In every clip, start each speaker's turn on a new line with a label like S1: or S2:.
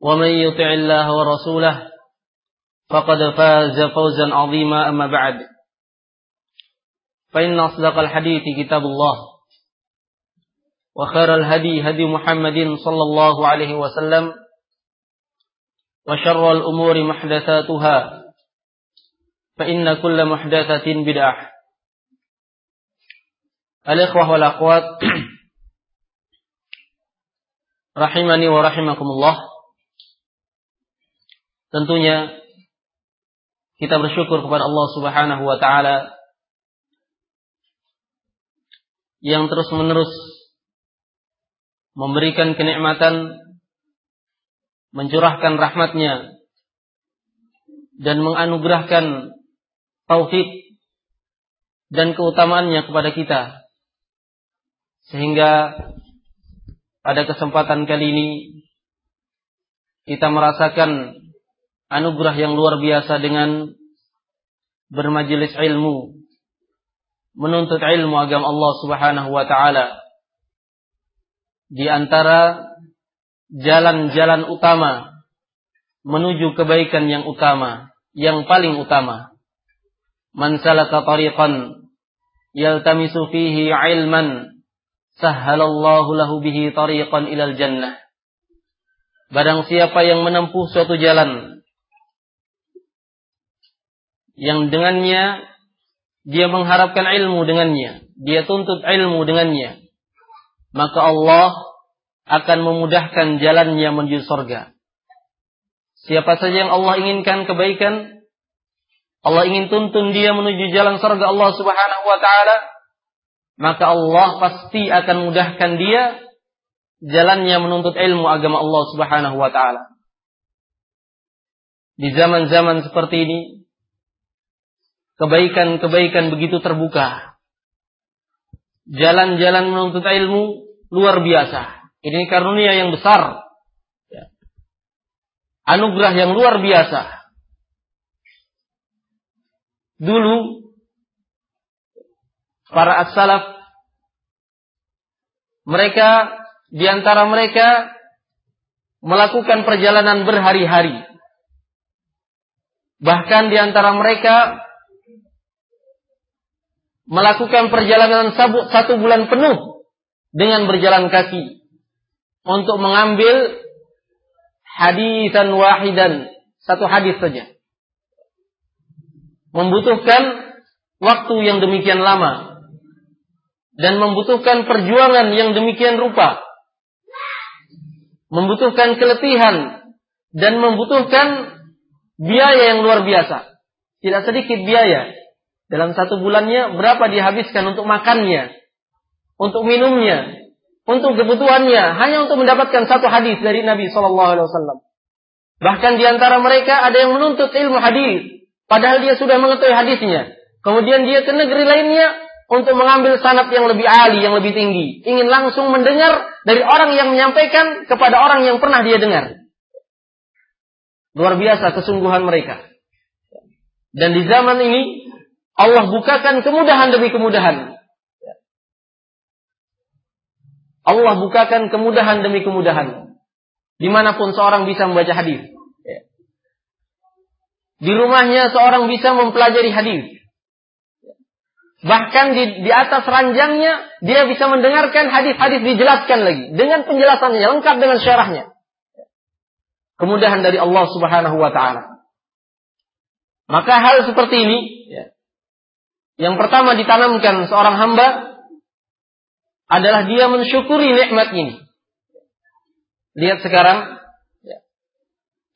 S1: ومن يطع الله ورسوله فقد فاز فوزا عظيما أما بعد. فإن أصدق الحديث كتاب الله وخير الهدي هدي محمد صلى الله عليه وسلم وشر الأمور محدثاتها فإن كل محدثة بدعة. الإخوة والأخوات rahimani wa rahimakumullah Tentunya kita bersyukur kepada Allah Subhanahu wa taala yang terus-menerus memberikan kenikmatan mencurahkan rahmatnya dan menganugerahkan taufik dan keutamaannya kepada kita. Sehingga pada kesempatan kali ini kita merasakan anugerah yang luar biasa dengan bermajelis ilmu, menuntut ilmu agama Allah Subhanahu wa taala. Di antara jalan-jalan utama menuju kebaikan yang utama, yang paling utama. Man salaka tariqan yaltamisu ilman sahhalallahu lahu bihi tariqan ilal jannah. Barang siapa yang menempuh suatu jalan yang dengannya dia mengharapkan ilmu dengannya, dia tuntut ilmu dengannya, maka Allah akan memudahkan jalannya menuju surga. Siapa saja yang Allah inginkan kebaikan, Allah ingin tuntun dia menuju jalan surga Allah Subhanahu wa taala, maka Allah pasti akan mudahkan dia jalannya menuntut ilmu agama Allah Subhanahu wa taala. Di zaman-zaman seperti ini, kebaikan-kebaikan begitu terbuka. Jalan-jalan menuntut ilmu luar biasa. Ini karunia yang besar. Ya. Anugerah yang luar biasa. Dulu para as-salaf mereka di antara mereka melakukan perjalanan berhari-hari. Bahkan di antara mereka melakukan perjalanan satu bulan penuh dengan berjalan kaki untuk mengambil hadisan wahidan satu hadis saja. Membutuhkan waktu yang demikian lama dan membutuhkan perjuangan yang demikian rupa. Membutuhkan keletihan dan membutuhkan biaya yang luar biasa. Tidak sedikit biaya dalam satu bulannya berapa dia habiskan untuk makannya, untuk minumnya, untuk kebutuhannya, hanya untuk mendapatkan satu hadis dari Nabi Shallallahu Alaihi Wasallam. Bahkan di antara mereka ada yang menuntut ilmu hadis, padahal dia sudah mengetahui hadisnya. Kemudian dia ke negeri lainnya untuk mengambil sanat yang lebih ali, yang lebih tinggi. Ingin langsung mendengar dari orang yang menyampaikan kepada orang yang pernah dia dengar. Luar biasa kesungguhan mereka. Dan di zaman ini Allah bukakan kemudahan demi kemudahan. Allah bukakan kemudahan demi kemudahan. Di mana pun seorang bisa membaca hadis. Di rumahnya seorang bisa mempelajari hadis. Bahkan di, di atas ranjangnya dia bisa mendengarkan hadis-hadis dijelaskan lagi dengan penjelasannya lengkap dengan syarahnya. Kemudahan dari Allah Subhanahu wa taala. Maka hal seperti ini ya, yang pertama ditanamkan seorang hamba adalah dia mensyukuri nikmat ini. Lihat sekarang ya,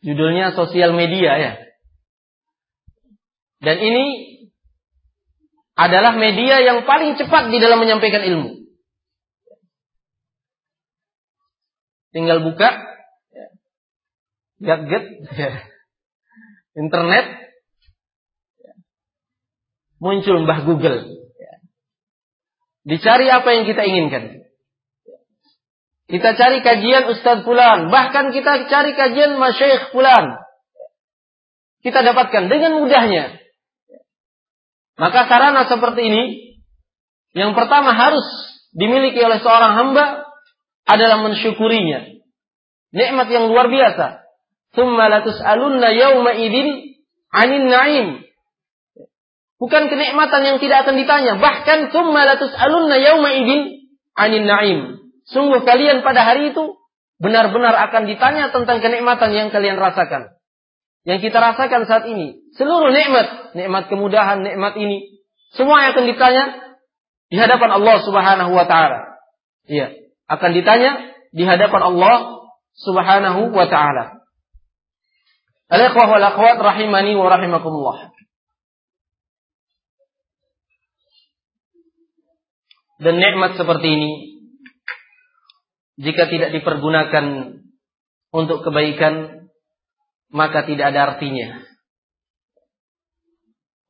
S1: judulnya sosial media ya. Dan ini adalah media yang paling cepat di dalam menyampaikan ilmu. Tinggal buka, gadget, internet, muncul Mbah Google. Dicari apa yang kita inginkan. Kita cari kajian Ustadz Fulan. Bahkan kita cari kajian Masyaikh Fulan. Kita dapatkan dengan mudahnya. Maka sarana seperti ini yang pertama harus dimiliki oleh seorang hamba adalah mensyukurinya. Nikmat yang luar biasa. Tsumma latus'alunna yawma idzin 'anil na'im. Bukan kenikmatan yang tidak akan ditanya, bahkan tsumma latus'alunna yawma idzin 'anil na'im. Sungguh kalian pada hari itu benar-benar akan ditanya tentang kenikmatan yang kalian rasakan yang kita rasakan saat ini, seluruh nikmat, nikmat kemudahan, nikmat ini, semua yang akan ditanya di hadapan Allah Subhanahu wa taala. Iya, akan ditanya di hadapan Allah Subhanahu wa taala. Al-ikhwah wal akhwat rahimani wa rahimakumullah. Dan nikmat seperti ini jika tidak dipergunakan untuk kebaikan maka tidak ada artinya.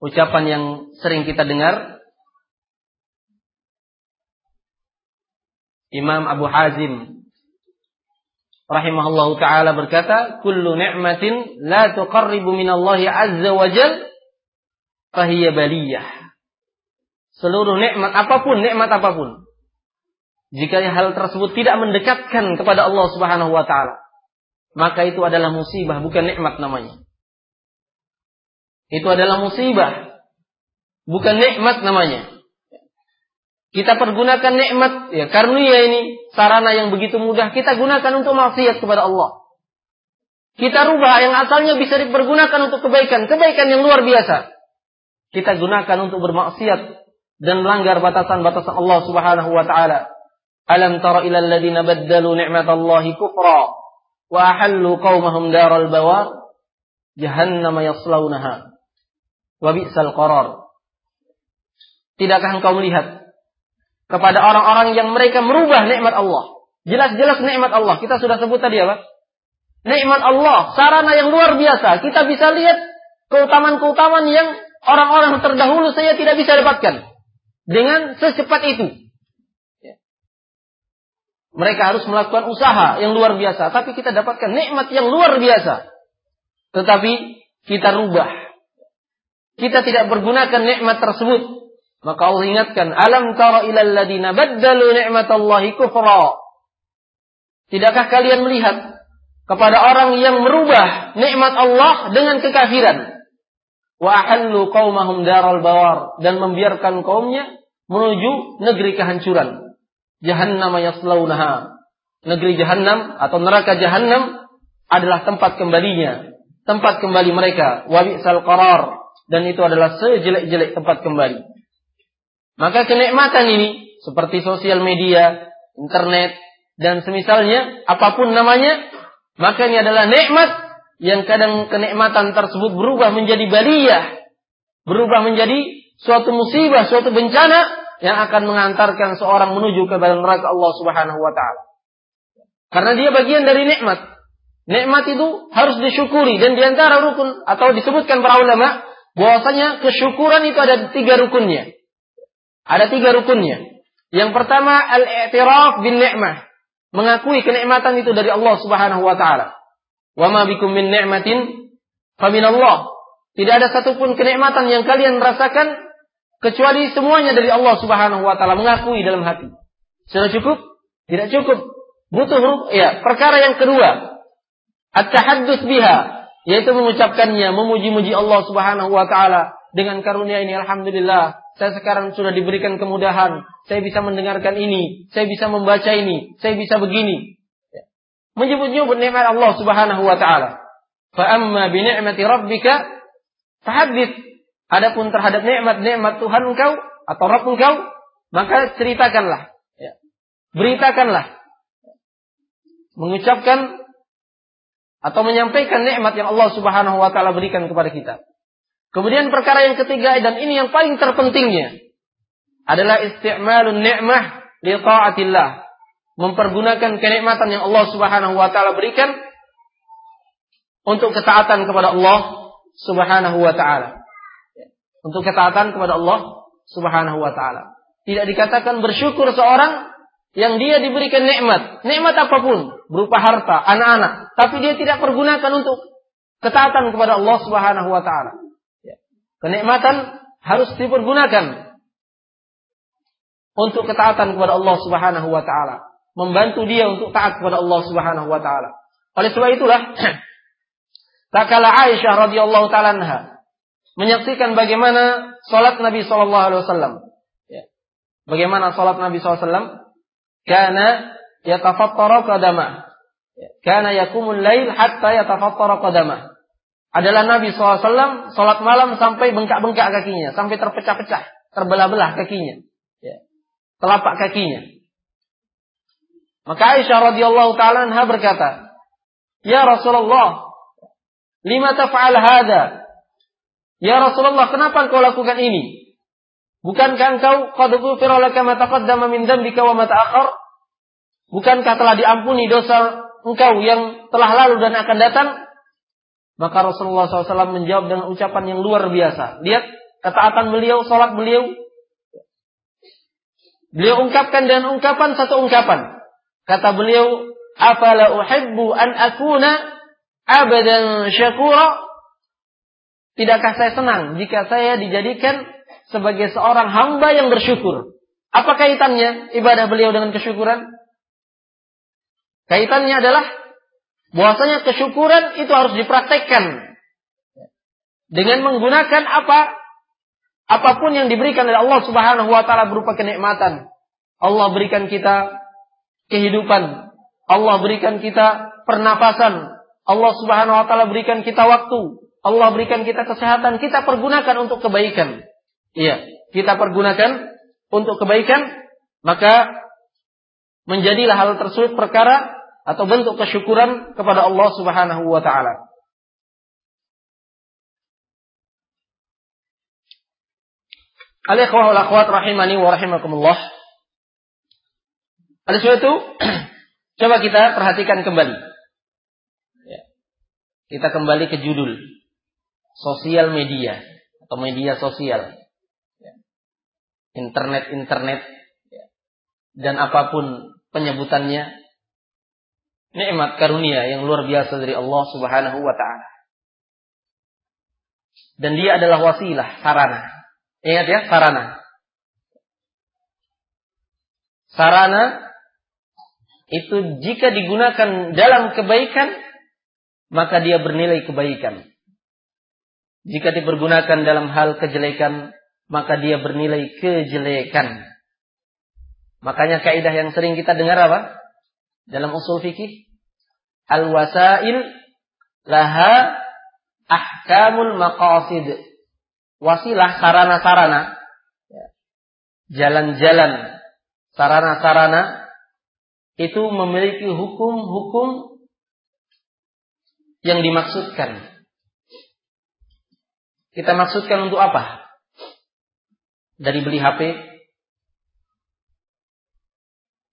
S1: Ucapan yang sering kita dengar Imam Abu Hazim rahimahullahu taala berkata, "Kullu ni'matin la tuqarribu min Allah azza wa jal fahiya baliyah." Seluruh nikmat apa pun, nikmat apa pun. Jika hal tersebut tidak mendekatkan kepada Allah Subhanahu wa taala, maka itu adalah musibah, bukan nikmat namanya. Itu adalah musibah, bukan nikmat namanya. Kita pergunakan nikmat ya karunia ini sarana yang begitu mudah kita gunakan untuk maksiat kepada Allah. Kita rubah yang asalnya bisa dipergunakan untuk kebaikan, kebaikan yang luar biasa. Kita gunakan untuk bermaksiat dan melanggar batasan-batasan Allah Subhanahu wa taala. Alam tara ila alladziina baddalu ni'matallahi kufra wa ahallu qaumahum daral bawar jahannam yaslaunaha wa bi'sal qarar Tidakkah engkau melihat kepada orang-orang yang mereka merubah nikmat Allah? Jelas-jelas nikmat Allah. Kita sudah sebut tadi apa? Nikmat Allah, sarana yang luar biasa. Kita bisa lihat keutamaan-keutamaan yang orang-orang terdahulu saya tidak bisa dapatkan dengan secepat itu. Mereka harus melakukan usaha yang luar biasa. Tapi kita dapatkan nikmat yang luar biasa. Tetapi kita rubah. Kita tidak bergunakan nikmat tersebut. Maka Allah ingatkan, Alam tara ilal ladina baddalu ni'matallahi kufra. Tidakkah kalian melihat kepada orang yang merubah nikmat Allah dengan kekafiran? Wa ahallu qaumahum daral bawar. Dan membiarkan kaumnya menuju negeri kehancuran jahannam yaslaunaha. Negeri jahannam atau neraka jahannam adalah tempat kembalinya, tempat kembali mereka, wabi'sal qarar dan itu adalah sejelek-jelek tempat kembali. Maka kenikmatan ini seperti sosial media, internet dan semisalnya apa pun namanya, maka ini adalah nikmat yang kadang kenikmatan tersebut berubah menjadi baliyah, berubah menjadi suatu musibah, suatu bencana yang akan mengantarkan seorang menuju ke dalam neraka Allah Subhanahu wa taala. Karena dia bagian dari nikmat. Nikmat itu harus disyukuri dan di antara rukun atau disebutkan para ulama bahwasanya kesyukuran itu ada tiga rukunnya. Ada tiga rukunnya. Yang pertama al-i'tiraf bin ni'mah. Mengakui kenikmatan itu dari Allah Subhanahu wa taala. Wa ma bikum min ni'matin faminallah. Tidak ada satupun kenikmatan yang kalian rasakan kecuali semuanya dari Allah Subhanahu wa taala mengakui dalam hati. Sudah cukup? Tidak cukup. Butuh ya, perkara yang kedua. At-tahadduts biha, yaitu mengucapkannya, memuji-muji Allah Subhanahu wa taala dengan karunia ini alhamdulillah saya sekarang sudah diberikan kemudahan. Saya bisa mendengarkan ini. Saya bisa membaca ini. Saya bisa begini. Menyebut-nyebut nikmat Allah subhanahu wa ta'ala. Fa'amma bini'mati rabbika fahadith. Adapun terhadap nikmat-nikmat Tuhan engkau atau Rabb engkau, maka ceritakanlah. Ya. Beritakanlah. Mengucapkan atau menyampaikan nikmat yang Allah Subhanahu wa taala berikan kepada kita. Kemudian perkara yang ketiga dan ini yang paling terpentingnya adalah isti'malun ni'mah li ta'atillah. Mempergunakan kenikmatan yang Allah Subhanahu wa taala berikan untuk ketaatan kepada Allah Subhanahu wa taala. Untuk ketaatan kepada Allah Subhanahu wa taala. Tidak dikatakan bersyukur seorang yang dia diberikan nikmat, nikmat apa pun, berupa harta, anak-anak, tapi dia tidak pergunakan untuk ketaatan kepada Allah Subhanahu wa taala. Kenikmatan harus dipergunakan untuk ketaatan kepada Allah Subhanahu wa taala, membantu dia untuk taat kepada Allah Subhanahu wa taala. Oleh sebab itulah tak kala Aisyah radhiyallahu taala menyaksikan bagaimana salat Nabi sallallahu alaihi wasallam. Ya. Bagaimana salat Nabi sallallahu alaihi wasallam? Kana yatafattara qadamah. Ya. Kana yakumul lail hatta yatafattara qadamah adalah Nabi SAW sholat malam sampai bengkak-bengkak kakinya, sampai terpecah-pecah, terbelah-belah kakinya, ya. telapak kakinya. Maka Aisyah radhiyallahu taala berkata, "Ya Rasulullah, lima taf'al hada?" Ya Rasulullah, kenapa engkau lakukan ini? Bukankah engkau qad ghufira laka ma taqaddama min dhanbika wa ma ta'akhkhar? Bukankah telah diampuni dosa engkau yang telah lalu dan akan datang? Maka Rasulullah SAW menjawab dengan ucapan yang luar biasa. Lihat ketaatan beliau, sholat beliau. Beliau ungkapkan dengan ungkapan satu ungkapan. Kata beliau, Afala uhibbu an akuna abadan syakura. Tidakkah saya senang jika saya dijadikan sebagai seorang hamba yang bersyukur? Apa kaitannya ibadah beliau dengan kesyukuran? Kaitannya adalah bahwasanya kesyukuran itu harus dipraktekkan dengan menggunakan apa apa pun yang diberikan oleh Allah Subhanahu wa taala berupa kenikmatan. Allah berikan kita kehidupan, Allah berikan kita pernapasan, Allah Subhanahu wa taala berikan kita waktu, Allah berikan kita kesehatan, kita pergunakan untuk kebaikan. Iya, kita pergunakan untuk kebaikan, maka menjadilah hal tersebut perkara atau bentuk kesyukuran kepada Allah Subhanahu wa taala. Al-ikhwah wal akhwat rahimani wa rahimakumullah. Oleh sebab itu, coba kita perhatikan kembali. Ya. Kita kembali ke judul sosial media atau media sosial. Ya. Internet-internet ya. dan apa pun penyebutannya nikmat karunia yang luar biasa dari Allah Subhanahu wa taala. Dan dia adalah wasilah, sarana. Ingat ya, sarana. Sarana itu jika digunakan dalam kebaikan, maka dia bernilai kebaikan. Jika dipergunakan dalam hal kejelekan, maka dia bernilai kejelekan. Makanya kaidah yang sering kita dengar apa? Dalam usul fikih, Al-wasail laha ahkamul maqasid. Wasilah sarana-sarana. Jalan-jalan sarana-sarana itu memiliki hukum-hukum yang dimaksudkan. Kita maksudkan untuk apa? Dari beli HP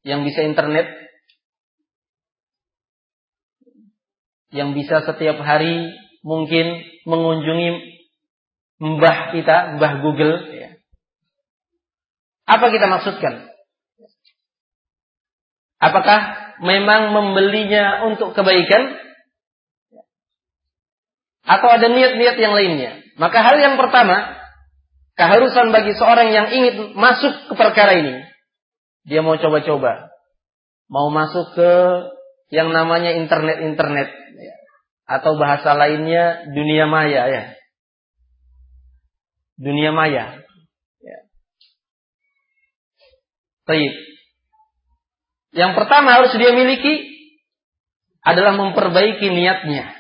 S1: yang bisa internet yang bisa setiap hari mungkin mengunjungi mbah kita, mbah Google, ya. Apa kita maksudkan? Apakah memang membelinya untuk kebaikan? Atau ada niat-niat yang lainnya? Maka hal yang pertama, keharusan bagi seorang yang ingin masuk ke perkara ini. Dia mau coba-coba. Mau masuk ke yang namanya internet-internet. Atau bahasa lainnya dunia maya ya. Dunia maya. Ya. Yang pertama harus dia miliki adalah memperbaiki niatnya.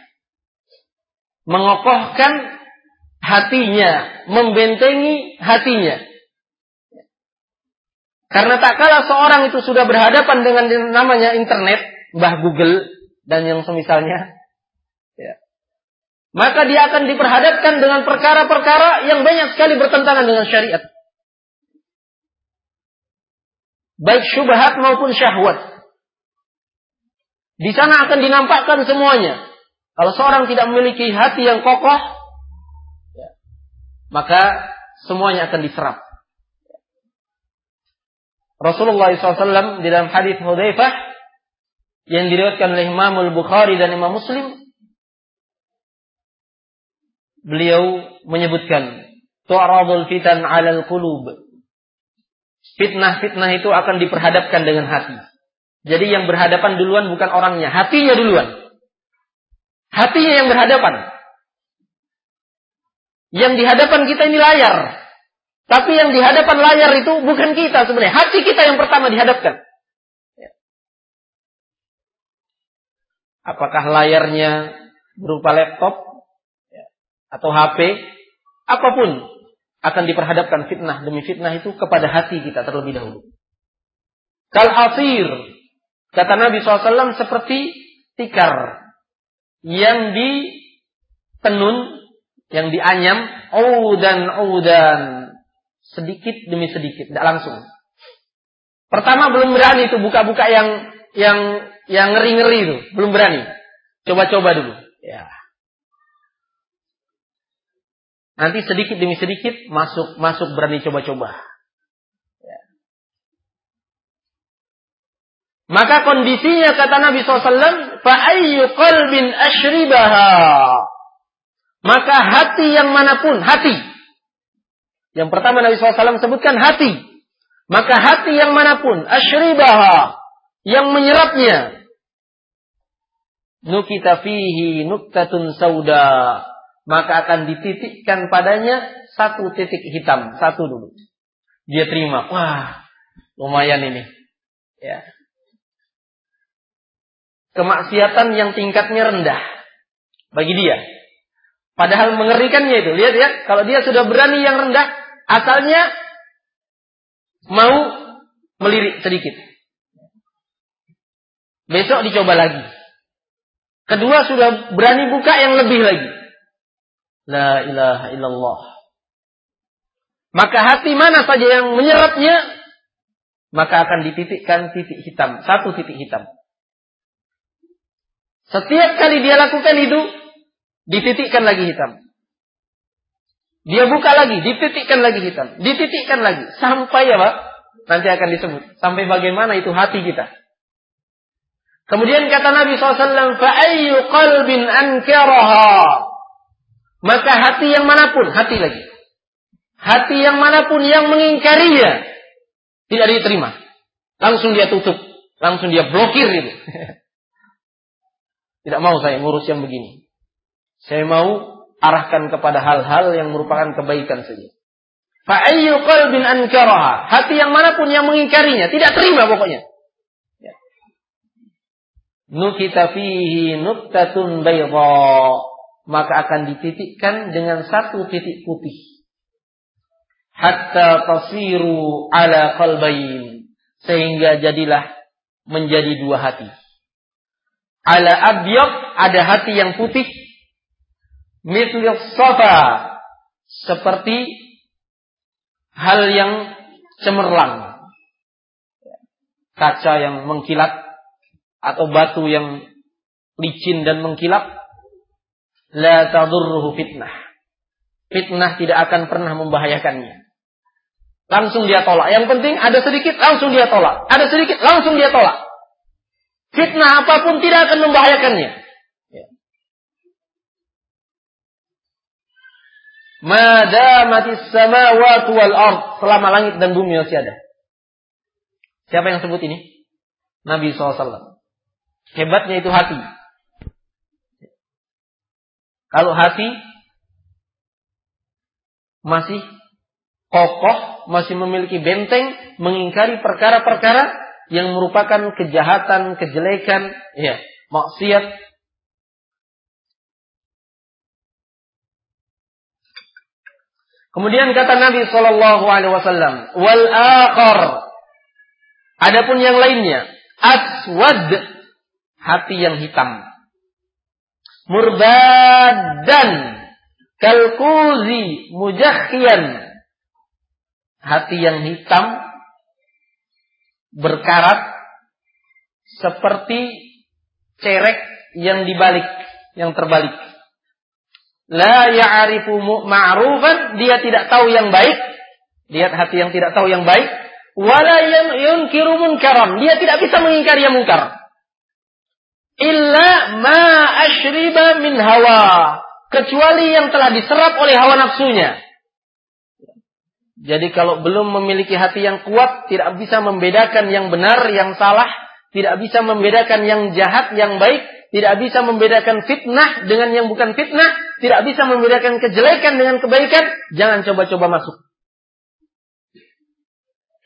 S1: Mengokohkan hatinya, membentengi hatinya. Karena tak kala seorang itu sudah berhadapan dengan namanya internet, bah Google dan yang semisalnya, ya. maka dia akan diperhadapkan dengan perkara-perkara yang banyak sekali bertentangan dengan syariat. Baik syubhat maupun syahwat. Di sana akan dinampakkan semuanya. Kalau seorang tidak memiliki hati yang kokoh, ya, maka semuanya akan diserap. Rasulullah SAW di dalam hadis Hudzaifah yang diriwayatkan oleh Imam Al-Bukhari dan Imam Muslim, beliau menyebutkan tu'radul fitan 'alal qulub Fitnah-fitnah itu akan diperhadapkan dengan hati. Jadi yang berhadapan duluan bukan orangnya, hatinya duluan. Hatinya yang berhadapan. Yang di hadapan kita ini layar. Tapi yang di hadapan layar itu bukan kita sebenarnya. Hati kita yang pertama dihadapkan. Apakah layarnya berupa laptop ya, atau HP, apa pun akan diperhadapkan fitnah demi fitnah itu kepada hati kita terlebih dahulu. Kal asir, kata Nabi SAW seperti tikar yang ditenun, yang dianyam, dan udan, sedikit demi sedikit, tidak langsung. Pertama belum berani itu buka-buka yang yang yang ngeri-ngeri itu, belum berani. Coba-coba dulu. Ya. Nanti sedikit demi sedikit masuk masuk berani coba-coba. Ya. Maka kondisinya kata Nabi SAW, fa'ayyu qalbin ashribaha. Maka hati yang mana pun, hati. Yang pertama Nabi SAW sebutkan hati. Maka hati yang mana pun, ashribaha. Yang menyerapnya. Nukita fihi nuktatun sauda maka akan dititikkan padanya satu titik hitam, satu dulu. Dia terima, wah, lumayan ini. Ya. Kemaksiatan yang tingkatnya rendah bagi dia. Padahal mengerikannya itu. Lihat ya, kalau dia sudah berani yang rendah, asalnya mau melirik sedikit. Besok dicoba lagi. Kedua sudah berani buka yang lebih lagi. La ilaha illallah. Maka hati mana saja yang menyerapnya, maka akan dititikkan titik hitam. Satu titik hitam. Setiap kali dia lakukan itu, dititikkan lagi hitam. Dia buka lagi, dititikkan lagi hitam. Dititikkan lagi. Sampai apa? Nanti akan disebut. Sampai bagaimana itu hati kita. Kemudian kata Nabi SAW, فَأَيُّ قَلْبٍ أَنْكَرَهَا maka hati yang mana pun, hati lagi. Hati yang mana pun yang mengingkarinya tidak diterima. Langsung dia tutup, langsung dia blokir itu. tidak mau saya ngurus yang begini. Saya mau arahkan kepada hal-hal yang merupakan kebaikan saja. Fa'ayyu qalbin ankaraha. Hati yang mana pun yang mengingkarinya. Tidak terima pokoknya. Ya. Nukita fihi nuktatun bayda maka akan dititikkan dengan satu titik putih. Hatta tasiru ala qalbain. Sehingga jadilah menjadi dua hati. Ala abyad ada hati yang putih. Mithl safa. Seperti hal yang cemerlang. Kaca yang mengkilat. Atau batu yang licin dan mengkilap la tadurruhu fitnah. Fitnah tidak akan pernah membahayakannya. langsung dia tolak. Yang penting ada sedikit, langsung dia tolak. Ada sedikit, langsung dia tolak. Fitnah apa pun tidak akan membahayakannya. Ya. Madamatis samawati wal ard selama langit dan bumi masih ada. Siapa yang sebut ini? Nabi SAW. Hebatnya itu hati. Kalau hati masih kokoh, masih memiliki benteng, mengingkari perkara-perkara yang merupakan kejahatan, kejelekan, ya, maksiat. Kemudian kata Nabi Shallallahu Alaihi Wasallam, wal akhar. Adapun yang lainnya, aswad, hati yang hitam. Murbadan, kalkuzi, mujakhian, hati yang hitam berkarat seperti cerek yang dibalik, yang terbalik. La ya'rifu ma'rufan, dia tidak tahu yang baik. Lihat hati yang tidak tahu yang baik. Wala yunkiru munkaran, dia tidak bisa mengingkari yang mungkar. Illa ma ashriba min hawa, kecuali yang telah diserap oleh hawa nafsunya. Jadi kalau belum memiliki hati yang kuat, tidak bisa membedakan yang benar, yang salah, tidak bisa membedakan yang jahat, yang baik, tidak bisa membedakan fitnah dengan yang bukan fitnah, tidak bisa membedakan kejelekan dengan kebaikan, jangan coba-coba masuk.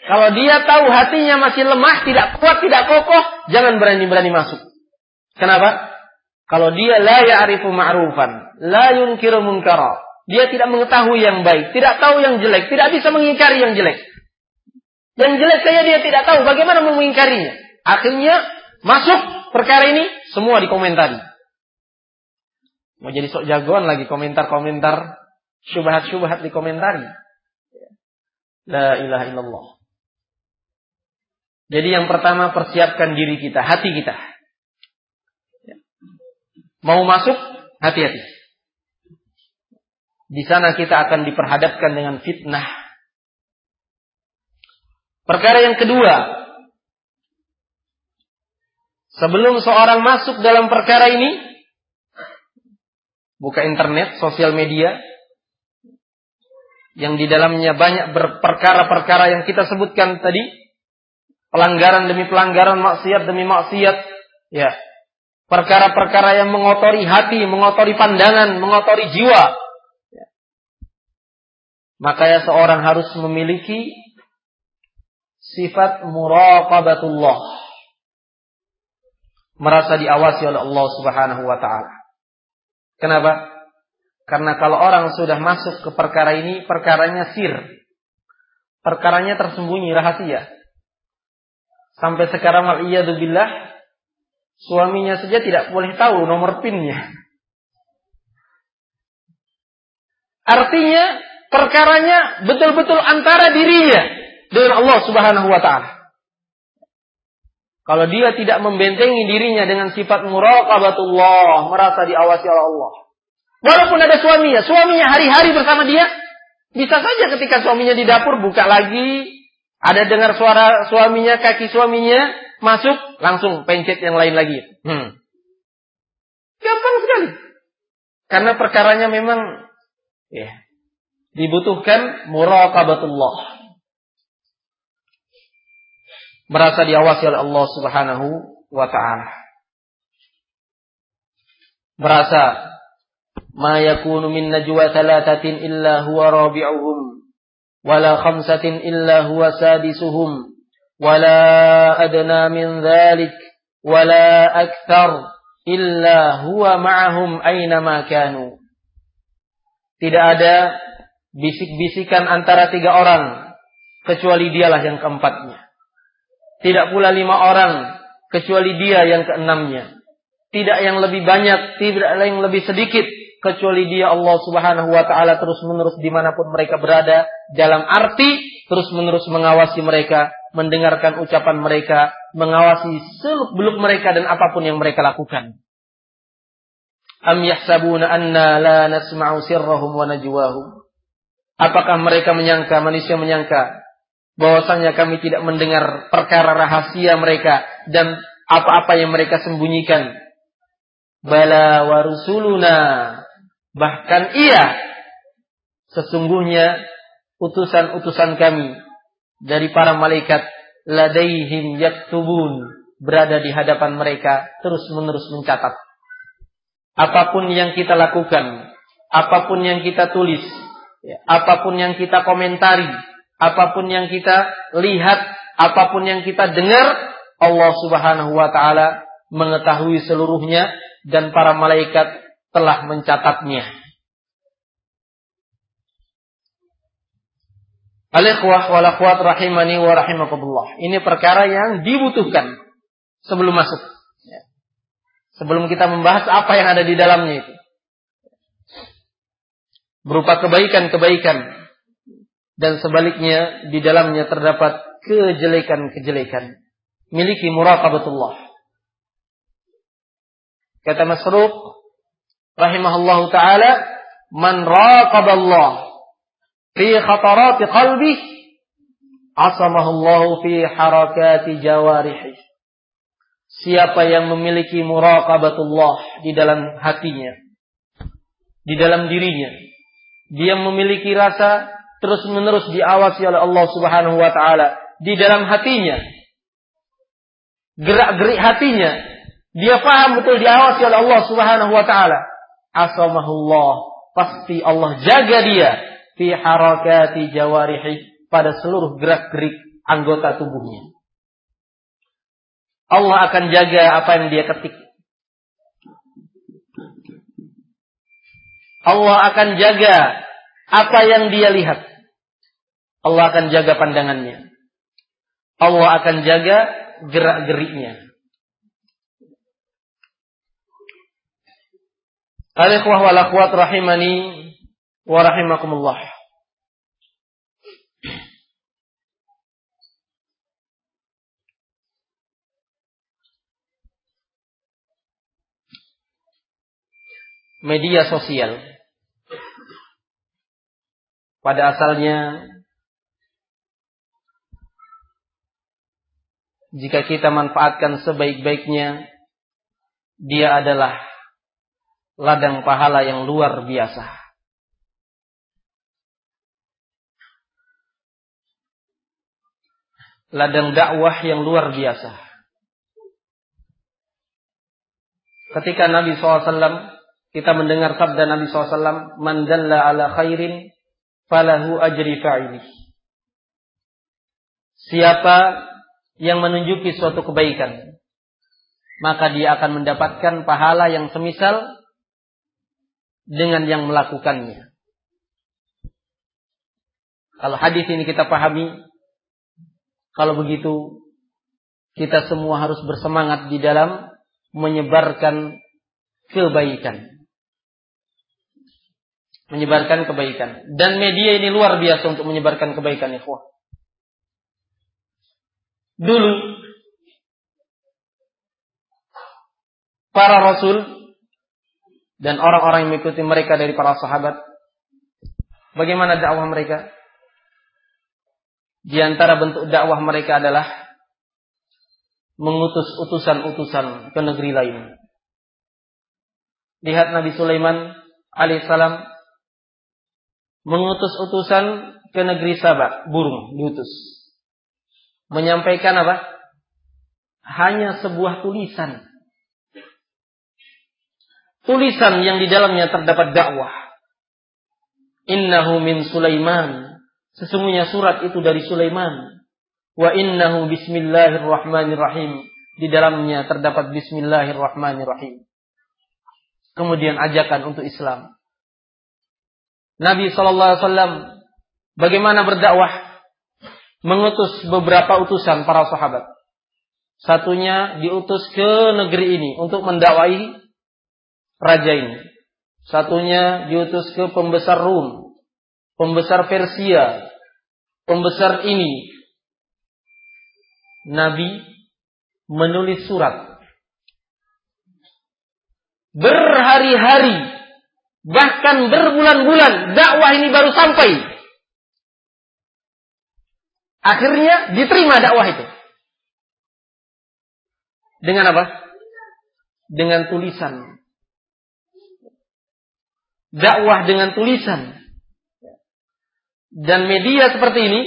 S1: Kalau dia tahu hatinya masih lemah, tidak kuat, tidak kokoh, jangan berani-berani masuk. Kenapa? Kalau dia la ya'rifu ma'rufan, la yunkiru munkara, dia tidak mengetahui yang baik, tidak tahu yang jelek, tidak bisa mengingkari yang jelek. Yang jelek saja dia tidak tahu bagaimana mengingkarinya. Akhirnya masuk perkara ini semua dikomentari. Mau jadi sok jagoan lagi komentar-komentar syubhat-syubhat dikomentari. La ilaha illallah. Jadi yang pertama persiapkan diri kita, hati kita. Mau masuk, hati-hati. Di sana kita akan diperhadapkan dengan fitnah. Perkara yang kedua, sebelum seorang masuk dalam perkara ini, buka internet, sosial media, yang di dalamnya banyak berperkara-perkara yang kita sebutkan tadi, pelanggaran demi pelanggaran, maksiat demi maksiat, ya, perkara-perkara yang mengotori hati, mengotori pandangan, mengotori jiwa, maka ya seorang harus memiliki sifat muraqabatullah. Merasa diawasi oleh Allah Subhanahu wa taala. Kenapa? Karena kalau orang sudah masuk ke perkara ini, perkaranya sir. Perkaranya tersembunyi rahasia. Sampai sekarang waliyadzubillah suaminya saja tidak boleh tahu nomor pinnya. Artinya perkaranya betul-betul antara dirinya dengan Allah Subhanahu wa taala. Kalau dia tidak membentengi dirinya dengan sifat muraqabatullah, merasa diawasi oleh Allah. Walaupun ada suaminya, suaminya hari-hari bersama dia, bisa saja ketika suaminya di dapur buka lagi, ada dengar suara suaminya, kaki suaminya masuk, langsung pencet yang lain lagi. Hmm. Gampang sekali. Karena perkaranya memang ya, dibutuhkan muraqabatullah. Merasa diawasi oleh Allah Subhanahu wa taala. Merasa ma yakunu min najwa thalathatin illa huwa rabi'uhum wala khamsatin illa huwa sadisuhum adna min dhalik wala akthar illa huwa ma'ahum aina ma kanu. Tidak ada bisik-bisikan antara tiga orang, kecuali dialah yang keempatnya. Tidak pula lima orang, kecuali dia yang keenamnya. Tidak yang lebih banyak, tidak yang lebih sedikit, kecuali dia Allah subhanahu wa ta'ala terus menerus di mana pun mereka berada, dalam arti terus menerus mengawasi mereka, mendengarkan ucapan mereka, mengawasi seluk beluk mereka dan apa pun yang mereka lakukan. Am yahsabuna anna la nasma'u sirrahum wa najwahum. Apakah mereka menyangka, manusia menyangka, bahwasanya kami tidak mendengar perkara rahasia mereka dan apa-apa yang mereka sembunyikan. Bala wa rusuluna. Bahkan iya, sesungguhnya utusan-utusan kami dari para malaikat ladaihim yaktubun berada di hadapan mereka terus-menerus mencatat. Apa pun yang kita lakukan, apa pun yang kita tulis, ya, apa pun yang kita komentari, apa pun yang kita lihat, apa pun yang kita dengar, Allah Subhanahu wa taala mengetahui seluruhnya dan para malaikat telah mencatatnya. Al-ikhwah wal akhwat rahimani wa rahimakumullah. Ini perkara yang dibutuhkan sebelum masuk. Ya. Sebelum kita membahas apa yang ada di dalamnya itu. Berupa kebaikan-kebaikan. Dan sebaliknya di dalamnya terdapat kejelekan-kejelekan. Miliki muraqabatullah. Kata Masruq rahimahullahu taala, "Man raqaballah fi khatarati qalbi asamahullahu fi harakati jawarihi. Siapa yang memiliki muraqabatullah di dalam hatinya, di dalam dirinya, dia memiliki rasa terus-menerus diawasi oleh Allah Subhanahu wa taala di dalam hatinya. Gerak-gerik hatinya, dia paham betul diawasi oleh Allah Subhanahu wa taala. Asamahullah, pasti Allah jaga dia fi harakati jawarihi pada seluruh gerak-gerik anggota tubuhnya. Allah akan jaga apa yang dia ketik. Allah akan jaga apa yang dia lihat. Allah akan jaga pandangannya. Allah akan jaga gerak-geriknya. Al-ikhwah wal akhwat rahimani wa rahimakumullah. Media sosial pada asalnya jika kita manfaatkan sebaik-baiknya dia adalah ladang pahala yang luar biasa. ladang dakwah yang luar biasa. Ketika Nabi SAW, kita mendengar sabda Nabi SAW, Man dalla ala khairin, falahu ajri fa'ili. Siapa yang menunjuki suatu kebaikan, maka dia akan mendapatkan pahala yang semisal dengan yang melakukannya. Kalau hadis ini kita pahami, kalau begitu, kita semua harus bersemangat di dalam menyebarkan kebaikan. Menyebarkan kebaikan. Dan media ini luar biasa untuk menyebarkan kebaikan, ikhwah. Dulu, para rasul dan orang-orang yang mengikuti mereka dari para sahabat, bagaimana dakwah mereka? Di antara bentuk dakwah mereka adalah mengutus utusan-utusan ke negeri lain. Lihat Nabi Sulaiman alaihissalam mengutus utusan ke negeri Sabah, burung diutus. Menyampaikan apa? Hanya sebuah tulisan. Tulisan yang di dalamnya terdapat dakwah. Innahu min Sulaiman Sesungguhnya surat itu dari Sulaiman. Wa innahu bismillahirrahmanirrahim. Di dalamnya terdapat bismillahirrahmanirrahim. Kemudian ajakan untuk Islam. Nabi SAW bagaimana berdakwah? Mengutus beberapa utusan para sahabat. Satunya diutus ke negeri ini untuk mendakwai raja ini. Satunya diutus ke pembesar Rum pembesar Persia, pembesar ini. Nabi menulis surat. Berhari-hari, bahkan berbulan-bulan, dakwah ini baru sampai. Akhirnya diterima dakwah itu. Dengan apa? Dengan tulisan. Dakwah dengan tulisan. Dan media seperti ini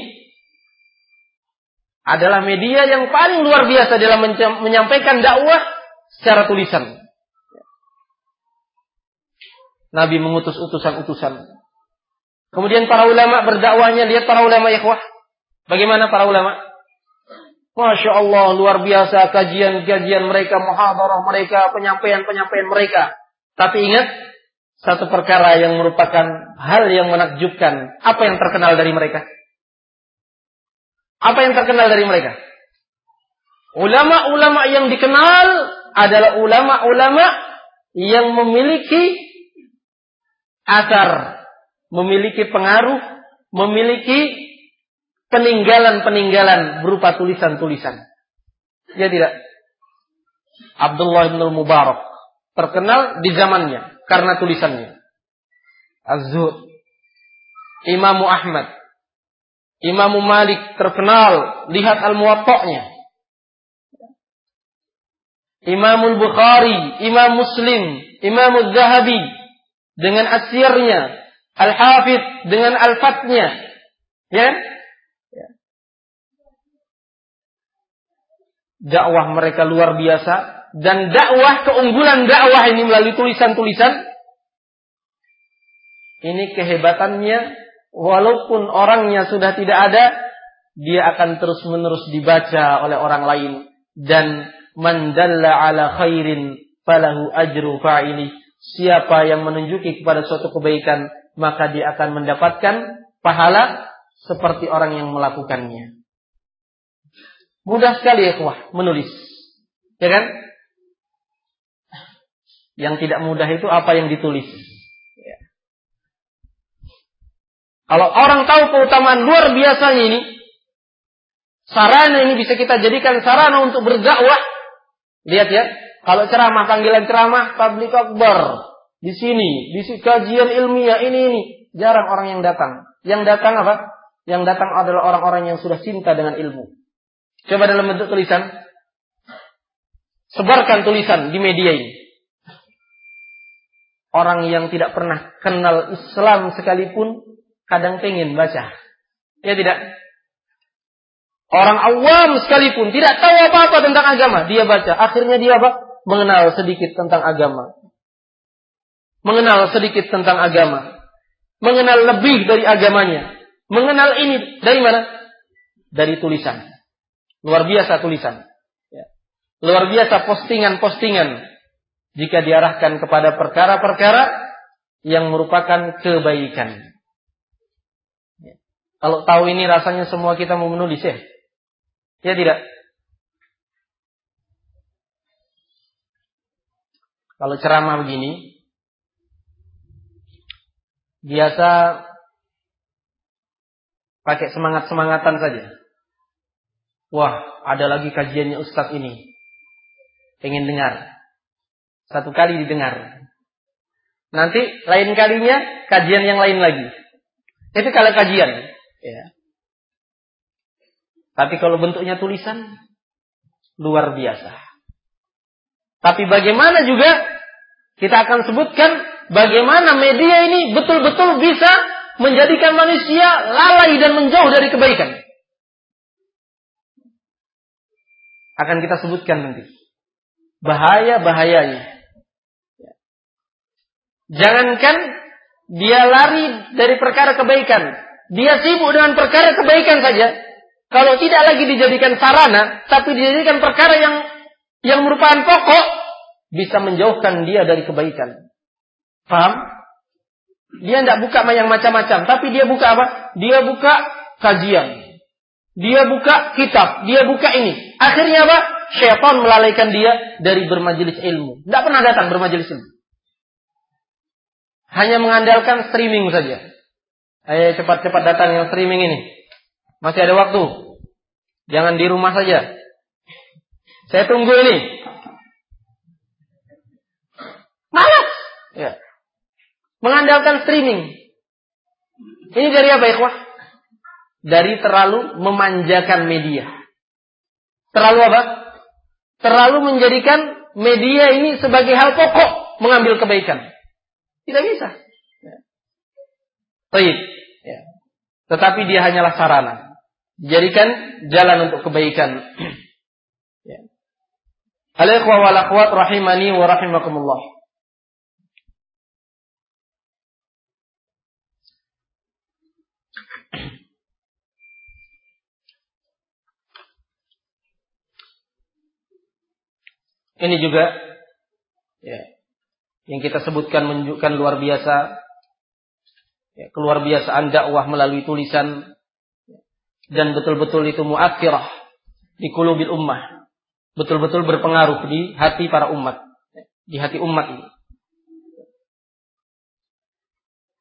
S1: adalah media yang paling luar biasa dalam menyampaikan dakwah secara tulisan. Nabi mengutus utusan-utusan. Kemudian para ulama berdakwahnya, lihat para ulama ikhwah. Bagaimana para ulama? Masya Allah, luar biasa kajian-kajian mereka, muhadarah mereka, penyampaian-penyampaian mereka. Tapi ingat, satu perkara yang merupakan hal yang menakjubkan. Apa yang terkenal dari mereka? Apa yang terkenal dari mereka? Ulama-ulama yang dikenal adalah ulama-ulama yang memiliki asar, memiliki pengaruh, memiliki peninggalan-peninggalan berupa tulisan-tulisan. Ya tidak? Abdullah bin Mubarak terkenal di zamannya karena tulisannya. Az-Zuhd. Imam Ahmad. Imam Malik terkenal, lihat Al-Muwatta'nya. Imam Bukhari, Imam Muslim, Imam Zahabi dengan asyirnya, Al-Hafidh dengan Al-Fatnya. Ya? dakwah mereka luar biasa dan dakwah keunggulan dakwah ini melalui tulisan-tulisan ini kehebatannya walaupun orangnya sudah tidak ada dia akan terus-menerus dibaca oleh orang lain dan mandalla ala khairin falahu ajru fa'ili siapa yang menunjuki kepada suatu kebaikan maka dia akan mendapatkan pahala seperti orang yang melakukannya Mudah sekali ya kuah menulis. Ya kan? Yang tidak mudah itu apa yang ditulis. Ya. Kalau orang tahu keutamaan luar biasanya ini, sarana ini bisa kita jadikan sarana untuk berdakwah. Lihat ya, kalau ceramah panggilan ceramah publik akbar di sini, di kajian ilmiah ini ini jarang orang yang datang. Yang datang apa? Yang datang adalah orang-orang yang sudah cinta dengan ilmu. Coba dalam bentuk tulisan. Sebarkan tulisan di media ini. Orang yang tidak pernah kenal Islam sekalipun kadang pengen baca. Ya tidak? Orang awam sekalipun tidak tahu apa-apa tentang agama, dia baca. Akhirnya dia apa? Mengenal sedikit tentang agama. Mengenal sedikit tentang agama. Mengenal lebih dari agamanya. Mengenal ini dari mana? Dari tulisan. Luar biasa tulisan. Ya. Luar biasa postingan-postingan. Jika diarahkan kepada perkara-perkara yang merupakan kebaikan. Ya. Kalau tahu ini rasanya semua kita mau menulis ya. Ya tidak? Kalau ceramah begini, biasa pakai semangat-semangatan saja. Wah, ada lagi kajiannya Ustadz ini. Pengen dengar. Satu kali didengar. Nanti lain kalinya kajian yang lain lagi. Itu kalau kajian. Ya. Tapi kalau bentuknya tulisan, luar biasa. Tapi bagaimana juga kita akan sebutkan bagaimana media ini betul-betul bisa menjadikan manusia lalai dan menjauh dari kebaikan. akan kita sebutkan nanti. Bahaya-bahayanya. Jangankan dia lari dari perkara kebaikan. Dia sibuk dengan perkara kebaikan saja. Kalau tidak lagi dijadikan sarana, tapi dijadikan perkara yang yang merupakan pokok, bisa menjauhkan dia dari kebaikan. Paham? Dia tidak buka yang macam-macam, tapi dia buka apa? Dia buka kajian. Dia buka kitab, dia buka ini. Akhirnya apa? Syaitan melalaikan dia dari bermajelis ilmu. Tidak pernah datang bermajelis ilmu. Hanya mengandalkan streaming saja. Ayo cepat-cepat datang yang streaming ini. Masih ada waktu. Jangan di rumah saja. Saya tunggu ini. Malas. Ya. Mengandalkan streaming. Ini dari apa ikhwah? dari terlalu memanjakan media. Terlalu apa? Terlalu menjadikan media ini sebagai hal pokok mengambil kebaikan. Tidak bisa. Ya. Baik. Ya. Tetapi dia hanyalah sarana. Dijadikan jalan untuk kebaikan. ya. Wal akhwat rahimani wa rahimakumullah. Ini juga ya, yang kita sebutkan menunjukkan luar biasa ya, keluar biasaan dakwah melalui tulisan. Dan betul-betul itu muakhirah di kulubil ummah. Betul-betul berpengaruh di hati para umat. Di hati umat ini.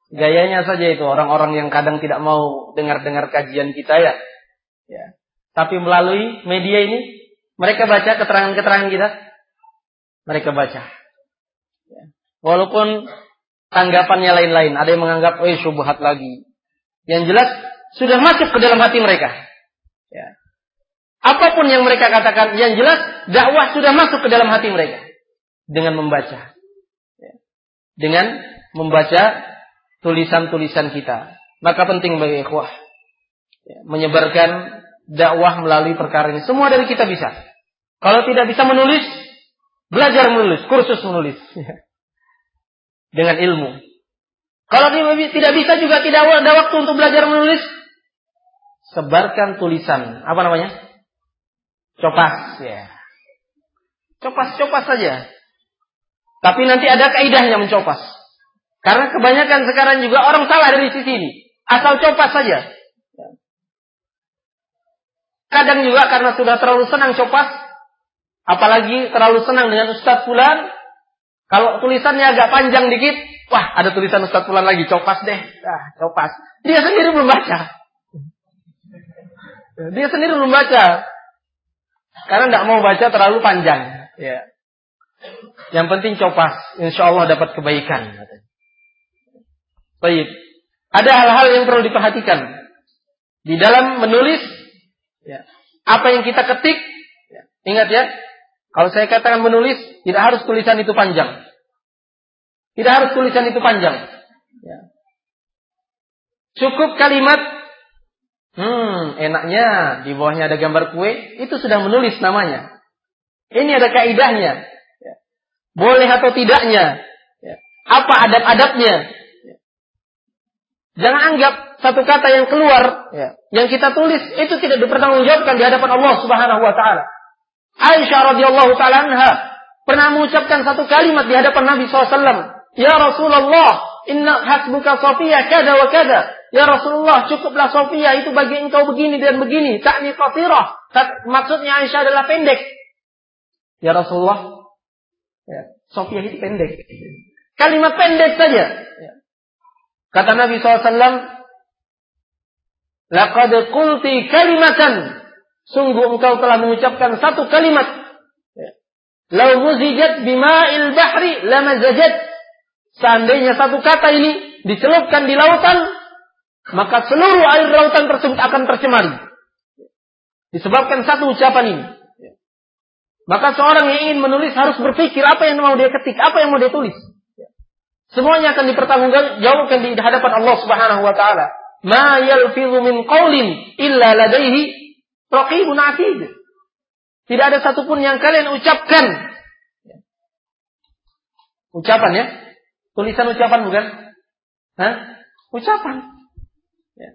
S1: Gayanya saja itu orang-orang yang kadang tidak mau dengar-dengar kajian kita ya. Ya. Tapi melalui media ini mereka baca keterangan-keterangan kita. Mereka baca. Ya. Walaupun tanggapannya lain-lain, ada yang menganggap, oh syubhat lagi. Yang jelas sudah masuk ke dalam hati mereka. Ya. Apa pun yang mereka katakan, yang jelas dakwah sudah masuk ke dalam hati mereka dengan membaca. Ya. Dengan membaca tulisan-tulisan kita. Maka penting bagi ikhwah ya, menyebarkan dakwah melalui perkara ini. Semua dari kita bisa. Kalau tidak bisa menulis, Belajar menulis, kursus menulis. Dengan ilmu. Kalau tidak bisa juga tidak ada waktu untuk belajar menulis, sebarkan tulisan. Apa namanya? Copas. Ya. Copas-copas saja. Tapi nanti ada kaidahnya mencopas. Karena kebanyakan sekarang juga orang salah dari sisi ini. Asal copas saja. Kadang juga karena sudah terlalu senang copas, Apalagi terlalu senang dengan Ustadz Fulan. Kalau tulisannya agak panjang dikit, wah ada tulisan Ustadz Fulan lagi, copas deh. Ah, copas. Dia sendiri belum baca. Dia sendiri belum baca. Karena tidak mau baca terlalu panjang. Ya. Yang penting copas. Insya Allah dapat kebaikan. Baik. Ada hal-hal yang perlu diperhatikan. Di dalam menulis, ya, apa yang kita ketik, ya, ingat ya, kalau saya katakan menulis, tidak harus tulisan itu panjang. Tidak harus tulisan itu panjang. Ya. Cukup kalimat, hmm, enaknya di bawahnya ada gambar kue, itu sudah menulis namanya. Ini ada kaidahnya. Ya. Boleh atau tidaknya. Ya. Apa adab-adabnya. Ya. Jangan anggap satu kata yang keluar, ya, yang kita tulis itu tidak dipertanggungjawabkan di hadapan Allah Subhanahu wa taala. Aisyah radhiyallahu taala pernah mengucapkan satu kalimat di hadapan Nabi SAW. Ya Rasulullah, inna hasbuka Sofia kada wa kada. Ya Rasulullah, cukuplah Sofia itu bagi engkau begini dan begini. Takni qasirah. Maksudnya Aisyah adalah pendek. Ya Rasulullah, ya, Sofia itu pendek. Kalimat pendek saja. Ya. Kata Nabi SAW, Laqad qulti kalimatan Sungguh engkau telah mengucapkan satu kalimat. Ya. Lau muzijat bima'il bahri lamazajat. Seandainya satu kata ini dicelupkan di lautan, maka seluruh air lautan tersebut akan tercemari. Disebabkan satu ucapan ini. Ya. Maka seorang yang ingin menulis harus berpikir apa yang mau dia ketik, apa yang mau dia tulis. Ya. Semuanya akan dipertanggungjawabkan di hadapan Allah Subhanahu wa taala. Ma yalfizu min qaulin illa ladaihi Raqibun atid. Tidak ada satupun yang kalian ucapkan. Ucapan ya? Tulisan ucapan bukan? Hah? Ucapan. Ya.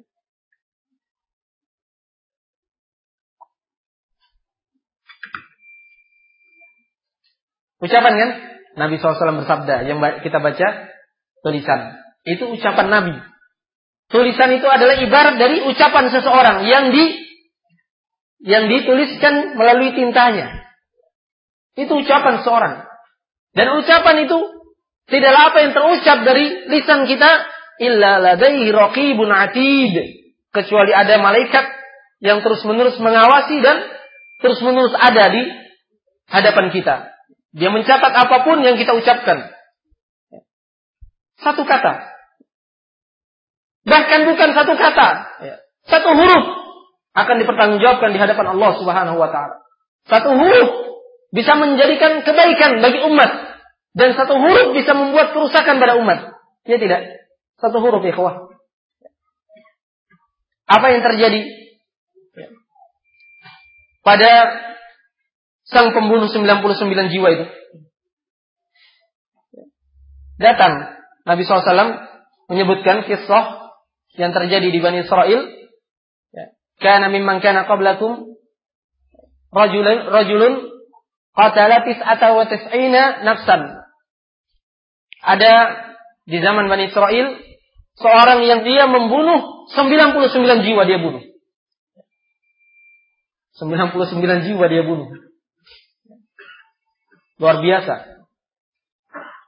S1: Ucapan kan? Nabi SAW bersabda. Yang kita baca tulisan. Itu ucapan Nabi. Tulisan itu adalah ibarat dari ucapan seseorang yang di yang dituliskan melalui tintanya. Itu ucapan seorang. Dan ucapan itu tidaklah apa yang terucap dari lisan kita illa ladaihi raqibun atid kecuali ada malaikat yang terus-menerus mengawasi dan terus-menerus ada di hadapan kita. Dia mencatat apa pun yang kita ucapkan. Satu kata. Bahkan bukan satu kata. Satu huruf akan dipertanggungjawabkan di hadapan Allah Subhanahu wa taala. Satu huruf bisa menjadikan kebaikan bagi umat dan satu huruf bisa membuat kerusakan pada umat. Ya tidak? Satu huruf ikhwah. Apa yang terjadi? Pada sang pembunuh 99 jiwa itu. Datang Nabi SAW menyebutkan kisah yang terjadi di Bani Israel. Karena mimman kana qablakum rajulun rajulun qatala tis'ata wa tis'ina nafsan. Ada di zaman Bani Israel seorang yang dia membunuh 99 jiwa dia bunuh. 99 jiwa dia bunuh. Luar biasa.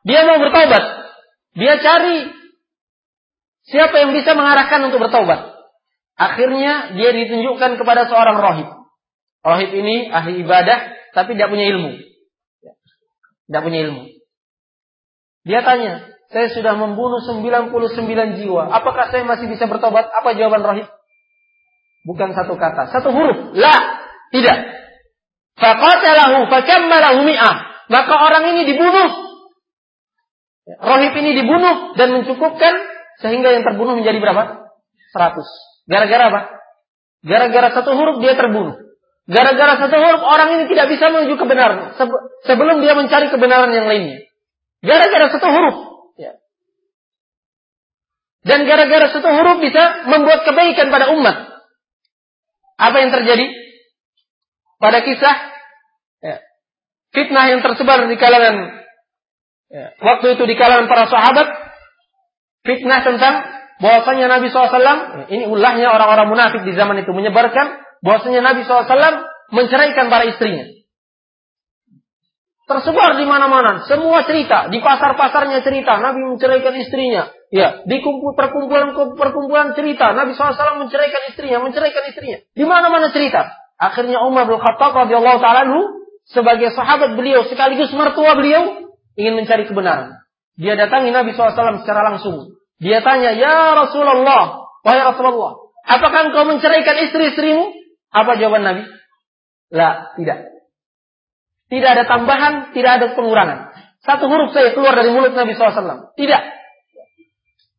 S1: Dia mau bertobat. Dia cari siapa yang bisa mengarahkan untuk bertobat. Akhirnya dia ditunjukkan kepada seorang rohib. Rohib ini ahli ibadah tapi tidak punya ilmu. Tidak punya ilmu. Dia tanya, saya sudah membunuh 99 jiwa. Apakah saya masih bisa bertobat? Apa jawaban rohib? Bukan satu kata, satu huruf. La, tidak. Faqatalahu fakammalahu mi'ah. Maka orang ini dibunuh. Rohib ini dibunuh dan mencukupkan sehingga yang terbunuh menjadi berapa? 100. Gara-gara apa? Gara-gara satu huruf dia terbunuh. Gara-gara satu huruf orang ini tidak bisa menuju kebenaran sebelum dia mencari kebenaran yang lainnya. Gara-gara satu huruf. Ya. Dan gara-gara satu huruf bisa membuat kebaikan pada umat. Apa yang terjadi? Pada kisah ya, fitnah yang tersebar di kalangan ya, waktu itu di kalangan para sahabat, fitnah tentang bahwasanya Nabi SAW, ini ulahnya orang-orang munafik di zaman itu menyebarkan bahwasanya Nabi SAW menceraikan para istrinya. Tersebar di mana-mana, semua cerita, di pasar-pasarnya cerita, Nabi menceraikan istrinya. Ya, di kumpul perkumpulan perkumpulan cerita, Nabi SAW menceraikan istrinya, menceraikan istrinya. Di mana-mana cerita. Akhirnya Umar bin Khattab radhiyallahu taala sebagai sahabat beliau sekaligus mertua beliau ingin mencari kebenaran. Dia datangi Nabi SAW secara langsung. Dia tanya, "Ya Rasulullah, wahai Rasulullah, apakah engkau menceraikan istri-istrimu?" Apa jawaban Nabi? La, tidak. Tidak ada tambahan, tidak ada pengurangan. Satu huruf saya keluar dari mulut Nabi SAW. Tidak.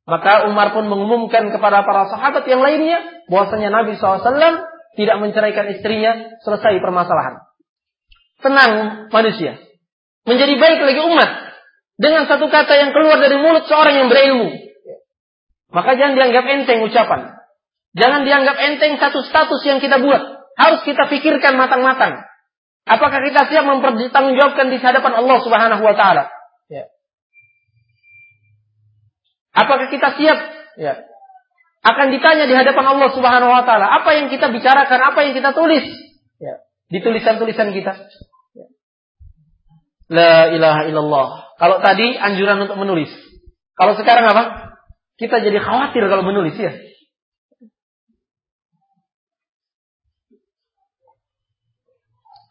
S1: Maka Umar pun mengumumkan kepada para sahabat yang lainnya bahwasanya Nabi SAW tidak menceraikan istrinya, selesai permasalahan. Tenang manusia. Menjadi baik lagi umat. Dengan satu kata yang keluar dari mulut seorang yang berilmu. Maka jangan dianggap enteng ucapan. Jangan dianggap enteng satu status yang kita buat. Harus kita pikirkan matang-matang. Apakah kita siap mempertanggungjawabkan di hadapan Allah Subhanahu wa taala? Ya. Apakah kita siap? Ya. Akan ditanya di hadapan Allah Subhanahu wa taala, apa yang kita bicarakan, apa yang kita tulis? Ya. Di tulisan-tulisan kita. Ya. La ilaha illallah. Kalau tadi anjuran untuk menulis. Kalau sekarang apa? Kita jadi khawatir kalau menulis ya.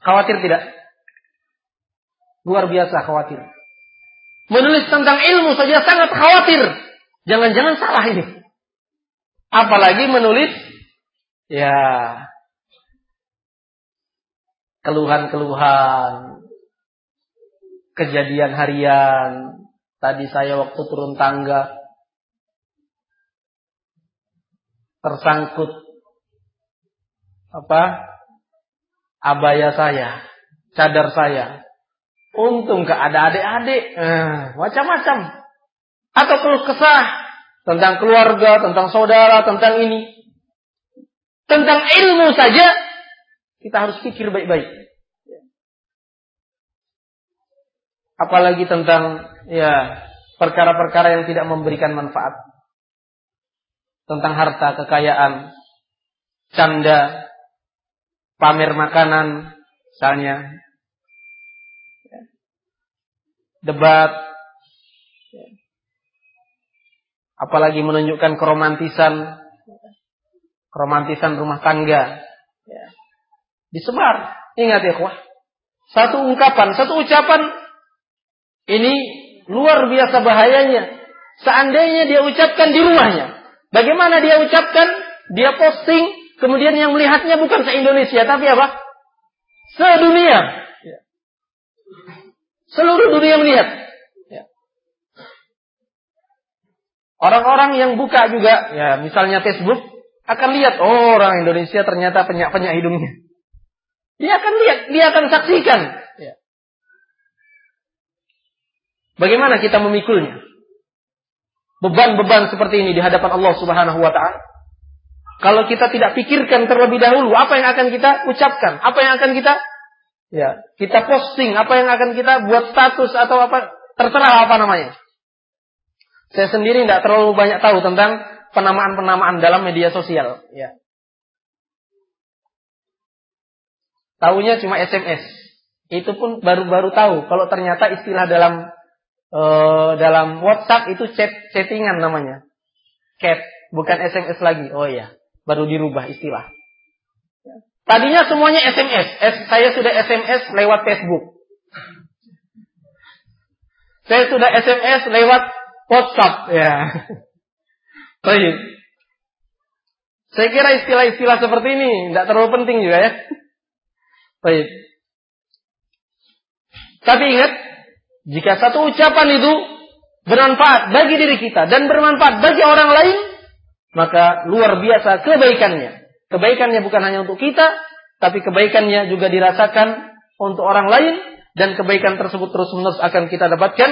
S1: Khawatir tidak? Luar biasa khawatir. Menulis tentang ilmu saja sangat khawatir. Jangan-jangan salah ini. Apalagi menulis ya keluhan-keluhan kejadian harian. Tadi saya waktu turun tangga tersangkut apa abaya saya, cadar saya. Untung gak ada adik-adik, eh, macam-macam. Atau keluh kesah tentang keluarga, tentang saudara, tentang ini. Tentang ilmu saja, kita harus pikir baik-baik. Apalagi tentang ya perkara-perkara yang tidak memberikan manfaat. Tentang harta, kekayaan, canda, pamer makanan, misalnya debat, apalagi menunjukkan keromantisan, keromantisan rumah tangga, disebar. Ingat ya, kuah. Satu ungkapan, satu ucapan ini luar biasa bahayanya. Seandainya dia ucapkan di rumahnya, bagaimana dia ucapkan dia posting, kemudian yang melihatnya bukan se-Indonesia, tapi apa? Se-dunia. Ya. Seluruh dunia melihat. Ya. Orang-orang yang buka juga, ya misalnya Facebook, akan lihat, oh orang Indonesia ternyata penyak-penyak hidungnya. Dia akan lihat, dia akan saksikan. Ya. Bagaimana kita memikulnya? Beban-beban seperti ini di hadapan Allah Subhanahu wa taala. Kalau kita tidak pikirkan terlebih dahulu apa yang akan kita ucapkan, apa yang akan kita ya, kita posting, apa yang akan kita buat status atau apa, terserah apa namanya. Saya sendiri tidak terlalu banyak tahu tentang penamaan-penamaan dalam media sosial, ya. Tahunya cuma SMS. Itu pun baru-baru tahu kalau ternyata istilah dalam uh, dalam WhatsApp itu chat chattingan namanya. Chat, bukan SMS lagi. Oh iya, baru dirubah istilah. Tadinya semuanya SMS. S saya sudah SMS lewat Facebook. Saya sudah SMS lewat WhatsApp ya. Baik. Saya kira istilah-istilah seperti ini tidak terlalu penting juga ya. Baik. Tapi ingat, jika satu ucapan itu bermanfaat bagi diri kita dan bermanfaat bagi orang lain, maka luar biasa kebaikannya. Kebaikannya bukan hanya untuk kita, tapi kebaikannya juga dirasakan untuk orang lain dan kebaikan tersebut terus-menerus akan kita dapatkan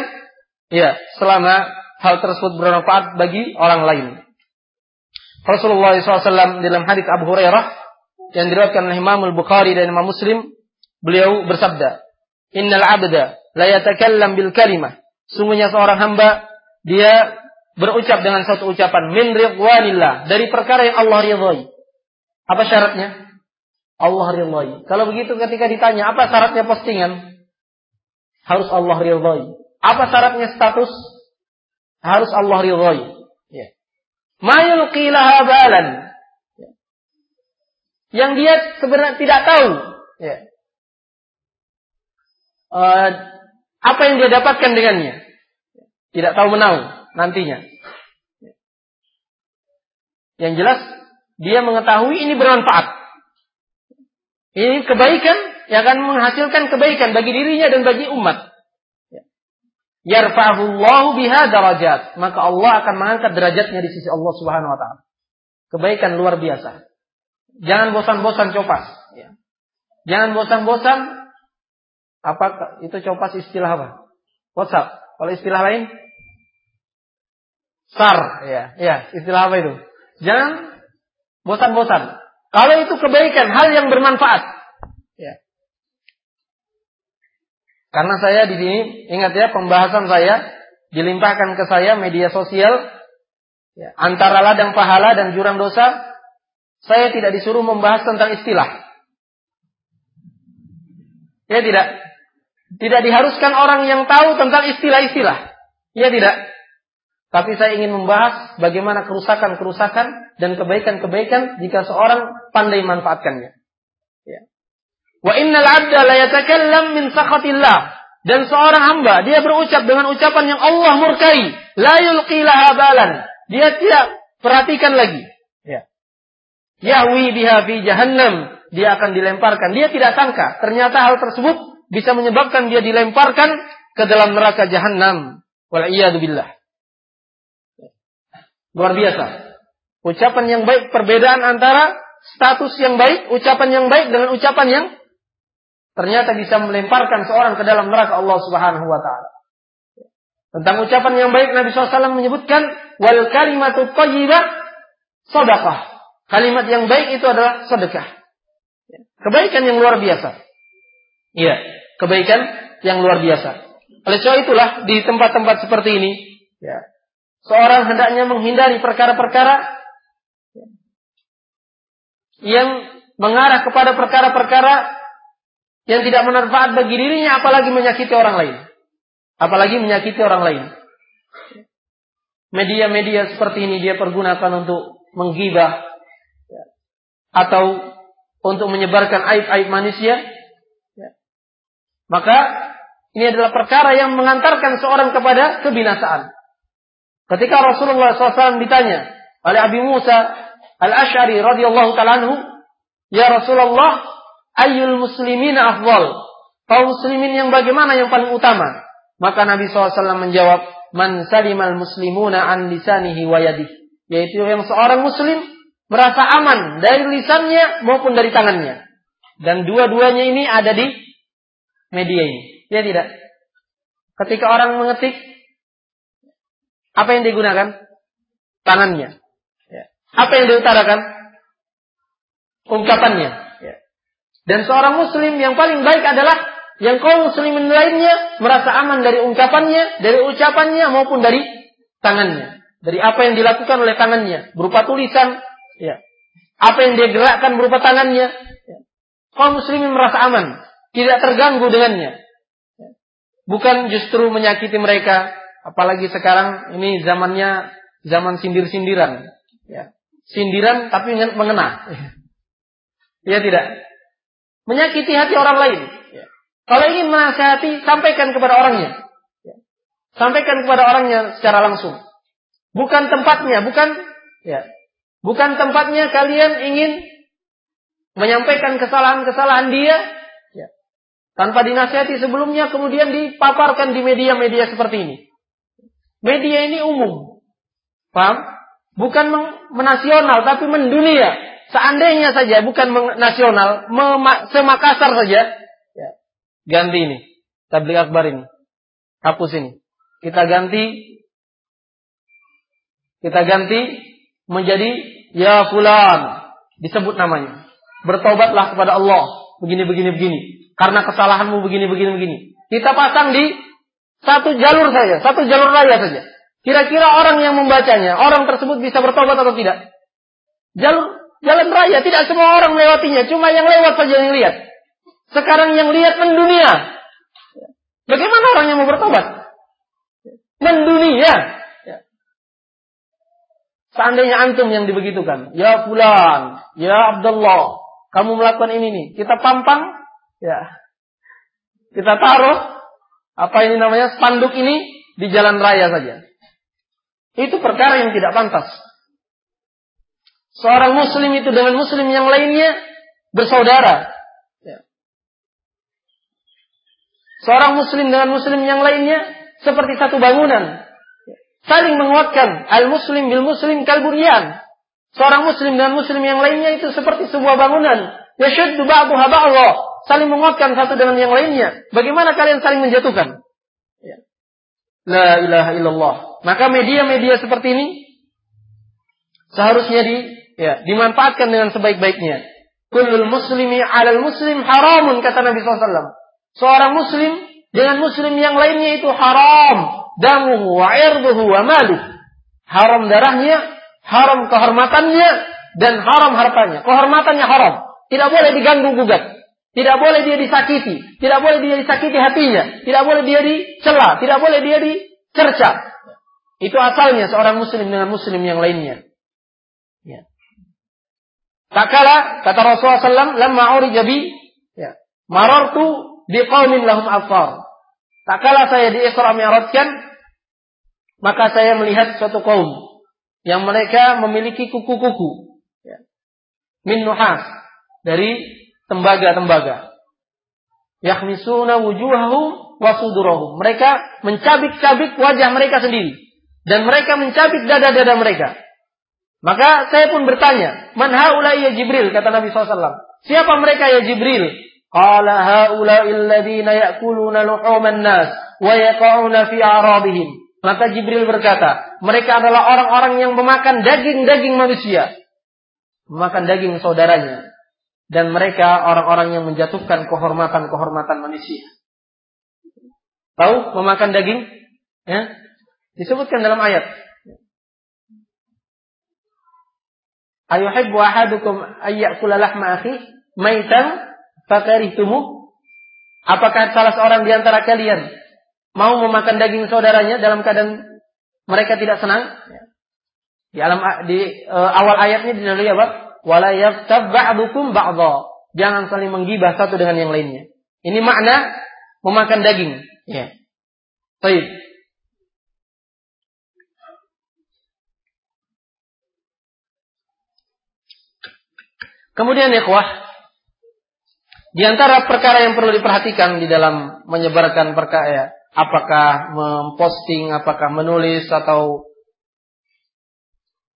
S1: ya selama hal tersebut bermanfaat bagi orang lain. Rasulullah SAW dalam hadis Abu Hurairah yang diriwayatkan oleh Imam Al-Bukhari dan Imam Muslim, beliau bersabda, "Innal 'abda la yatakallam bil kalimah." Sungguhnya seorang hamba dia berucap dengan satu ucapan min ridwanillah dari perkara yang Allah ridhai. Apa syaratnya? Allah ridhai. Kalau begitu ketika ditanya apa syaratnya postingan? Harus Allah ridhai. Apa syaratnya status? Harus Allah ridhai. Ya. Ma yulqilaha balan yang dia sebenarnya tidak tahu ya. uh, apa yang dia dapatkan dengannya. Tidak tahu menau nantinya. Yang jelas dia mengetahui ini bermanfaat. Ini kebaikan yang akan menghasilkan kebaikan bagi dirinya dan bagi umat. Yarfa'ahullahu biha darajat. Maka Allah akan mengangkat derajatnya di sisi Allah Subhanahu wa taala. Kebaikan luar biasa. Jangan bosan-bosan copas. Jangan bosan-bosan. Apa itu copas istilah apa? WhatsApp. Kalau istilah lain? SAR. Ya, ya istilah apa itu? Jangan bosan-bosan. Kalau itu kebaikan, hal yang bermanfaat. Ya. Karena saya di sini, ingat ya pembahasan saya dilimpahkan ke saya media sosial ya, antara ladang pahala dan jurang dosa saya tidak disuruh membahas tentang istilah. Ya tidak. Tidak diharuskan orang yang tahu tentang istilah-istilah. Ya tidak. Tapi saya ingin membahas bagaimana kerusakan-kerusakan dan kebaikan-kebaikan jika seorang pandai manfaatkannya. Ya. Wa innal abda la yatakallam min sakhatillah. Dan seorang hamba, dia berucap dengan ucapan yang Allah murkai. La yulqilaha balan. Dia tidak perhatikan lagi. Yahwi biha fi jahannam. Dia akan dilemparkan. Dia tidak sangka. Ternyata hal tersebut bisa menyebabkan dia dilemparkan ke dalam neraka jahannam. billah. Luar biasa. Ucapan yang baik, perbedaan antara status yang baik, ucapan yang baik dengan ucapan yang ternyata bisa melemparkan seorang ke dalam neraka Allah Subhanahu wa taala. Tentang ucapan yang baik Nabi SAW menyebutkan wal kalimatu thayyibah sadaqah. Kalimat yang baik itu adalah sedekah. Kebaikan yang luar biasa. Iya, kebaikan yang luar biasa. Oleh sebab itulah di tempat-tempat seperti ini, ya, seorang hendaknya menghindari perkara-perkara yang mengarah kepada perkara-perkara yang tidak bermanfaat bagi dirinya, apalagi menyakiti orang lain. Apalagi menyakiti orang lain. Media-media seperti ini dia pergunakan untuk menggibah, atau untuk menyebarkan aib-aib manusia, ya. Maka ini adalah perkara yang mengantarkan seorang kepada kebinasaan. Ketika Rasulullah SAW ditanya oleh Abi Musa Al-Asy'ari radhiyallahu taala anhu, "Ya Rasulullah, ayyul muslimin afdal?" Kaum muslimin yang bagaimana yang paling utama? Maka Nabi SAW menjawab, "Man salimal muslimuna an lisanihi wa yadihi." Yaitu yang seorang muslim merasa aman dari lisannya maupun dari tangannya. Dan dua-duanya ini ada di media ini. Ya tidak? Ketika orang mengetik, apa yang digunakan? Tangannya. Ya. Apa yang diutarakan? Ungkapannya. Ya. Dan seorang muslim yang paling baik adalah yang kaum muslimin lainnya merasa aman dari ungkapannya, dari ucapannya maupun dari tangannya. Dari apa yang dilakukan oleh tangannya, berupa tulisan, ya. Apa yang dia gerakkan berupa tangannya. Ya. Kaum muslimin merasa aman, tidak terganggu dengannya. Ya. Bukan justru menyakiti mereka, apalagi sekarang ini zamannya zaman sindir-sindiran. Ya. Sindiran tapi mengena. Ya tidak. Menyakiti hati orang lain. Ya. Kalau ingin menasihati, sampaikan kepada orangnya. Ya. Sampaikan kepada orangnya secara langsung. Bukan tempatnya, bukan ya. Bukan tempatnya kalian ingin menyampaikan kesalahan-kesalahan dia. Tanpa dinasihati sebelumnya kemudian dipaparkan di media-media seperti ini. Media ini umum. Paham? Bukan menasional tapi mendunia. Seandainya saja bukan nasional, semakasar saja, ya. ganti ini. Tablik akbar ini. Hapus ini. Kita ganti kita ganti menjadi ya fulan disebut namanya. Bertobatlah kepada Allah begini begini begini karena kesalahanmu begini begini begini. Kita pasang di satu jalur saja, satu jalur raya saja. Kira-kira orang yang membacanya, orang tersebut bisa bertobat atau tidak? Jalur jalan raya, tidak semua orang melewatinya, cuma yang lewat saja yang lihat. Sekarang yang lihat mendunia. Bagaimana orang yang mau bertobat? Mendunia. Seandainya antum yang dibegitukan, ya fulan, ya Abdullah, kamu melakukan ini nih, kita pampang, ya, kita taruh apa ini namanya spanduk ini di jalan raya saja. Itu perkara yang tidak pantas. Seorang muslim itu dengan muslim yang lainnya bersaudara. Ya. Seorang muslim dengan muslim yang lainnya seperti satu bangunan saling menguatkan al muslim bil muslim kalburian seorang muslim dan muslim yang lainnya itu seperti sebuah bangunan yashuddu ba'daha ba'dha saling menguatkan satu dengan yang lainnya bagaimana kalian saling menjatuhkan ya. la ilaha illallah maka media-media seperti ini seharusnya di ya dimanfaatkan dengan sebaik-baiknya kullul muslimi 'alal muslim haramun kata Nabi SAW seorang muslim dengan muslim yang lainnya itu haram damuhu wa irduhu wa maluh. Haram darahnya, haram kehormatannya, dan haram hartanya. Kehormatannya haram. Tidak boleh diganggu gugat. Tidak boleh dia disakiti. Tidak boleh dia disakiti hatinya. Tidak boleh dia dicela. Tidak boleh dia dicerca. Itu asalnya seorang muslim dengan muslim yang lainnya. Ya. Tak kala, kata Rasulullah SAW, lamma urija bi, ya, marartu biqaumin lahum afar. Tak kala saya di Isra Mi'rajkan, maka saya melihat suatu kaum yang mereka memiliki kuku-kuku ya. min nuhas dari tembaga-tembaga. Yakhmisuna wujuhahum wa sudurahum. Mereka mencabik-cabik wajah mereka sendiri dan mereka mencabik dada-dada mereka. Maka saya pun bertanya, "Man haula ya Jibril?" kata Nabi SAW. Siapa mereka ya Jibril? Qala haula'il ladzina ya'kuluna luhuman nas wa yaqa'una fi a'radihim. Maka Jibril berkata, mereka adalah orang-orang yang memakan daging-daging manusia. Memakan daging saudaranya. Dan mereka orang-orang yang menjatuhkan kehormatan-kehormatan manusia. Tahu memakan daging? Ya? Disebutkan dalam ayat. Ayuhibbu ahadukum ayyakula lahma akhi maitan fakarihtumu? Apakah salah seorang di antara kalian mau memakan daging saudaranya dalam keadaan mereka tidak senang? Di alam di uh, awal ayatnya dinalui apa? Wala yaftab ba'dukum ba'dha. Jangan saling menggibah satu dengan yang lainnya. Ini makna memakan daging. Ya. Baik. Kemudian ikhwah, di antara perkara yang perlu diperhatikan di dalam menyebarkan perkara ya, apakah memposting, apakah menulis atau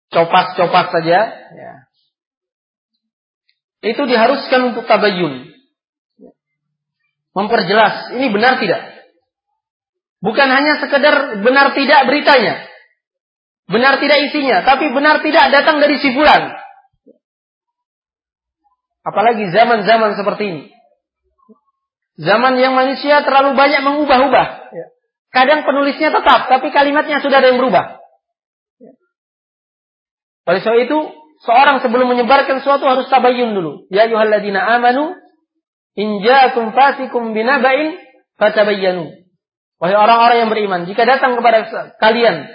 S1: copas-copas saja, ya. Itu diharuskan untuk tabayun. Memperjelas, ini benar tidak? Bukan hanya sekedar benar tidak beritanya. Benar tidak isinya, tapi benar tidak datang dari si fulan. Apalagi zaman-zaman seperti ini. Zaman yang manusia terlalu banyak mengubah-ubah. Kadang penulisnya tetap, tapi kalimatnya sudah ada yang berubah. Oleh sebab itu, seorang sebelum menyebarkan sesuatu harus tabayyun dulu. Ya yuhalladina amanu, inja'akum fasikum binaba'in, fatabayyanu. Wahai orang-orang yang beriman, jika datang kepada kalian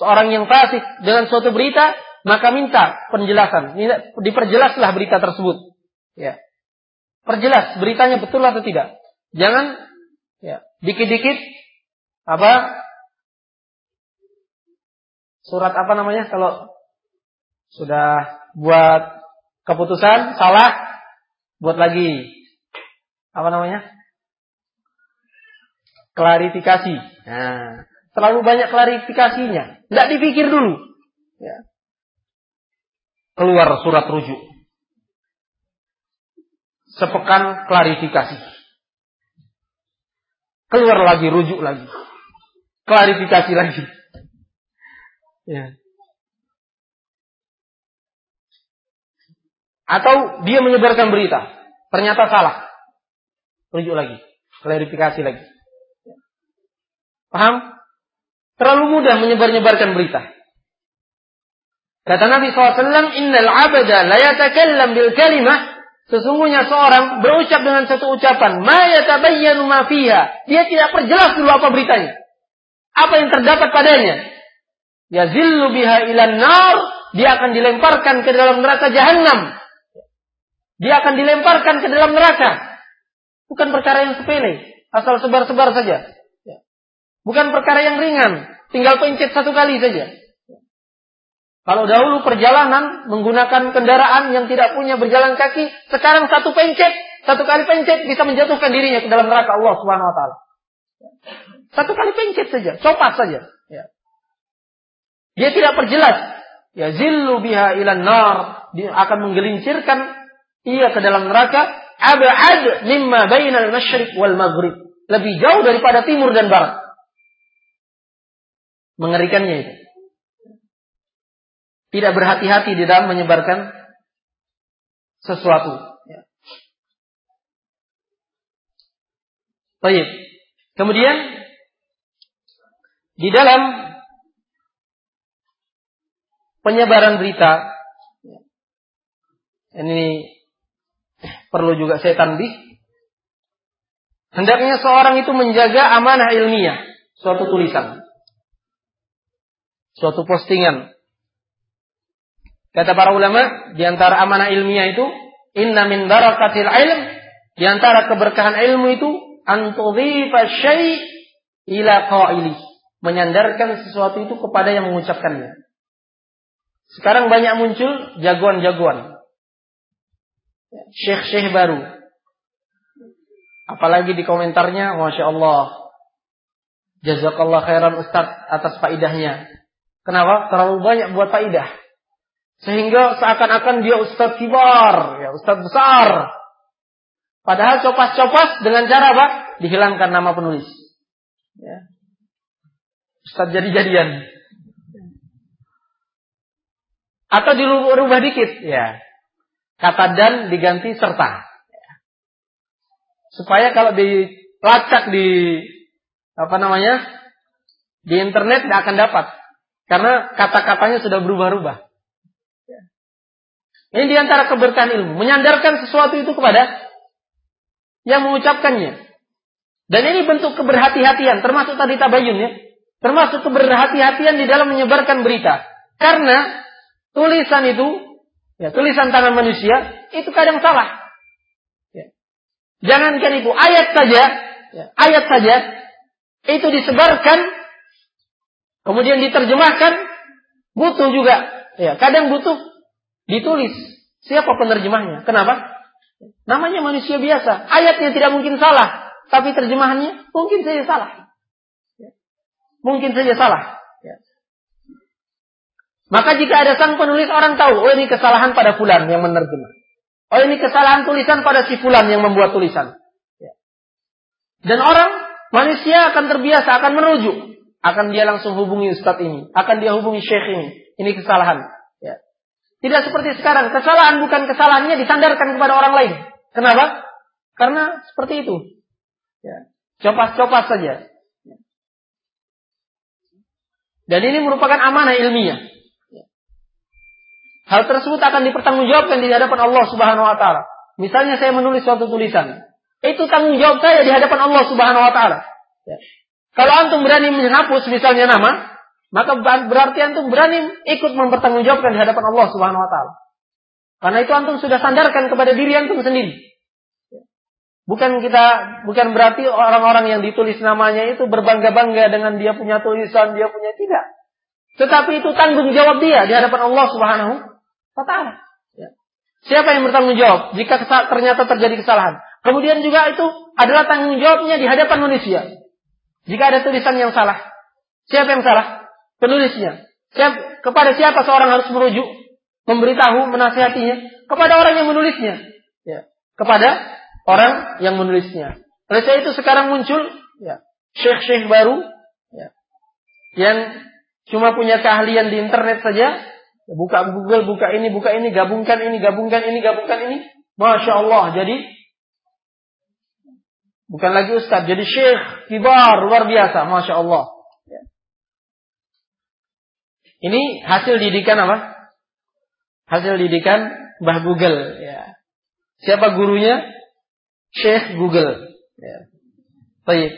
S1: seorang yang fasik dengan suatu berita, maka minta penjelasan. Diperjelaslah berita tersebut. Ya. Perjelas beritanya betul atau tidak. Jangan ya, dikit-dikit apa surat apa namanya kalau sudah buat keputusan salah buat lagi apa namanya klarifikasi. Nah, terlalu banyak klarifikasinya. Tidak dipikir dulu. Ya. Keluar surat rujuk. Sepekan klarifikasi. Keluar lagi, rujuk lagi. Klarifikasi lagi. Ya. Atau dia menyebarkan berita. Ternyata salah. Rujuk lagi. Klarifikasi lagi. Paham? Terlalu mudah menyebar-nyebarkan berita. Kata Nabi SAW, Innal abada la yatakallam bil kalimah. Sesungguhnya seorang berucap dengan satu ucapan, ma yatabayyanu ma fiha. Dia tidak perjelas dulu apa beritanya. Apa yang terdapat padanya. Yazillu biha ilan nar. Dia akan dilemparkan ke dalam neraka jahanam. Dia akan dilemparkan ke dalam neraka. Bukan perkara yang sepele. Asal sebar-sebar saja. Bukan perkara yang ringan. Tinggal pencet satu kali saja. Kalau dahulu perjalanan menggunakan kendaraan yang tidak punya berjalan kaki, sekarang satu pencet, satu kali pencet bisa menjatuhkan dirinya ke dalam neraka Allah Subhanahu wa taala. Satu kali pencet saja, copas saja. Ya. Dia tidak perjelas. Ya zillu biha ilan nar. Dia akan menggelincirkan ia ke dalam neraka. Abad mimma bainal masyriq wal maghrib. Lebih jauh daripada timur dan barat. Mengerikannya itu. Tidak berhati-hati di dalam menyebarkan sesuatu. Baik. Kemudian di dalam penyebaran berita ini perlu juga saya tanbih. Hendaknya seorang itu menjaga amanah ilmiah, suatu tulisan suatu postingan. Kata para ulama, di antara amanah ilmiah itu, inna min barakatil ilm, di antara keberkahan ilmu itu, antudhifa syai' ila qaili. Menyandarkan sesuatu itu kepada yang mengucapkannya. Sekarang banyak muncul jagoan-jagoan. Syekh-syekh baru. Apalagi di komentarnya, Masya Allah. Jazakallah khairan Ustaz atas faidahnya. Kenapa? Terlalu banyak buat faidah. Sehingga seakan-akan dia ustaz kibar, ya ustaz besar. Padahal copas-copas dengan cara apa? Dihilangkan nama penulis. Ya. Ustaz jadi-jadian. Atau dirubah dikit, ya. Kata dan diganti serta. Supaya kalau dilacak di apa namanya di internet tidak akan dapat karena kata-katanya sudah berubah-ubah. Ini di antara keberkahan ilmu. Menyandarkan sesuatu itu kepada yang mengucapkannya. Dan ini bentuk keberhati-hatian. Termasuk tadi tabayun ya. Termasuk keberhati-hatian di dalam menyebarkan berita. Karena tulisan itu, ya tulisan tangan manusia, itu kadang salah. Ya. Jangankan itu, ayat saja, ya, ayat saja, itu disebarkan Kemudian diterjemahkan butuh juga. Ya, kadang butuh ditulis Siapa penerjemahnya? Kenapa? Namanya manusia biasa. Ayatnya tidak mungkin salah. Tapi terjemahannya mungkin saja salah. Mungkin saja salah. Maka jika ada sang penulis orang tahu, oh ini kesalahan pada fulan yang menerjemah. Oh ini kesalahan tulisan pada si fulan yang membuat tulisan. Dan orang manusia akan terbiasa, akan merujuk. Akan dia langsung hubungi ustadz ini. Akan dia hubungi syekh ini. Ini kesalahan. Ya. Tidak seperti sekarang. Kesalahan bukan kesalahannya disandarkan kepada orang lain. Kenapa? Karena seperti itu. Ya. Copas-copas saja. Dan ini merupakan amanah ilmiah. Hal tersebut akan dipertanggungjawabkan di hadapan Allah Subhanahu wa taala. Misalnya saya menulis suatu tulisan, itu tanggung jawab saya di hadapan Allah Subhanahu wa taala. Ya. Kalau antum berani menghapus misalnya nama, maka berarti antum berani ikut mempertanggungjawabkan di hadapan Allah Subhanahu wa taala. Karena itu antum sudah sandarkan kepada diri antum sendiri. Bukan kita bukan berarti orang-orang yang ditulis namanya itu berbangga-bangga dengan dia punya tulisan, dia punya tidak. Tetapi itu tanggung jawab dia di hadapan Allah Subhanahu Fatal. Ya. Siapa yang bertanggung jawab jika ternyata terjadi kesalahan? Kemudian juga itu adalah tanggung jawabnya di hadapan manusia. Jika ada tulisan yang salah, siapa yang salah? Penulisnya. Siap, kepada siapa seorang harus merujuk, memberitahu, menasihatinya? Kepada orang yang menulisnya. Ya. Kepada orang yang menulisnya. Oleh itu sekarang muncul ya, syekh-syekh baru ya, yang cuma punya keahlian di internet saja, Buka Google, buka ini, buka ini, gabungkan ini, gabungkan ini, gabungkan ini. Masya Allah. Jadi bukan lagi ustaz, jadi syekh kibar luar biasa, masya Allah. Ya. Ini hasil didikan apa? Hasil didikan Mbah Google. Ya. Siapa gurunya? Syekh Google. Ya. Baik.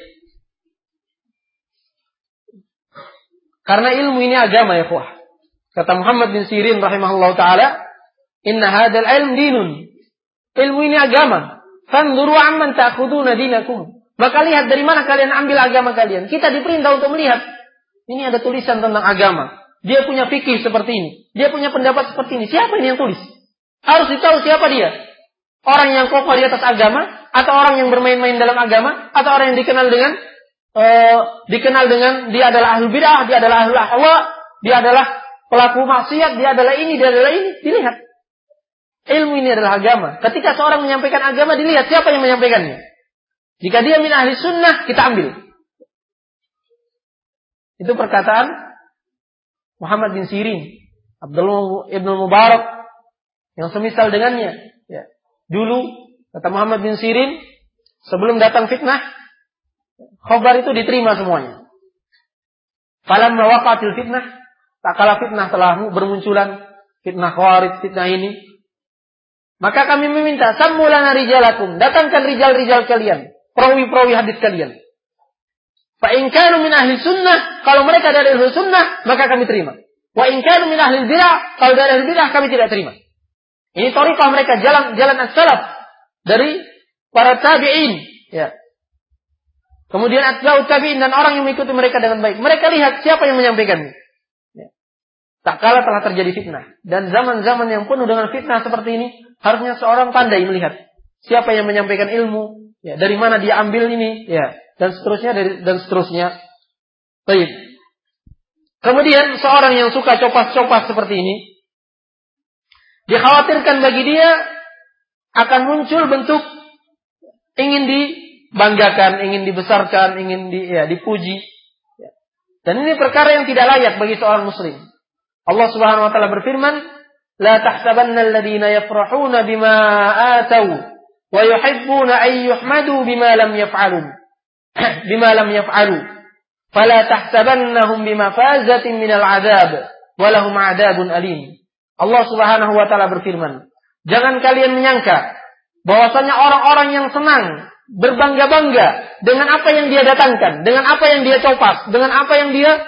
S1: Karena ilmu ini agama ya, kuah. Kata Muhammad bin Sirin rahimahullah taala, "Inna hadzal ilm dinun." Ilmu ini agama. Fanzuru amman ta'khuduna dinakum. Maka lihat dari mana kalian ambil agama kalian. Kita diperintah untuk melihat. Ini ada tulisan tentang agama. Dia punya fikih seperti ini. Dia punya pendapat seperti ini. Siapa ini yang tulis? Harus ditahu siapa dia. Orang yang kokoh di atas agama atau orang yang bermain-main dalam agama atau orang yang dikenal dengan uh, dikenal dengan dia adalah ahli bid'ah, dia adalah ahli ahwa, dia adalah pelaku maksiat, dia adalah ini, dia adalah ini, dilihat. Ilmu ini adalah agama. Ketika seorang menyampaikan agama, dilihat siapa yang menyampaikannya. Jika dia min ahli sunnah, kita ambil. Itu perkataan Muhammad bin Sirin, Abdul Ibn Mubarak, yang semisal dengannya. Ya. Dulu, kata Muhammad bin Sirin, sebelum datang fitnah, khobar itu diterima semuanya. Falam waqatil fitnah, Tak kala fitnah telah bermunculan, fitnah khawarij, fitnah ini. Maka kami meminta, sammulana rijalakum, datangkan rijal-rijal kalian, perawi-perawi hadis kalian. Fa in kanu min ahli sunnah, kalau mereka dari ahli sunnah, maka kami terima. Wa in kanu min ahli bidah, kalau dari ahli bidah kami tidak terima. Ini tariqah mereka jalan jalan as-salaf dari para tabi'in, ya. Kemudian atba'ut tabi'in dan orang yang mengikuti mereka dengan baik. Mereka lihat siapa yang menyampaikannya. Tak kala telah terjadi fitnah. Dan zaman-zaman yang penuh dengan fitnah seperti ini, harusnya seorang pandai melihat siapa yang menyampaikan ilmu, ya, dari mana dia ambil ini, ya, dan seterusnya dari, dan seterusnya. Baik. Kemudian seorang yang suka copas-copas seperti ini, dikhawatirkan bagi dia akan muncul bentuk ingin dibanggakan, ingin dibesarkan, ingin di, ya, dipuji. Dan ini perkara yang tidak layak bagi seorang muslim. Allah Subhanahu wa taala berfirman, "La tahsabanna alladhina yafrahuna bima atau wa yuhibbuna an yuhmadu bima lam yaf'alu." bima lam yaf'alu. Fala tahsabannahum bimafazatin minal 'adzab wa lahum 'adzabun alim. Allah Subhanahu wa taala berfirman, "Jangan kalian menyangka bahwasanya orang-orang yang senang berbangga-bangga dengan apa yang dia datangkan, dengan apa yang dia copas, dengan apa yang dia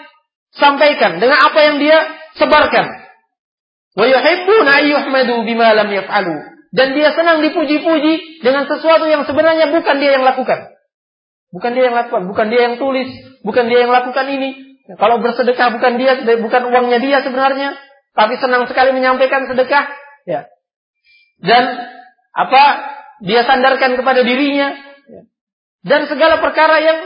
S1: sampaikan, dengan apa yang dia sebarkan. Wa bima lam yaf'alu. Dan dia senang dipuji-puji dengan sesuatu yang sebenarnya bukan dia yang lakukan. Bukan dia yang lakukan, bukan dia yang tulis, bukan dia yang lakukan ini. Kalau bersedekah bukan dia, bukan uangnya dia sebenarnya, tapi senang sekali menyampaikan sedekah. Ya. dan apa dia sandarkan kepada dirinya dan segala perkara yang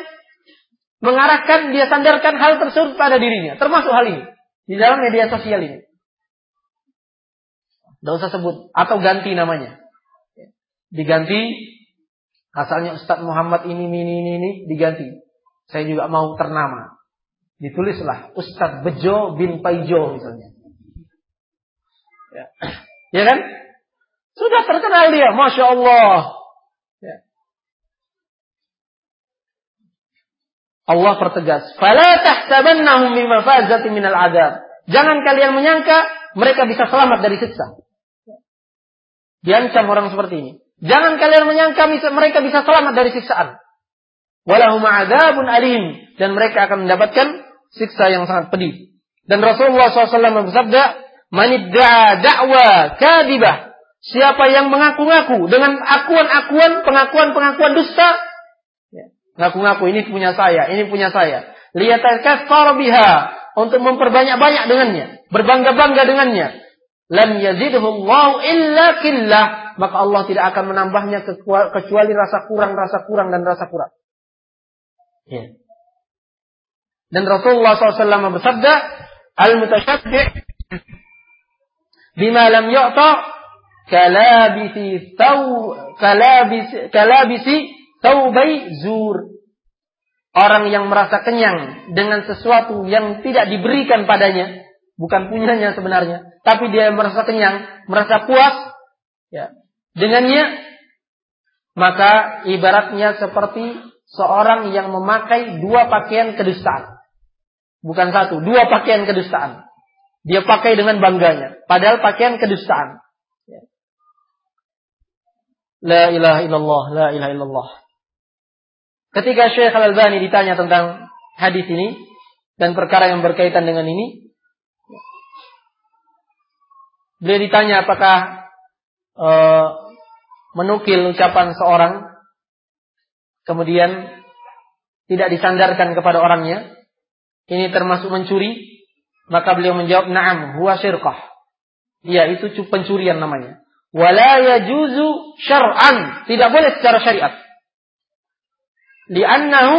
S1: mengarahkan dia sandarkan hal tersebut pada dirinya termasuk hal ini di dalam media sosial ini. Tidak usah sebut. Atau ganti namanya. Diganti. Asalnya Ustadz Muhammad ini ini ini, ini diganti. Saya juga mau ternama. Ditulislah Ustadz Bejo bin Paijo misalnya. Ya, ya kan? Sudah terkenal dia, masya Allah. Ya. Allah pertegas, "Fala bimafazati minal adab." Jangan kalian menyangka mereka bisa selamat dari siksa. Diancam orang seperti ini. Jangan kalian menyangka mereka bisa selamat dari siksaan. Walahum adzabun alim dan mereka akan mendapatkan siksa yang sangat pedih. Dan Rasulullah SAW bersabda, "Manidda'a da'wa kadibah Siapa yang mengaku-ngaku dengan akuan-akuan, pengakuan-pengakuan dusta, ngaku-ngaku ini punya saya, ini punya saya. Lihat biha untuk memperbanyak-banyak dengannya, berbangga-bangga dengannya. Lam yazidhullahu illa killah. Maka Allah tidak akan menambahnya kecuali rasa kurang, rasa kurang, dan rasa kurang. Ya. Dan Rasulullah SAW bersabda, Al-mutasyabbi' bima lam yu'ta kalabisi kalabisi kalabisi taubai zur. Orang yang merasa kenyang dengan sesuatu yang tidak diberikan padanya bukan punyanya sebenarnya tapi dia merasa kenyang merasa puas ya dengannya maka ibaratnya seperti seorang yang memakai dua pakaian kedustaan. Bukan satu dua pakaian kedustaan. Dia pakai dengan bangganya padahal pakaian kedustaan. La ilaha illallah, la ilaha illallah. Ketika Syekh Al-Albani ditanya tentang hadis ini dan perkara yang berkaitan dengan ini, beliau ditanya apakah uh, menukil ucapan seorang kemudian tidak disandarkan kepada orangnya, ini termasuk mencuri, maka beliau menjawab, "Na'am, huwa syirqah." Iya, itu pencurian namanya wala yajuzu syar'an, tidak boleh secara syariat. Li'annahu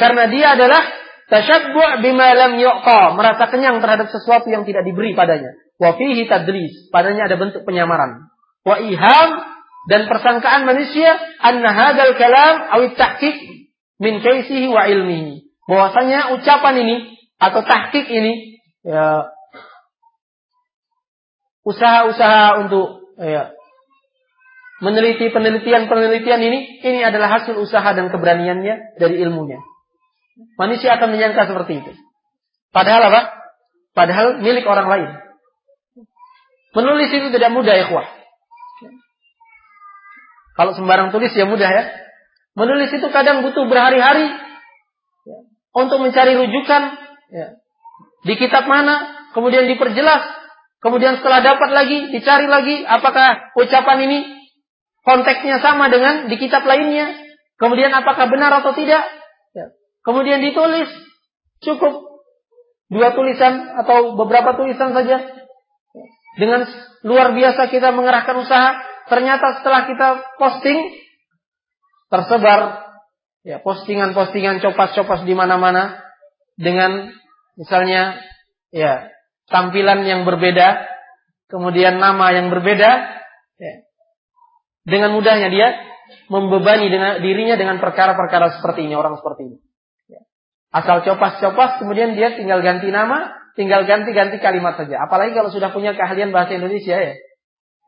S1: karena dia adalah tasyabbu' bima lam yu'ta, merasa kenyang terhadap sesuatu yang tidak diberi padanya. Wa fihi tadlis, padanya ada bentuk penyamaran. Wa iham dan persangkaan manusia anna hadzal kalam aw tahqiq min kaisihi wa ilmihi. Bahwasanya ucapan ini atau tahqiq ini ya usaha-usaha untuk ya, meneliti penelitian-penelitian ini, ini adalah hasil usaha dan keberaniannya dari ilmunya. Manusia akan menyangka seperti itu. Padahal apa? Padahal milik orang lain. Menulis itu tidak mudah kuah. Kalau sembarang tulis ya mudah ya. Menulis itu kadang butuh berhari-hari untuk mencari rujukan ya, di kitab mana, kemudian diperjelas, Kemudian setelah dapat lagi, dicari lagi apakah ucapan ini konteksnya sama dengan di kitab lainnya. Kemudian apakah benar atau tidak. Ya. Kemudian ditulis. Cukup dua tulisan atau beberapa tulisan saja. Dengan luar biasa kita mengerahkan usaha. Ternyata setelah kita posting, tersebar ya postingan-postingan copas-copas di mana-mana dengan misalnya ya tampilan yang berbeda, kemudian nama yang berbeda, ya. Dengan mudahnya dia membebani dengan dirinya dengan perkara-perkara seperti ini, orang seperti ini. Ya. Asal copas-copas, kemudian dia tinggal ganti nama, tinggal ganti-ganti kalimat saja. Apalagi kalau sudah punya keahlian bahasa Indonesia ya,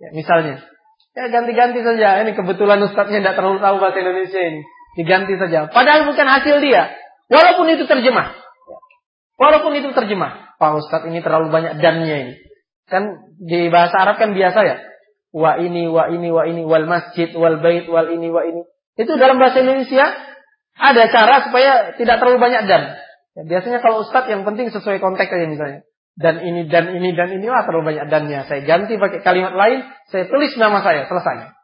S1: ya misalnya. Ya ganti-ganti saja. Ini kebetulan ustadznya tidak terlalu tahu bahasa Indonesia ini. Diganti saja. Padahal bukan hasil dia. Walaupun itu terjemah. Walaupun itu terjemah. Pak Ustadz ini terlalu banyak dannya ini. Kan di bahasa Arab kan biasa ya. Wa ini, wa ini, wa ini, wal masjid, wal bait, wal ini, wa ini. Itu dalam bahasa Indonesia ada cara supaya tidak terlalu banyak dan. Ya, biasanya kalau Ustadz yang penting sesuai konteks aja misalnya. Dan ini, dan ini, dan ini, wah terlalu banyak dannya. Saya ganti pakai kalimat lain, saya tulis nama saya, selesai.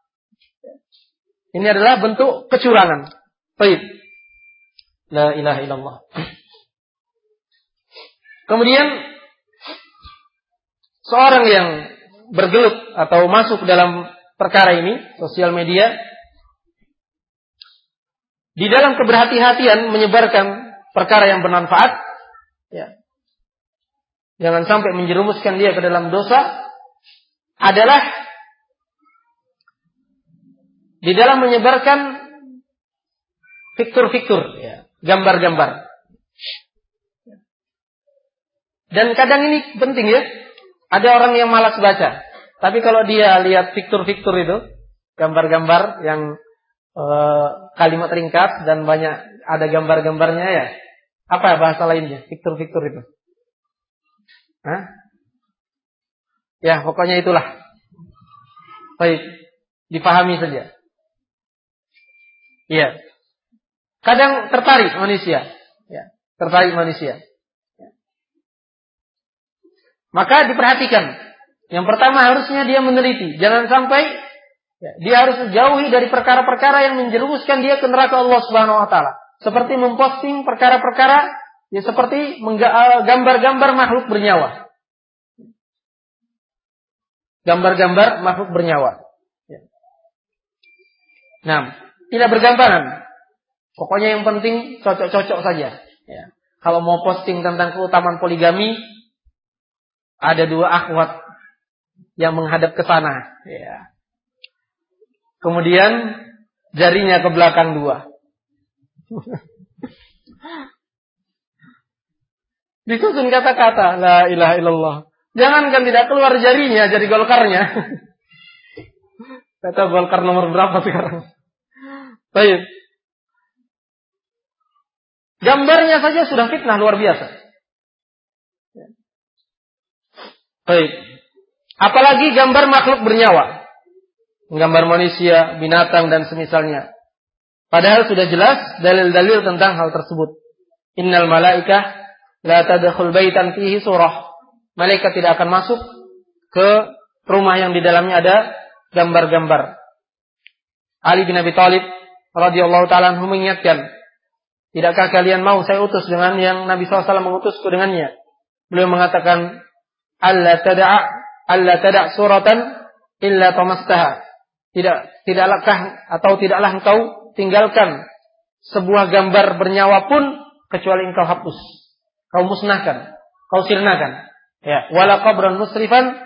S1: Ini adalah bentuk kecurangan. Baik. La ilaha illallah. Kemudian seorang yang bergelut atau masuk dalam perkara ini, sosial media, di dalam keberhati-hatian menyebarkan perkara yang bermanfaat, ya, jangan sampai menjerumuskan dia ke dalam dosa, adalah di dalam menyebarkan fiktur-fiktur, ya, gambar-gambar. Dan kadang ini penting ya, ada orang yang malas baca. Tapi kalau dia lihat fiktur-fiktur itu, gambar-gambar yang uh, kalimat ringkas dan banyak ada gambar-gambarnya ya. Apa bahasa lainnya? Fiktur-fiktur itu. Hah? Ya, pokoknya itulah. Baik, dipahami saja. Iya. Kadang tertarik manusia, ya, tertarik manusia. Maka diperhatikan. Yang pertama harusnya dia meneliti, jangan sampai dia harus jauhi dari perkara-perkara yang menjerumuskan dia ke neraka Allah Subhanahu wa taala. Seperti memposting perkara-perkara ya seperti eh, gambar-gambar makhluk bernyawa. Gambar-gambar makhluk bernyawa. Ya. Nah, tidak bergambaran. Pokoknya yang penting cocok-cocok saja. Ya. Kalau mau posting tentang keutamaan poligami, ada dua akhwat yang menghadap ke sana. Ya. Kemudian jarinya ke belakang dua. Disusun kata-kata la ilaha illallah. Jangankan tidak keluar jarinya jadi golkarnya. Kata golkar nomor berapa sekarang? Baik. Gambarnya saja sudah fitnah luar biasa. Baik. Apalagi gambar makhluk bernyawa menggambar manusia, binatang dan semisalnya. Padahal sudah jelas dalil-dalil tentang hal tersebut. Innal malaikah la tadkhul baitan fihi surah. Malaikat tidak akan masuk ke rumah yang di dalamnya ada gambar-gambar. Ali bin Abi Thalib radhiyallahu taala mengingatkan, "Tidakkah kalian mau saya utus dengan yang Nabi SAW mengutusku dengannya?" Beliau mengatakan, "Alla tad'a alla tada' suratan illa tamastaha." Tidak tidaklahkah atau tidaklah engkau tinggalkan sebuah gambar bernyawa pun kecuali engkau hapus. Kau musnahkan, kau sirnakan. Ya, wala qabran musrifan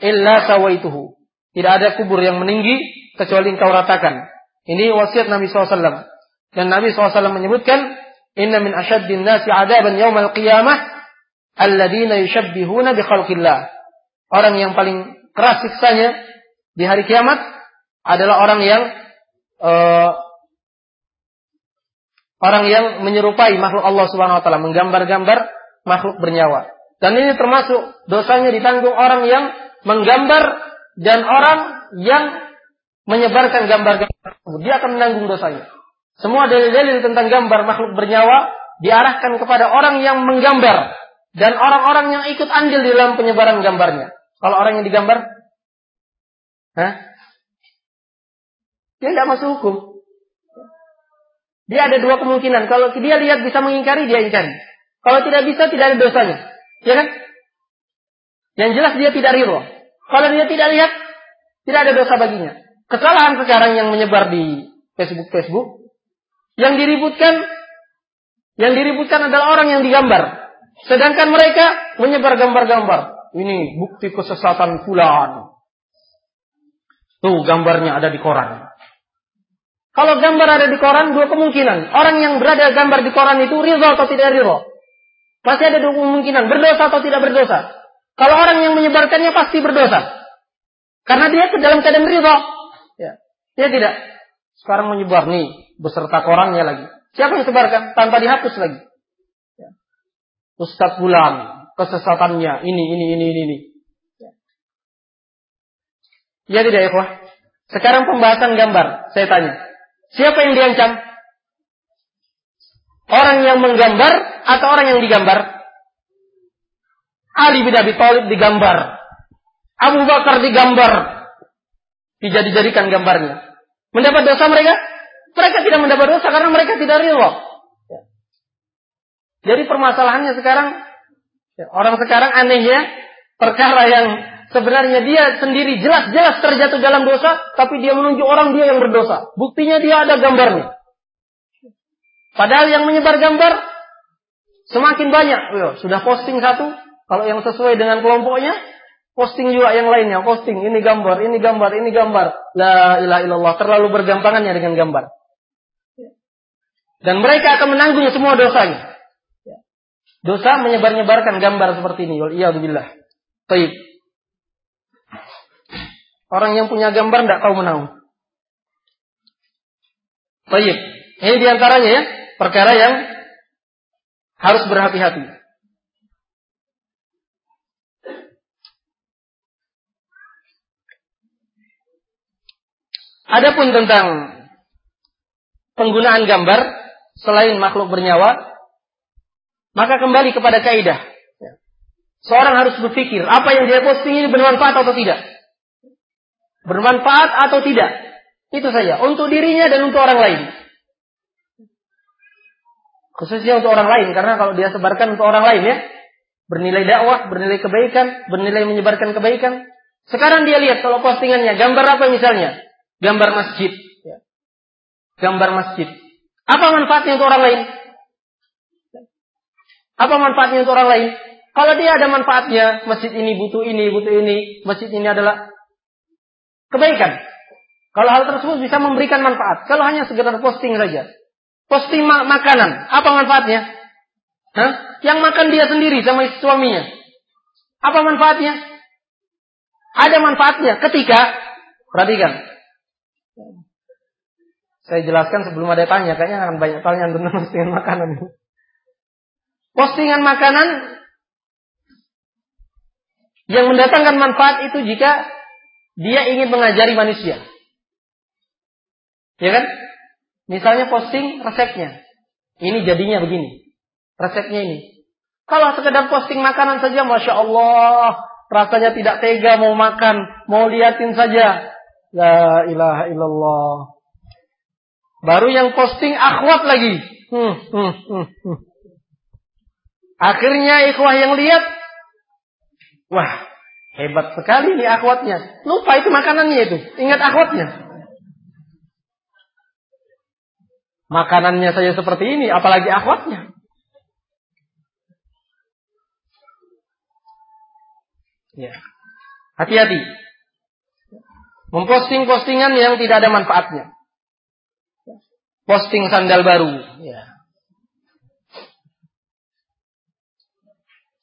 S1: illa sawaituhu. Tidak ada kubur yang meninggi kecuali engkau ratakan. Ini wasiat Nabi SAW. Dan Nabi SAW menyebutkan, Inna min asyaddin nasi adaban yawmal qiyamah, alladina yushabbihuna bi khalqillah. Orang yang paling keras siksanya di hari kiamat adalah orang yang uh, orang yang menyerupai makhluk Allah Subhanahu wa taala, menggambar-gambar makhluk bernyawa. Dan ini termasuk dosanya ditanggung orang yang menggambar dan orang yang menyebarkan gambar-gambar. Dia akan menanggung dosanya. Semua dalil-dalil tentang gambar makhluk bernyawa diarahkan kepada orang yang menggambar dan orang-orang yang ikut andil di dalam penyebaran gambarnya. Kalau orang yang digambar, Hah? Dia tidak masuk hukum. Dia ada dua kemungkinan. Kalau dia lihat bisa mengingkari, dia ingkari. Kalau tidak bisa, tidak ada dosanya. Ya kan? Yang jelas dia tidak ridho. Kalau dia tidak lihat, tidak ada dosa baginya. Kesalahan sekarang yang menyebar di Facebook-Facebook, yang diributkan, yang diributkan adalah orang yang digambar. Sedangkan mereka menyebar gambar-gambar. Ini bukti kesesatan fulan. Tuh gambarnya ada di koran. Kalau gambar ada di koran, dua kemungkinan. Orang yang berada gambar di koran itu ridho atau tidak ridho. Pasti ada dua kemungkinan, berdosa atau tidak berdosa. Kalau orang yang menyebarkannya pasti berdosa. Karena dia ke dalam keadaan ridho. Ya. Dia tidak. Sekarang menyebar nih, beserta korannya lagi. Siapa yang sebarkan? Tanpa dihapus lagi. Ustadz Bulan, kesesatannya, ini, ini, ini, ini, ini. Ya, tidak ya, Sekarang pembahasan gambar, saya tanya. Siapa yang diancam? Orang yang menggambar atau orang yang digambar? Ali bin Abi Thalib digambar. Abu Bakar digambar. Dijadi-jadikan gambarnya. Mendapat dosa mereka? Mereka tidak mendapat dosa karena mereka tidak ridho. Jadi permasalahannya sekarang, orang sekarang anehnya perkara yang sebenarnya dia sendiri jelas-jelas terjatuh dalam dosa, tapi dia menunjuk orang dia yang berdosa. Buktinya dia ada gambarnya. Padahal yang menyebar gambar semakin banyak. Sudah posting satu, kalau yang sesuai dengan kelompoknya, posting juga yang lainnya. Posting ini gambar, ini gambar, ini gambar. La ilaha illallah. Terlalu bergampangannya dengan gambar. Dan mereka akan menanggung semua dosanya. Dosa menyebar-nyebarkan gambar seperti ini. Waliyahzubillah. Baik. Orang yang punya gambar tidak tahu menang. Baik. Ini di antaranya ya. Perkara yang harus berhati-hati. Adapun tentang penggunaan gambar selain makhluk bernyawa, maka kembali kepada kaidah. Seorang harus berpikir, apa yang dia posting ini bermanfaat atau tidak? Bermanfaat atau tidak? Itu saja. Untuk dirinya dan untuk orang lain. Khususnya untuk orang lain. Karena kalau dia sebarkan untuk orang lain ya. Bernilai dakwah, bernilai kebaikan, bernilai menyebarkan kebaikan. Sekarang dia lihat kalau postingannya. Gambar apa misalnya? Gambar masjid. Ya. Gambar masjid. Apa manfaatnya untuk orang lain? Apa manfaatnya untuk orang lain? Kalau dia ada manfaatnya, masjid ini butuh ini, butuh ini, masjid ini adalah kebaikan. Kalau hal tersebut bisa memberikan manfaat. Kalau hanya sekedar posting saja. Posting ma makanan, apa manfaatnya? Hah? Yang makan dia sendiri sama suaminya. Apa manfaatnya? Ada manfaatnya ketika, perhatikan. Saya jelaskan sebelum ada tanya, kayaknya akan banyak tanya tentang postingan makanan postingan makanan yang mendatangkan manfaat itu jika dia ingin mengajari manusia. Ya kan? Misalnya posting resepnya. Ini jadinya begini. Resepnya ini. Kalau sekedar posting makanan saja, Masya Allah. Rasanya tidak tega mau makan. Mau liatin saja. La ilaha illallah. Baru yang posting akhwat lagi. Hmm, hmm, hmm, hmm. Akhirnya ikhwah yang lihat, wah hebat sekali nih akhwatnya. Lupa itu makanannya itu, ingat akhwatnya. Makanannya saja seperti ini, apalagi akhwatnya. Ya. Hati-hati. Memposting postingan yang tidak ada manfaatnya. Posting sandal baru, ya.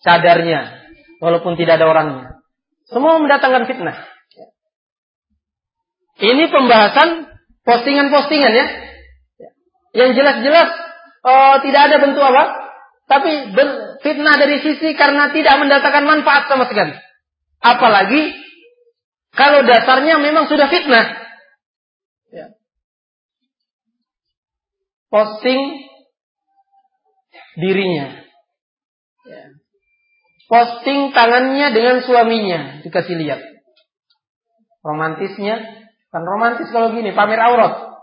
S1: Cadarnya, walaupun tidak ada orangnya. Semua mendatangkan fitnah. Ini pembahasan postingan-postingan ya. Yang jelas-jelas oh, tidak ada bentuk apa. Tapi fitnah dari sisi karena tidak mendatangkan manfaat sama sekali. Apalagi kalau dasarnya memang sudah fitnah. Ya. Posting dirinya posting tangannya dengan suaminya dikasih lihat. Romantisnya kan romantis kalau gini pamer aurat.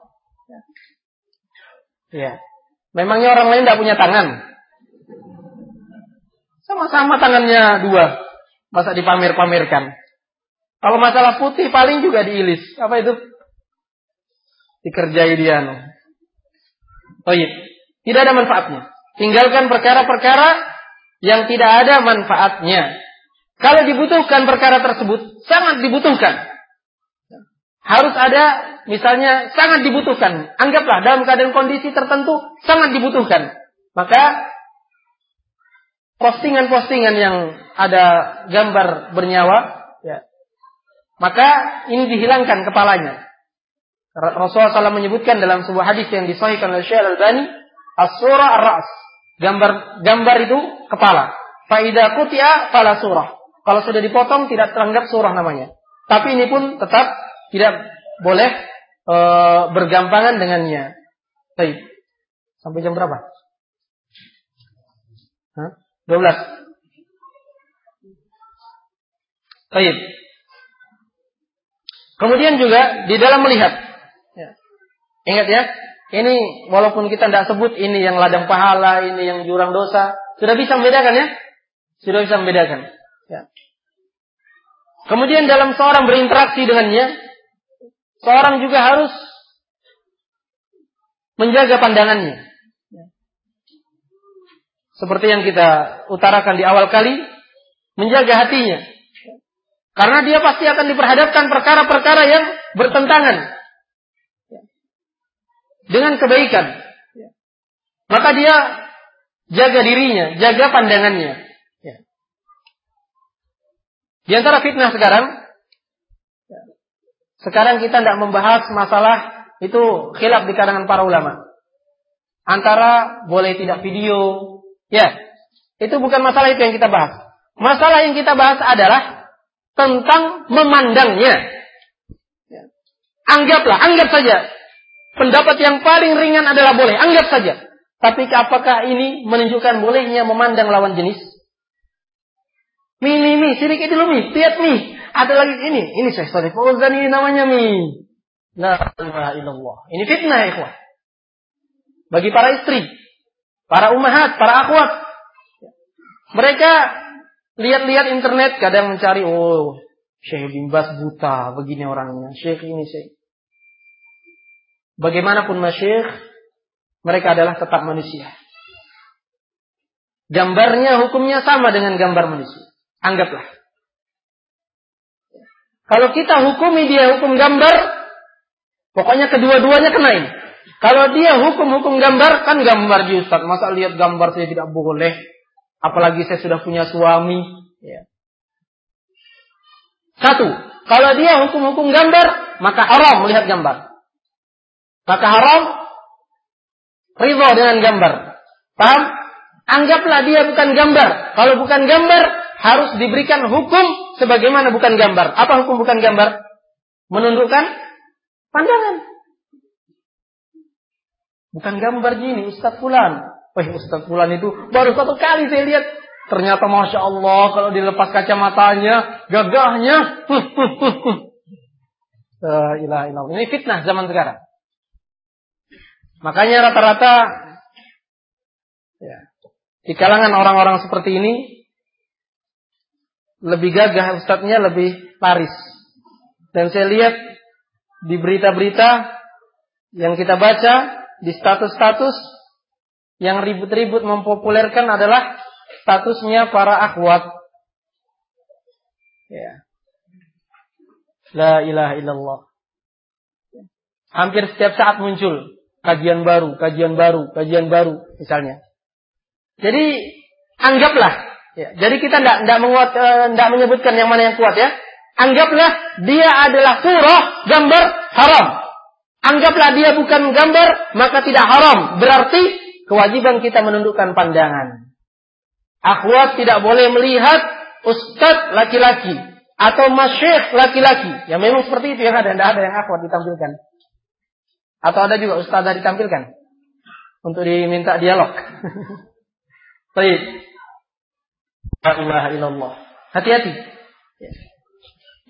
S1: Ya. Memangnya orang lain tidak punya tangan? Sama-sama tangannya dua. Masa dipamer-pamerkan. Kalau masalah putih paling juga diilis. Apa itu? Dikerjai dia. Oh iya. Tidak ada manfaatnya. Tinggalkan perkara-perkara yang tidak ada manfaatnya. Kalau dibutuhkan perkara tersebut, sangat dibutuhkan. Harus ada, misalnya, sangat dibutuhkan. Anggaplah dalam keadaan kondisi tertentu, sangat dibutuhkan. Maka, postingan-postingan yang ada gambar bernyawa, ya, maka ini dihilangkan kepalanya. Rasulullah SAW menyebutkan dalam sebuah hadis yang disahihkan oleh Syekh Al-Albani, as-surah ar-ra's, Gambar gambar itu kepala. Faida kutia pala surah. Kalau sudah dipotong tidak teranggap surah namanya. Tapi ini pun tetap tidak boleh e, bergampangan dengannya. Baik. Sampai jam berapa? Hah? 12. Baik. Kemudian juga di dalam melihat. Ya. Ingat ya, ini walaupun kita tidak sebut ini yang ladang pahala, ini yang jurang dosa, sudah bisa membedakan ya? Sudah bisa membedakan. Ya. Kemudian dalam seorang berinteraksi dengannya, seorang juga harus menjaga pandangannya. Seperti yang kita utarakan di awal kali, menjaga hatinya. Karena dia pasti akan diperhadapkan perkara-perkara yang bertentangan dengan kebaikan. Maka dia jaga dirinya, jaga pandangannya. Di antara fitnah sekarang, sekarang kita tidak membahas masalah itu khilaf di kalangan para ulama. Antara boleh tidak video, ya, itu bukan masalah itu yang kita bahas. Masalah yang kita bahas adalah tentang memandangnya. Ya. Anggaplah, anggap saja. Pendapat yang paling ringan adalah boleh, anggap saja. Tapi apakah ini menunjukkan bolehnya memandang lawan jenis? Mi, mi, mi, sirik itu mi, lihat mi. Ada lagi ini, ini saya Salih Fauzan ini namanya mi. La ilaha. Ini fitnah ya ikhwah. Bagi para istri, para umahat, para akhwat. Mereka lihat-lihat internet kadang mencari oh Syekh bin buta begini orangnya. Syekh ini Syekh. Bagaimanapun masyikh, mereka adalah tetap manusia. Gambarnya hukumnya sama dengan gambar manusia. Anggaplah. Kalau kita hukumi dia hukum gambar, pokoknya kedua-duanya kenain. Kalau dia hukum-hukum gambar, kan gambar di Ustaz. Masa lihat gambar saya tidak boleh? Apalagi saya sudah punya suami. Ya. Satu, kalau dia hukum-hukum gambar, maka haram melihat gambar. Maka haram ridho dengan gambar. Paham? Anggaplah dia bukan gambar. Kalau bukan gambar, harus diberikan hukum sebagaimana bukan gambar. Apa hukum bukan gambar? Menundukkan pandangan. Bukan gambar gini, Ustaz Fulan. Wah, Ustaz Fulan itu baru satu kali saya lihat. Ternyata Masya Allah kalau dilepas kacamatanya, gagahnya. Ilaha illallah. Ini fitnah zaman sekarang. Makanya rata-rata ya, di kalangan orang-orang seperti ini lebih gagah ustadznya lebih laris. Dan saya lihat di berita-berita yang kita baca di status-status yang ribut-ribut mempopulerkan adalah statusnya para akhwat. Ya. La ilaha illallah. Hampir setiap saat muncul kajian baru, kajian baru, kajian baru misalnya. Jadi anggaplah Ya, jadi kita tidak menguat, uh, menyebutkan yang mana yang kuat ya. Anggaplah dia adalah surah gambar haram. Anggaplah dia bukan gambar maka tidak haram. Berarti kewajiban kita menundukkan pandangan. Akhwat tidak boleh melihat ustadz laki-laki atau masyekh laki-laki. Ya memang seperti itu yang ada. Tidak ada yang akhwat ditampilkan. Atau ada juga ustadzah ditampilkan. Untuk diminta dialog. Baik. La ilaha illallah. Hati-hati.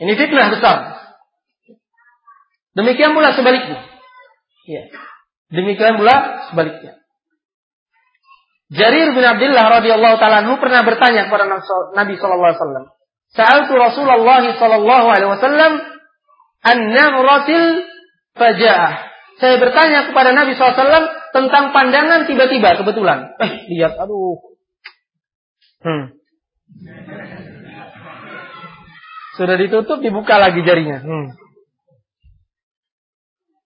S1: Ini fitnah besar. Demikian pula sebaliknya. Ya. Demikian pula sebaliknya. Jarir bin Abdullah radhiyallahu taala pernah bertanya kepada Nabi sallallahu alaihi wasallam. Sa'altu Rasulullah sallallahu alaihi wasallam an-namratil faja'ah. Saya bertanya kepada Nabi SAW tentang pandangan tiba-tiba kebetulan. Eh, lihat, aduh. Hmm. Sudah ditutup, dibuka lagi jarinya. Hmm.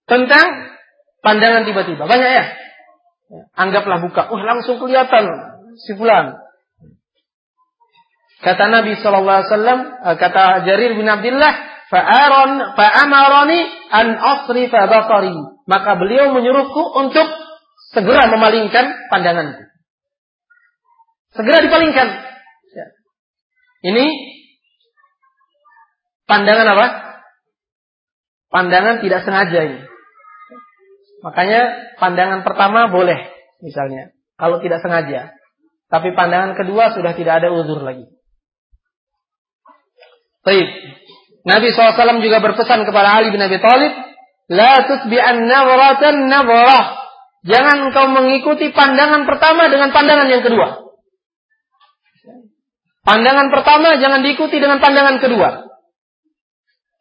S1: Tentang pandangan tiba-tiba. Banyak ya? Anggaplah buka. Wah, langsung kelihatan si fulan. Kata Nabi Wasallam, eh, kata Jarir bin Abdullah, fa'aron fa'amaroni an asrifa basari. Maka beliau menyuruhku untuk segera memalingkan pandanganku. Segera dipalingkan. Ini pandangan apa? Pandangan tidak sengaja ini. Makanya pandangan pertama boleh misalnya. Kalau tidak sengaja. Tapi pandangan kedua sudah tidak ada uzur lagi. Baik. Nabi SAW juga berpesan kepada Ali bin Abi Thalib, La tusbi'an nawratan nawrah. Jangan engkau mengikuti pandangan pertama dengan pandangan yang kedua. Pandangan pertama jangan diikuti dengan pandangan kedua.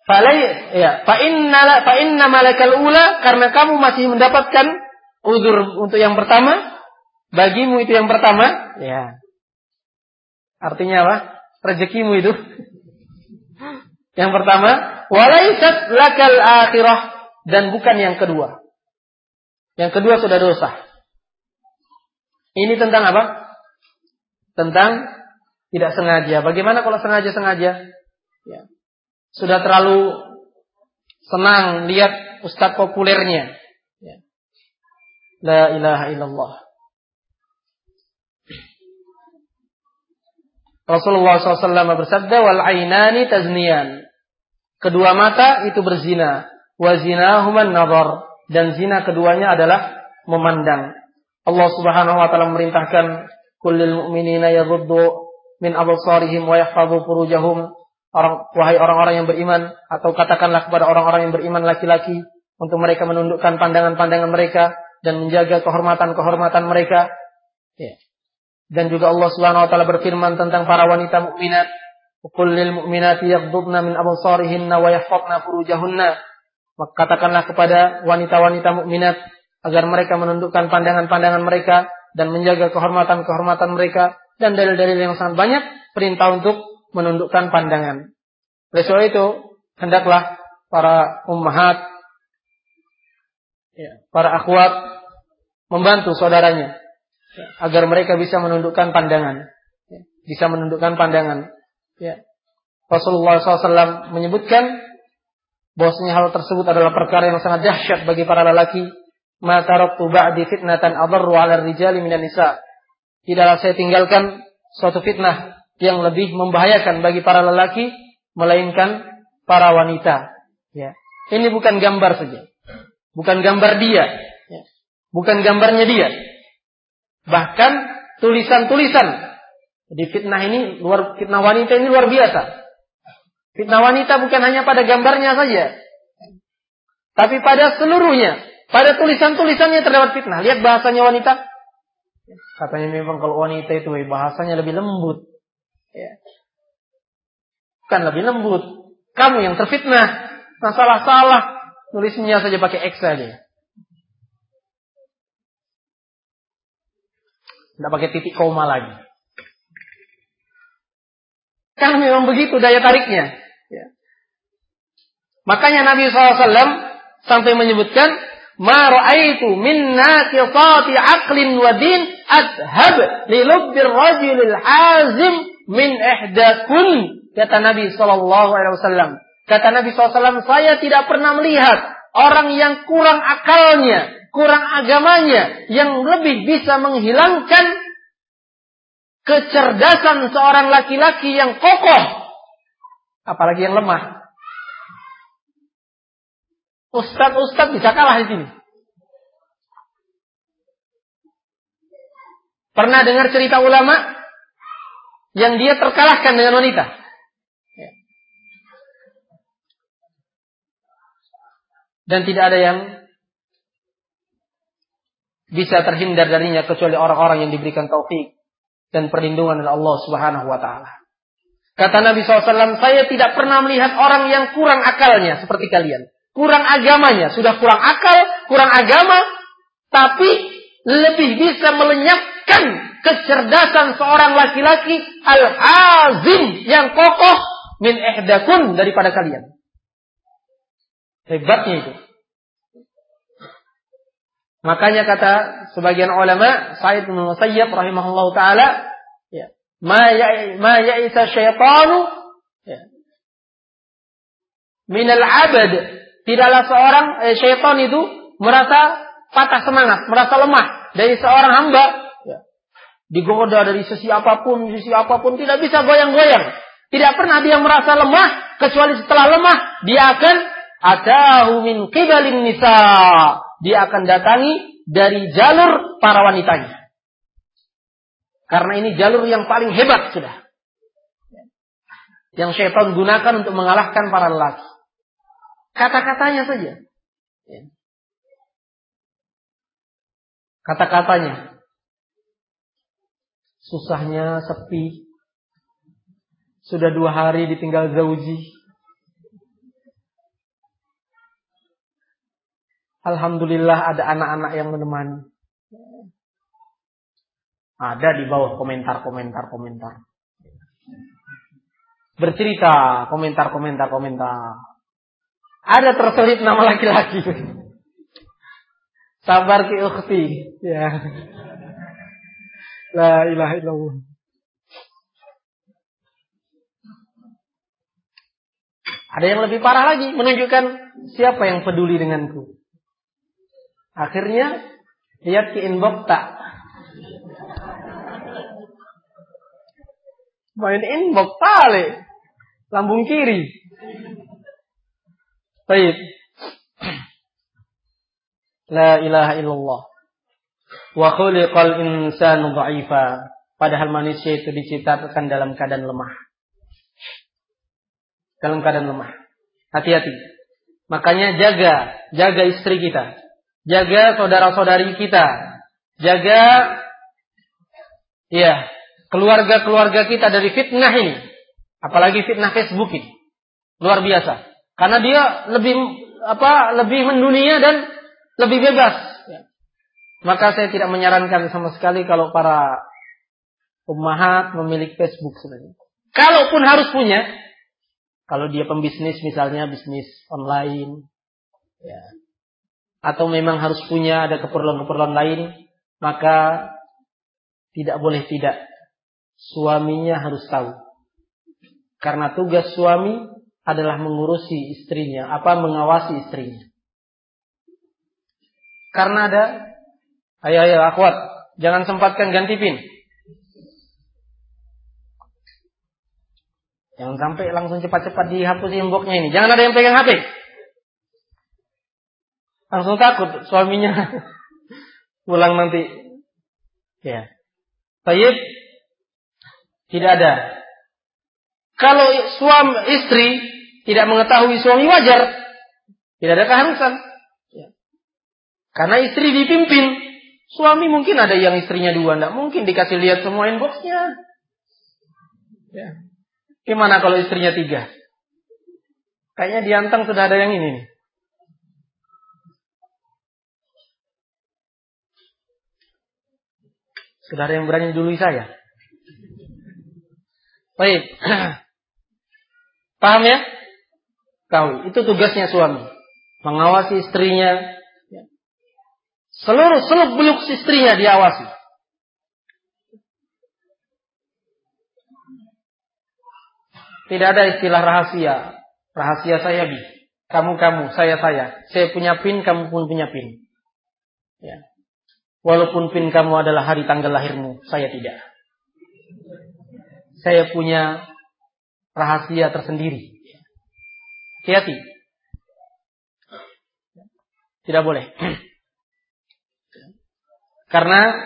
S1: Falai ya, fa inna fa inna malakal ula karena kamu masih mendapatkan uzur untuk yang pertama, bagimu itu yang pertama, ya. Artinya apa? Rezekimu itu. Yang pertama, walaisat lakal akhirah dan bukan yang kedua. Yang kedua sudah dosa. Ini tentang apa? Tentang tidak sengaja. Bagaimana kalau sengaja-sengaja? Ya sudah terlalu senang lihat ustadz populernya. Ya. La ilaha illallah. Rasulullah SAW bersabda, wal ainani taznian. Kedua mata itu berzina. Wa zinahuman nazar. Dan zina keduanya adalah memandang. Allah Subhanahu wa taala merintahkan kullil mu'minina yaghuddu min absarihim wa yahfazu furujahum orang wahai orang-orang yang beriman atau katakanlah kepada orang-orang yang beriman laki-laki untuk mereka menundukkan pandangan-pandangan mereka dan menjaga kehormatan-kehormatan mereka. Ya. Dan juga Allah Subhanahu wa taala berfirman tentang para wanita mukminat, "Qul lil mu'minati yaghdudna min absarihinna wa yahfazna furujahunna." Maka katakanlah kepada wanita-wanita mukminat agar mereka menundukkan pandangan-pandangan mereka dan menjaga kehormatan-kehormatan mereka dan dalil-dalil yang sangat banyak perintah untuk menundukkan pandangan. Oleh sebab itu, hendaklah para ummahat, ya, para akhwat membantu saudaranya ya, agar mereka bisa menundukkan pandangan, ya, bisa menundukkan pandangan. Ya. Rasulullah SAW menyebutkan bahwasanya hal tersebut adalah perkara yang sangat dahsyat bagi para lelaki. Ma taraktu ba'di fitnatan adarru 'ala rijali minan nisa. Tidaklah saya tinggalkan suatu fitnah yang lebih membahayakan bagi para lelaki melainkan para wanita. Ya. Ini bukan gambar saja. Bukan gambar dia. Ya. Bukan gambarnya dia. Bahkan tulisan-tulisan. Jadi fitnah ini luar fitnah wanita ini luar biasa. Fitnah wanita bukan hanya pada gambarnya saja. Tapi pada seluruhnya. Pada tulisan-tulisannya terdapat fitnah. Lihat bahasanya wanita. Katanya memang kalau wanita itu bahasanya lebih lembut. Ya. Kan lebih lembut. Kamu yang terfitnah. masalah salah Nulisnya saja pakai X saja. Tidak pakai titik koma lagi. Kan memang begitu daya tariknya. Ya. Makanya Nabi SAW sampai menyebutkan ma ra'aitu min naqisati aqlin wa din adhab li lubbir rajulil hazim min ihdakun kata Nabi wasallam. Kata Nabi SAW, saya tidak pernah melihat orang yang kurang akalnya, kurang agamanya, yang lebih bisa menghilangkan kecerdasan seorang laki-laki yang kokoh, apalagi yang lemah. Ustadz-ustadz bisa kalah di sini. Pernah dengar cerita ulama yang dia terkalahkan dengan wanita. Dan tidak ada yang bisa terhindar darinya kecuali orang-orang yang diberikan taufik dan perlindungan oleh Allah Subhanahu wa taala. Kata Nabi SAW, saya tidak pernah melihat orang yang kurang akalnya seperti kalian. Kurang agamanya, sudah kurang akal, kurang agama, tapi lebih bisa melenyapkan kecerdasan seorang laki-laki al-azim yang kokoh min ihdakun daripada kalian. Hebatnya itu. Makanya kata sebagian ulama, Said bin Musayyab rahimahullah taala, ya, ma ya ma ya'isa syaitanu ya, min al-abad. Tidaklah seorang eh, syaitan itu merasa patah semangat, merasa lemah dari seorang hamba Digoda dari sisi apa pun, sisi apa pun, tidak bisa goyang-goyang. Tidak pernah dia merasa lemah, kecuali setelah lemah, dia akan atahu min qibalin nisa. Dia akan datangi dari jalur para wanitanya. Karena ini jalur yang paling hebat sudah. Yang syaitan gunakan untuk mengalahkan para lelaki. Kata-katanya saja. Kata-katanya susahnya sepi. Sudah dua hari ditinggal zauji. Alhamdulillah ada anak-anak yang menemani. Ada di bawah komentar-komentar komentar. Bercerita komentar-komentar komentar. Ada terselip nama laki-laki. Sabar ki ukhti. Ya. La ilaha illallah. Ada yang lebih parah lagi, menunjukkan siapa yang peduli denganku. Akhirnya lihat ke inbox tak. Main inbox tali. Lambung kiri. Baik. La ilaha illallah. Wa khuliqal insanu dha'ifa. Padahal manusia itu diciptakan dalam keadaan lemah. Dalam keadaan lemah. Hati-hati. Makanya jaga, jaga istri kita. Jaga saudara-saudari kita. Jaga ya, keluarga-keluarga kita dari fitnah ini. Apalagi fitnah Facebook ini. Luar biasa. Karena dia lebih apa? lebih mendunia dan lebih bebas. Maka saya tidak menyarankan sama sekali kalau para ummahat memiliki Facebook sebenarnya. Kalaupun harus punya, kalau dia pembisnis misalnya bisnis online, ya, atau memang harus punya ada keperluan-keperluan lain, maka tidak boleh tidak. Suaminya harus tahu. Karena tugas suami adalah mengurusi istrinya, apa mengawasi istrinya. Karena ada ayo ayo akhwat, jangan sempatkan ganti pin. Jangan sampai langsung cepat-cepat dihapus inboxnya ini. Jangan ada yang pegang HP. Langsung takut suaminya pulang nanti. Ya. Tayyib tidak ada. Kalau suami istri tidak mengetahui suami wajar. Tidak ada keharusan. Ya. Karena istri dipimpin. Suami mungkin ada yang istrinya dua. Tidak mungkin dikasih lihat semua inboxnya. Ya. Gimana kalau istrinya tiga? Kayaknya diantang sudah ada yang ini. Sudah ada yang berani dulu saya. Baik. Paham ya? Kau itu tugasnya suami. Mengawasi istrinya. Seluruh seluk beluk istrinya diawasi. Tidak ada istilah rahasia. Rahasia saya bi. Kamu kamu, saya saya. Saya punya pin, kamu pun punya pin. Ya. Walaupun pin kamu adalah hari tanggal lahirmu, saya tidak. Saya punya rahasia tersendiri. Hati-hati. Tidak boleh. Karena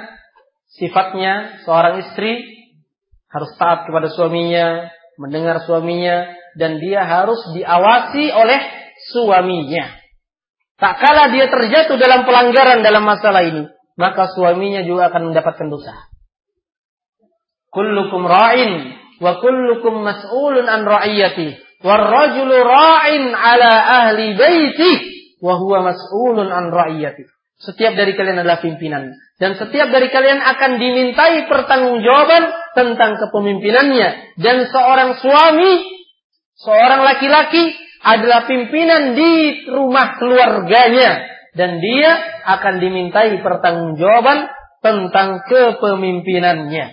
S1: sifatnya seorang istri harus taat kepada suaminya, mendengar suaminya, dan dia harus diawasi oleh suaminya. Tak kala dia terjatuh dalam pelanggaran dalam masalah ini, maka suaminya juga akan mendapatkan dosa. Kullukum ra'in wa kullukum mas'ulun an ra'iyati. Warrajulu ra'in ala ahli baiti wa huwa mas'ulun an ra'iyati. Setiap dari kalian adalah pimpinan dan setiap dari kalian akan dimintai pertanggungjawaban tentang kepemimpinannya dan seorang suami, seorang laki-laki adalah pimpinan di rumah keluarganya dan dia akan dimintai pertanggungjawaban tentang kepemimpinannya.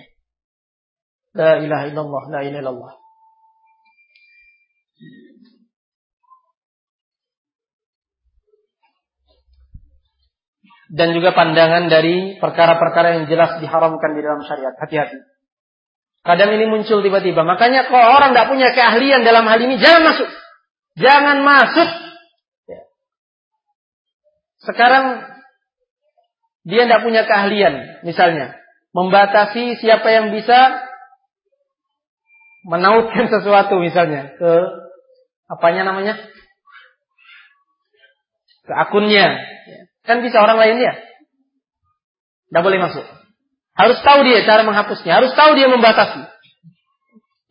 S1: La ilaha illallah, la ilaha illallah. dan juga pandangan dari perkara-perkara yang jelas diharamkan di dalam syariat. Hati-hati. Kadang ini muncul tiba-tiba. Makanya kalau orang tidak punya keahlian dalam hal ini, jangan masuk. Jangan masuk. Ya. Sekarang dia tidak punya keahlian, misalnya membatasi siapa yang bisa menautkan sesuatu, misalnya ke apanya namanya, ke akunnya, Kan bisa orang lain dia. Tidak boleh masuk. Harus tahu dia cara menghapusnya. Harus tahu dia membatasi.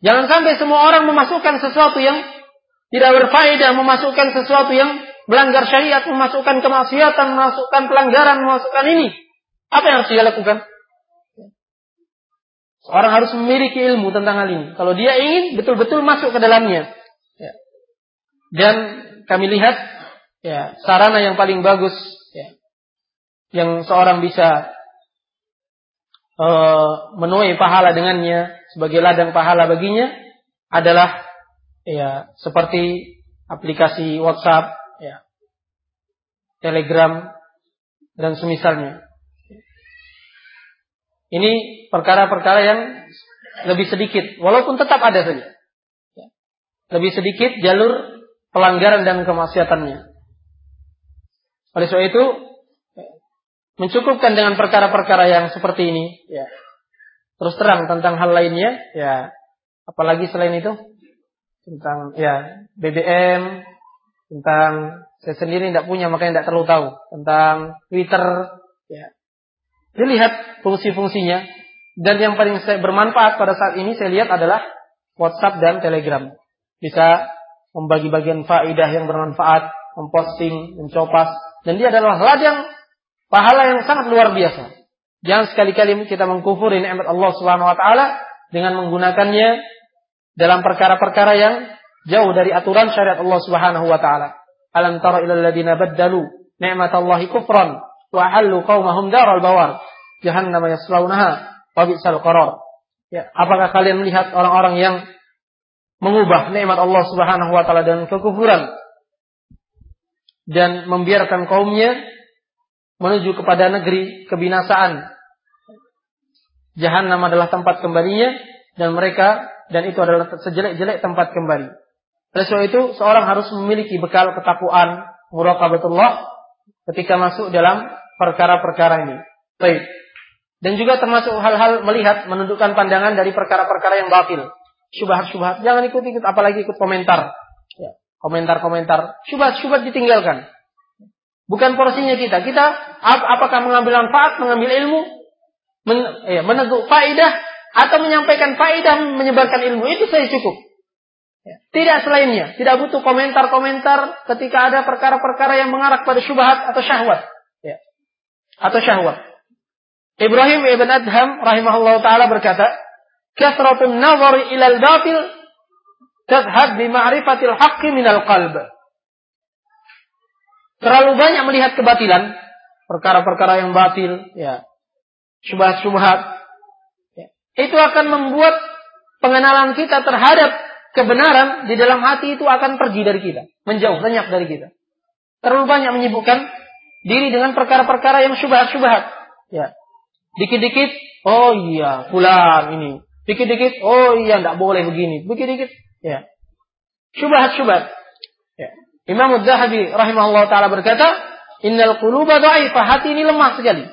S1: Jangan sampai semua orang memasukkan sesuatu yang tidak berfaedah, memasukkan sesuatu yang melanggar syariat, memasukkan kemaksiatan, memasukkan pelanggaran, memasukkan ini. Apa yang harus dia lakukan? Seorang harus memiliki ilmu tentang hal ini. Kalau dia ingin betul-betul masuk ke dalamnya. Ya. Dan kami lihat ya sarana yang paling bagus ya, yang seorang bisa uh, menuai pahala dengannya sebagai ladang pahala baginya adalah ya seperti aplikasi WhatsApp, Telegram dan semisalnya. Ini perkara-perkara yang lebih sedikit, walaupun tetap ada saja. Lebih sedikit jalur pelanggaran dan kemaksiatannya. Oleh sebab itu, mencukupkan dengan perkara-perkara yang seperti ini, ya. Terus terang tentang hal lainnya, ya. Apalagi selain itu, tentang ya BBM, tentang saya sendiri tidak punya makanya tidak terlalu tahu tentang Twitter, ya Dilihat fungsi-fungsinya. Dan yang paling saya bermanfaat pada saat ini saya lihat adalah WhatsApp dan Telegram. Bisa membagi bagian faidah yang bermanfaat, memposting, mencopas. Dan dia adalah ladang pahala yang sangat luar biasa. Jangan sekali-kali kita mengkufuri nikmat Allah Subhanahu wa taala dengan menggunakannya dalam perkara-perkara yang jauh dari aturan syariat Allah Subhanahu wa taala. Alam tara ilal ladina baddalu ni'matallahi kufran wa halu qaumahum daral bawar jahannam yaslaunaha wa bi'sal qarar. Ya, apakah kalian melihat orang-orang yang mengubah nikmat Allah Subhanahu wa taala dengan kekufuran dan membiarkan kaumnya menuju kepada negeri kebinasaan. Jahannam adalah tempat kembalinya dan mereka dan itu adalah sejelek-jelek tempat kembali. Oleh sebab itu, seorang harus memiliki bekal ketakwaan, muraqabatullah ketika masuk dalam perkara-perkara ini. Baik. Dan juga termasuk hal-hal melihat, menundukkan pandangan dari perkara-perkara yang batil. Syubhat-syubhat. Jangan ikut-ikut, apalagi ikut komentar. Ya, komentar-komentar. Syubhat-syubhat ditinggalkan. Bukan porsinya kita. Kita ap apakah mengambil manfaat, mengambil ilmu, men ya, meneguk faidah, atau menyampaikan faidah, menyebarkan ilmu. Itu saya cukup. Ya. Tidak selainnya. Tidak butuh komentar-komentar ketika ada perkara-perkara yang mengarah pada syubhat atau syahwat atau syahwat. Ibrahim ibn Adham rahimahullah taala berkata, "Kasratun nazar ila al-batil tadhhab bi ma'rifatil haqqi minal qalb." Terlalu banyak melihat kebatilan, perkara-perkara yang batil, ya. Syubhat-syubhat. Ya. Itu akan membuat pengenalan kita terhadap kebenaran di dalam hati itu akan pergi dari kita, menjauh, lenyap dari kita. Terlalu banyak menyibukkan diri dengan perkara-perkara yang syubhat-syubhat. Ya. Dikit-dikit, oh iya, pulang ini. Dikit-dikit, oh iya, tidak boleh begini. Dikit-dikit, ya. Syubhat-syubhat. Ya. Imam Az-Zahabi rahimahullah taala berkata, "Innal quluba dha'ifah." Hati ini lemah sekali.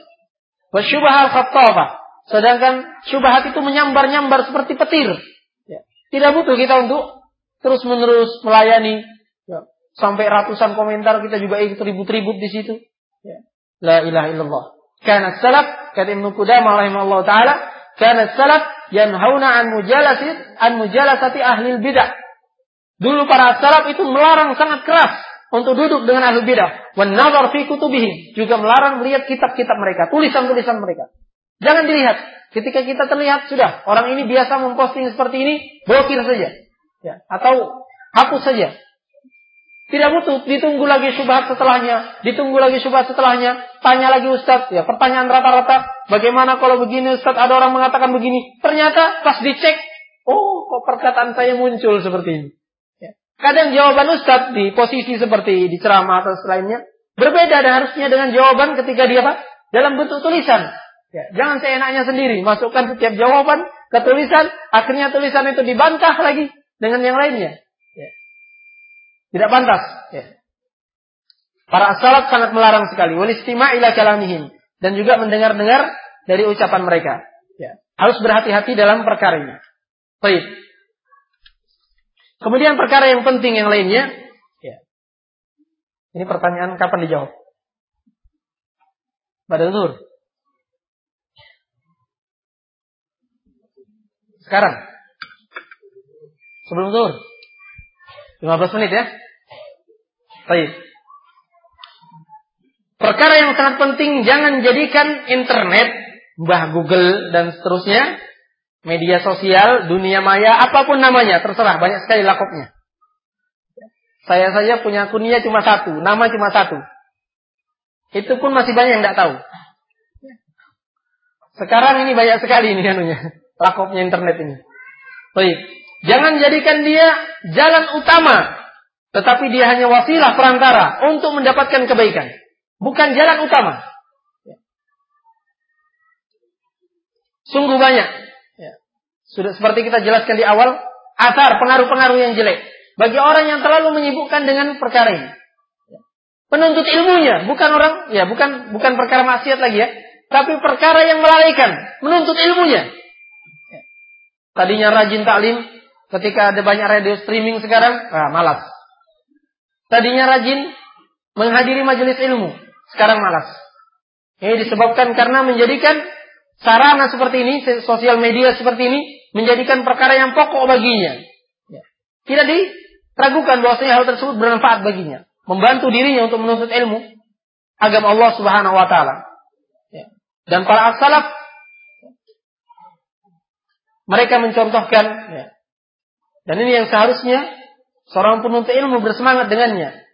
S1: Wa syubhal khattafah. Sedangkan syubhat itu menyambar-nyambar seperti petir. Tidak butuh kita untuk terus-menerus melayani. Ya. Sampai ratusan komentar kita juga ikut ribut-ribut di situ. Ya. La ilaha illallah. Karena salaf, kata Ibnu Qudamah rahimahullah taala, karena salaf yanhauna an mujalasati an mujalasati ahli bidah. Dulu para salaf itu melarang sangat keras untuk duduk dengan ahli bidah. Wan nazar fi kutubihim, juga melarang melihat kitab-kitab mereka, tulisan-tulisan mereka. Jangan dilihat. Ketika kita terlihat sudah orang ini biasa memposting seperti ini, blokir saja. Ya, atau hapus saja. Tidak butuh ditunggu lagi syubhat setelahnya, ditunggu lagi syubhat setelahnya, tanya lagi Ustaz, ya pertanyaan rata-rata, bagaimana kalau begini Ustaz, ada orang mengatakan begini. Ternyata pas dicek, oh kok perkataan saya muncul seperti ini. Ya. Kadang jawaban Ustaz di posisi seperti di ceramah atau selainnya, berbeda dan harusnya dengan jawaban ketika dia apa? Dalam bentuk tulisan. Ya, jangan seenaknya sendiri, masukkan setiap jawaban ke tulisan, akhirnya tulisan itu dibantah lagi dengan yang lainnya. Tidak pantas. Ya. Para salaf sangat melarang sekali. Walistima kalamihim. Dan juga mendengar-dengar dari ucapan mereka. Ya. Harus berhati-hati dalam perkara ini. Baik. Kemudian perkara yang penting yang lainnya. Ya. Ini pertanyaan kapan dijawab? Pada zuhur. Sekarang. Sebelum zuhur. 15 menit ya. Baik. perkara yang sangat penting jangan jadikan internet, bah Google dan seterusnya, media sosial, dunia maya, apa pun namanya, terserah banyak sekali lakopnya. Saya saja punya kunia cuma satu, nama cuma satu. Itu pun masih banyak yang tidak tahu. Sekarang ini banyak sekali ini anunya, lakopnya internet ini. Baik, jangan jadikan dia jalan utama, tetapi dia hanya wasilah perantara untuk mendapatkan kebaikan bukan jalan utama. Sungguh banyak. Ya. Sudah seperti kita jelaskan di awal, asar pengaruh-pengaruh yang jelek bagi orang yang terlalu menyibukkan dengan perkara ini. Ya. Penuntut ilmunya, bukan orang, ya bukan bukan perkara maksiat lagi ya, tapi perkara yang melalaikan, menuntut ilmunya. Ya. Tadinya rajin taklim, ketika ada banyak radio streaming sekarang, ah, malas. Tadinya rajin menghadiri majelis ilmu, sekarang malas. Ini disebabkan karena menjadikan sarana seperti ini, sosial media seperti ini, menjadikan perkara yang pokok baginya. Ya. Tidak diragukan bahwasanya hal tersebut bermanfaat baginya. Membantu dirinya untuk menuntut ilmu agama Allah subhanahu wa ta'ala. Ya. Dan para as-salaf, mereka mencontohkan, ya. dan ini yang seharusnya seorang penuntut ilmu bersemangat dengannya.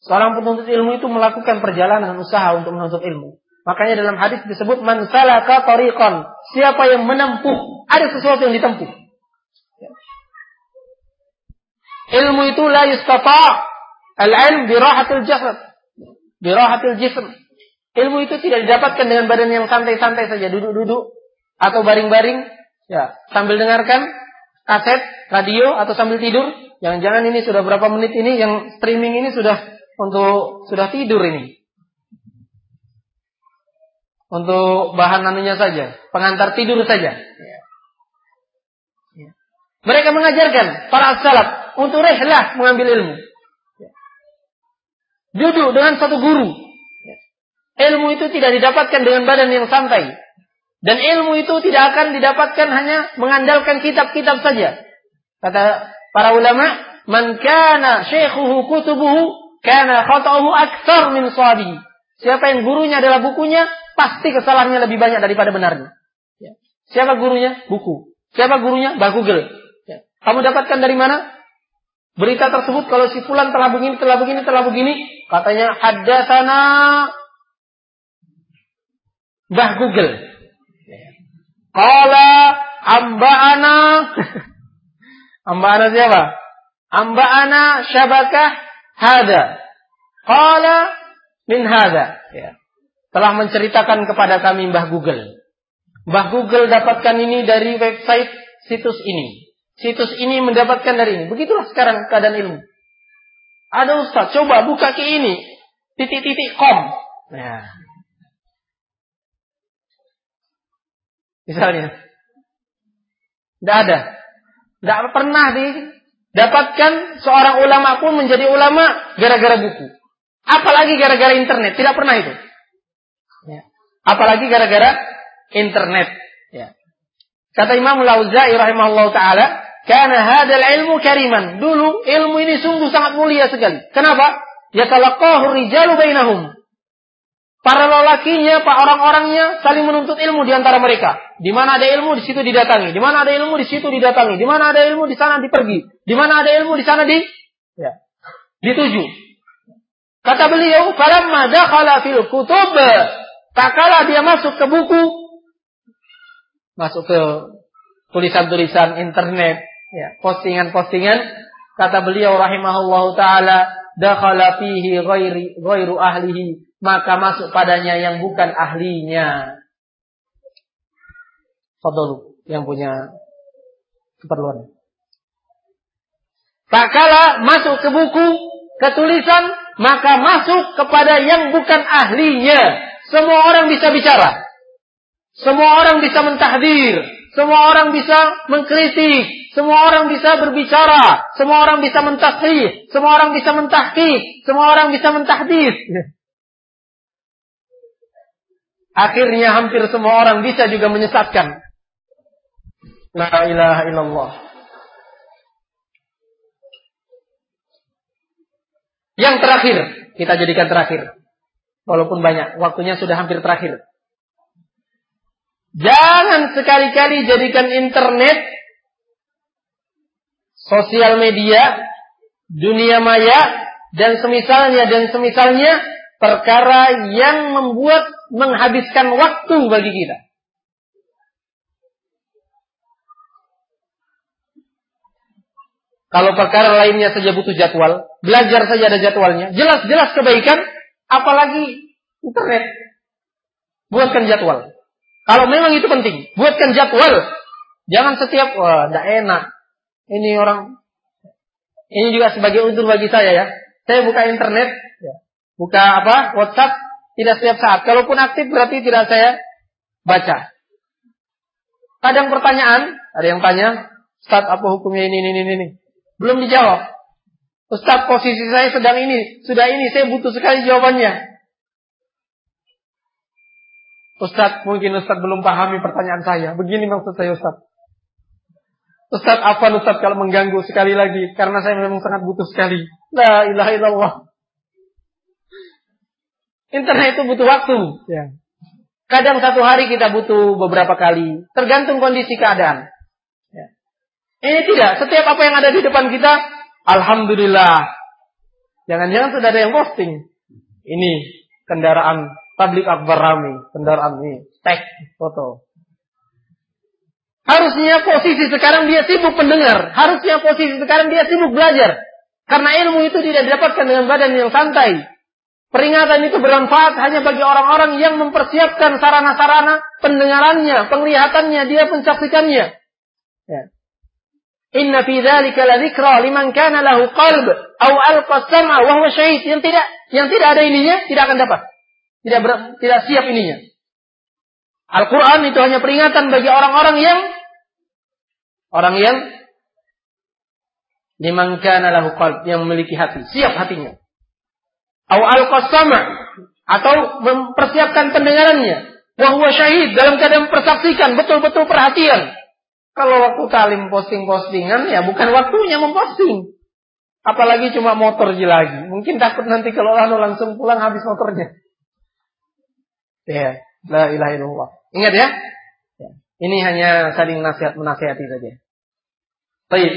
S1: Seorang penuntut ilmu itu melakukan perjalanan usaha untuk menuntut ilmu. Makanya dalam hadis disebut man salaka tariqan. Siapa yang menempuh, ada sesuatu yang ditempuh. Ilmu itu la yustata al-ilm birahatil jasad. Birahatil jism. Ilmu itu tidak didapatkan dengan badan yang santai-santai saja, duduk-duduk atau baring-baring, ya, sambil dengarkan kaset, radio atau sambil tidur. Jangan-jangan ini sudah berapa menit ini yang streaming ini sudah untuk sudah tidur ini. Untuk bahan anunya saja, pengantar tidur saja. Ya. Ya. Mereka mengajarkan para salaf untuk rehlah mengambil ilmu. Ya. Duduk dengan satu guru. Ilmu itu tidak didapatkan dengan badan yang santai. Dan ilmu itu tidak akan didapatkan hanya mengandalkan kitab-kitab saja. Kata para ulama, "Man kana syekhuhu kutubuhu karena khata'uhu aktsar min sawabihi. Siapa yang gurunya adalah bukunya, pasti kesalahannya lebih banyak daripada benarnya. Ya. Siapa gurunya? Buku. Siapa gurunya? Bah Google. Ya. Kamu dapatkan dari mana? Berita tersebut kalau si fulan telah begini, telah begini, telah begini, katanya sana Bah Google. Kala amba ana amba ana siapa? Amba ana syabakah hada. Qala min hada. Ya. Telah menceritakan kepada kami Mbah Google. Mbah Google dapatkan ini dari website situs ini. Situs ini mendapatkan dari ini. Begitulah sekarang keadaan ilmu. Ada ustaz, coba buka ke ini. Titik-titik com. Ya. Misalnya. Tidak ada. Tidak pernah di Dapatkan seorang ulama pun menjadi ulama gara-gara buku. Apalagi gara-gara internet. Tidak pernah itu. Ya. Apalagi gara-gara internet. Ya. Kata Imam Lauzai rahimahullah ta'ala. Karena hadal ilmu kariman. Dulu ilmu ini sungguh sangat mulia sekali. Kenapa? Ya talaqahu rijalu bainahum. Para lelakinya, pak orang-orangnya saling menuntut ilmu di antara mereka. Di mana ada ilmu di situ didatangi, di mana ada ilmu di situ didatangi, di mana ada ilmu di sana dipergi, di mana ada ilmu di sana di ya, dituju. Kata beliau, "Falamma dakhala fil kutub" tak kala dia masuk ke buku, masuk ke tulisan-tulisan internet, ya, postingan-postingan, kata beliau rahimahullahu taala, dakhala fihi ghairi ghairu ahlihi maka masuk padanya yang bukan ahlinya. Fadlu yang punya keperluan. Tak kala masuk ke buku, ke tulisan, maka masuk kepada yang bukan ahlinya. Semua orang bisa bicara. Semua orang bisa mentahdir. Semua orang bisa mengkritik. Semua orang bisa berbicara. Semua orang bisa mentasrih. Semua orang bisa mentahkik. Semua orang bisa mentahdis. Akhirnya hampir semua orang bisa juga menyesatkan. La ilaha illallah. Yang terakhir, kita jadikan terakhir. Walaupun banyak, waktunya sudah hampir terakhir. Jangan sekali-kali jadikan internet, sosial media, dunia maya, dan semisalnya dan semisalnya perkara yang membuat menghabiskan waktu bagi kita. Kalau perkara lainnya saja butuh jadwal, belajar saja ada jadwalnya, jelas-jelas kebaikan, apalagi internet. Buatkan jadwal. Kalau memang itu penting, buatkan jadwal. Jangan setiap, wah, tidak enak. Ini orang, ini juga sebagai unsur bagi saya ya. Saya buka internet, ya. Buka apa, WhatsApp, tidak setiap saat. Kalaupun aktif berarti tidak saya baca. Kadang pertanyaan, ada yang tanya, Ustaz apa hukumnya ini, ini, ini, ini. Belum dijawab. Ustaz posisi saya sedang ini, sudah ini, saya butuh sekali jawabannya. Ustaz, mungkin Ustaz belum pahami pertanyaan saya. Begini maksud saya Ustaz. Ustaz, apa Ustaz kalau mengganggu sekali lagi? Karena saya memang sangat butuh sekali. La ilaha illallah. Internet itu butuh waktu. Ya. Kadang satu hari kita butuh beberapa kali. Tergantung kondisi keadaan. Ini tidak. Setiap apa yang ada di depan kita, Alhamdulillah. Jangan-jangan sudah ada yang posting. Ini kendaraan tablik akbar rami. Kendaraan ini. Tag foto. Harusnya posisi sekarang dia sibuk pendengar. Harusnya posisi sekarang dia sibuk belajar. Karena ilmu itu tidak didapatkan dengan badan yang santai. Peringatan itu bermanfaat hanya bagi orang-orang yang mempersiapkan sarana-sarana pendengarannya, penglihatannya, dia mensaksikannya. Ya. Inna fi dzalika ladzikra liman kana lahu qalb aw alqa sam'a wa huwa syahid. Yang tidak yang tidak ada ininya tidak akan dapat. Tidak ber, tidak siap ininya. Al-Qur'an itu hanya peringatan bagi orang-orang yang orang yang liman kana lahu qalb yang memiliki hati, siap hatinya. Aw alqa sam'a atau mempersiapkan pendengarannya. Wa huwa syahid dalam keadaan mempersaksikan betul-betul perhatian kalau waktu talim posting-postingan ya bukan waktunya memposting. Apalagi cuma motor lagi. Mungkin takut nanti kalau lalu langsung pulang habis motornya. Ya, la ilaha illallah. Ingat ya? ya. Ini hanya saling nasihat menasihati saja. Baik.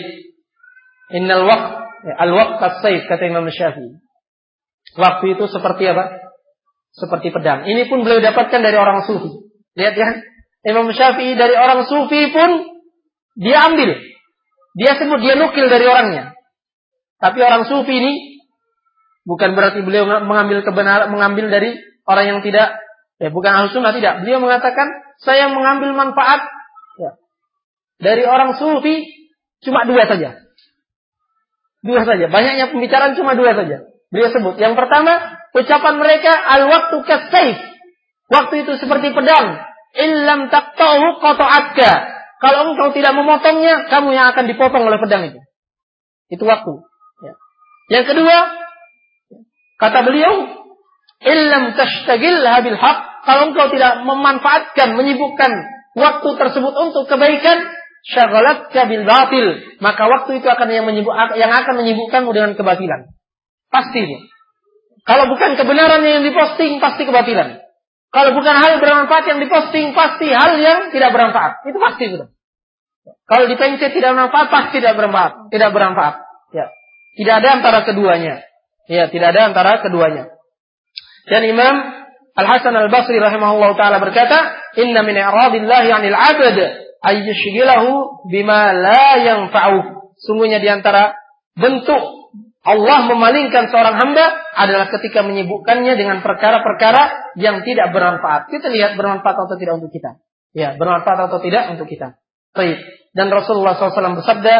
S1: Innal waqt ya, al waqt as kata Imam Syafi'i. Waktu itu seperti apa? Seperti pedang. Ini pun beliau dapatkan dari orang sufi. Lihat ya. Imam Syafi'i dari orang sufi pun dia ambil. Dia sebut, dia nukil dari orangnya. Tapi orang sufi ini bukan berarti beliau mengambil kebenaran, mengambil dari orang yang tidak, ya bukan ahli sunnah tidak. Beliau mengatakan, saya mengambil manfaat ya, dari orang sufi cuma dua saja. Dua saja. Banyaknya pembicaraan cuma dua saja. Beliau sebut. Yang pertama, ucapan mereka al-waktu kasaif. Waktu itu seperti pedang. Illam taqta'uhu qata'atka. Kalau engkau tidak memotongnya, kamu yang akan dipotong oleh pedang itu. Itu waktu. Ya. Yang kedua, kata beliau, illam tashtagil habil haq. Kalau engkau tidak memanfaatkan, menyibukkan waktu tersebut untuk kebaikan, syagalat kabil batil. Maka waktu itu akan yang, menyibuk, yang akan menyibukkanmu dengan kebatilan. Pasti itu. Kalau bukan kebenaran yang diposting, pasti kebatilan. Kalau bukan hal bermanfaat yang diposting, pasti hal yang tidak bermanfaat. Itu pasti sudah. Kalau di dipencet tidak bermanfaat, pasti tidak bermanfaat. Tidak bermanfaat. Ya. Tidak ada antara keduanya. Ya, tidak ada antara keduanya. Dan Imam Al-Hasan Al-Basri rahimahullah taala berkata, "Inna min i'radillahi 'anil 'abd ayyushghilahu bima la yanfa'u." Sungguhnya di antara bentuk Allah memalingkan seorang hamba adalah ketika menyibukkannya dengan perkara-perkara yang tidak bermanfaat. Kita lihat bermanfaat atau tidak untuk kita. Ya, bermanfaat atau tidak untuk kita. Baik. Dan Rasulullah SAW bersabda,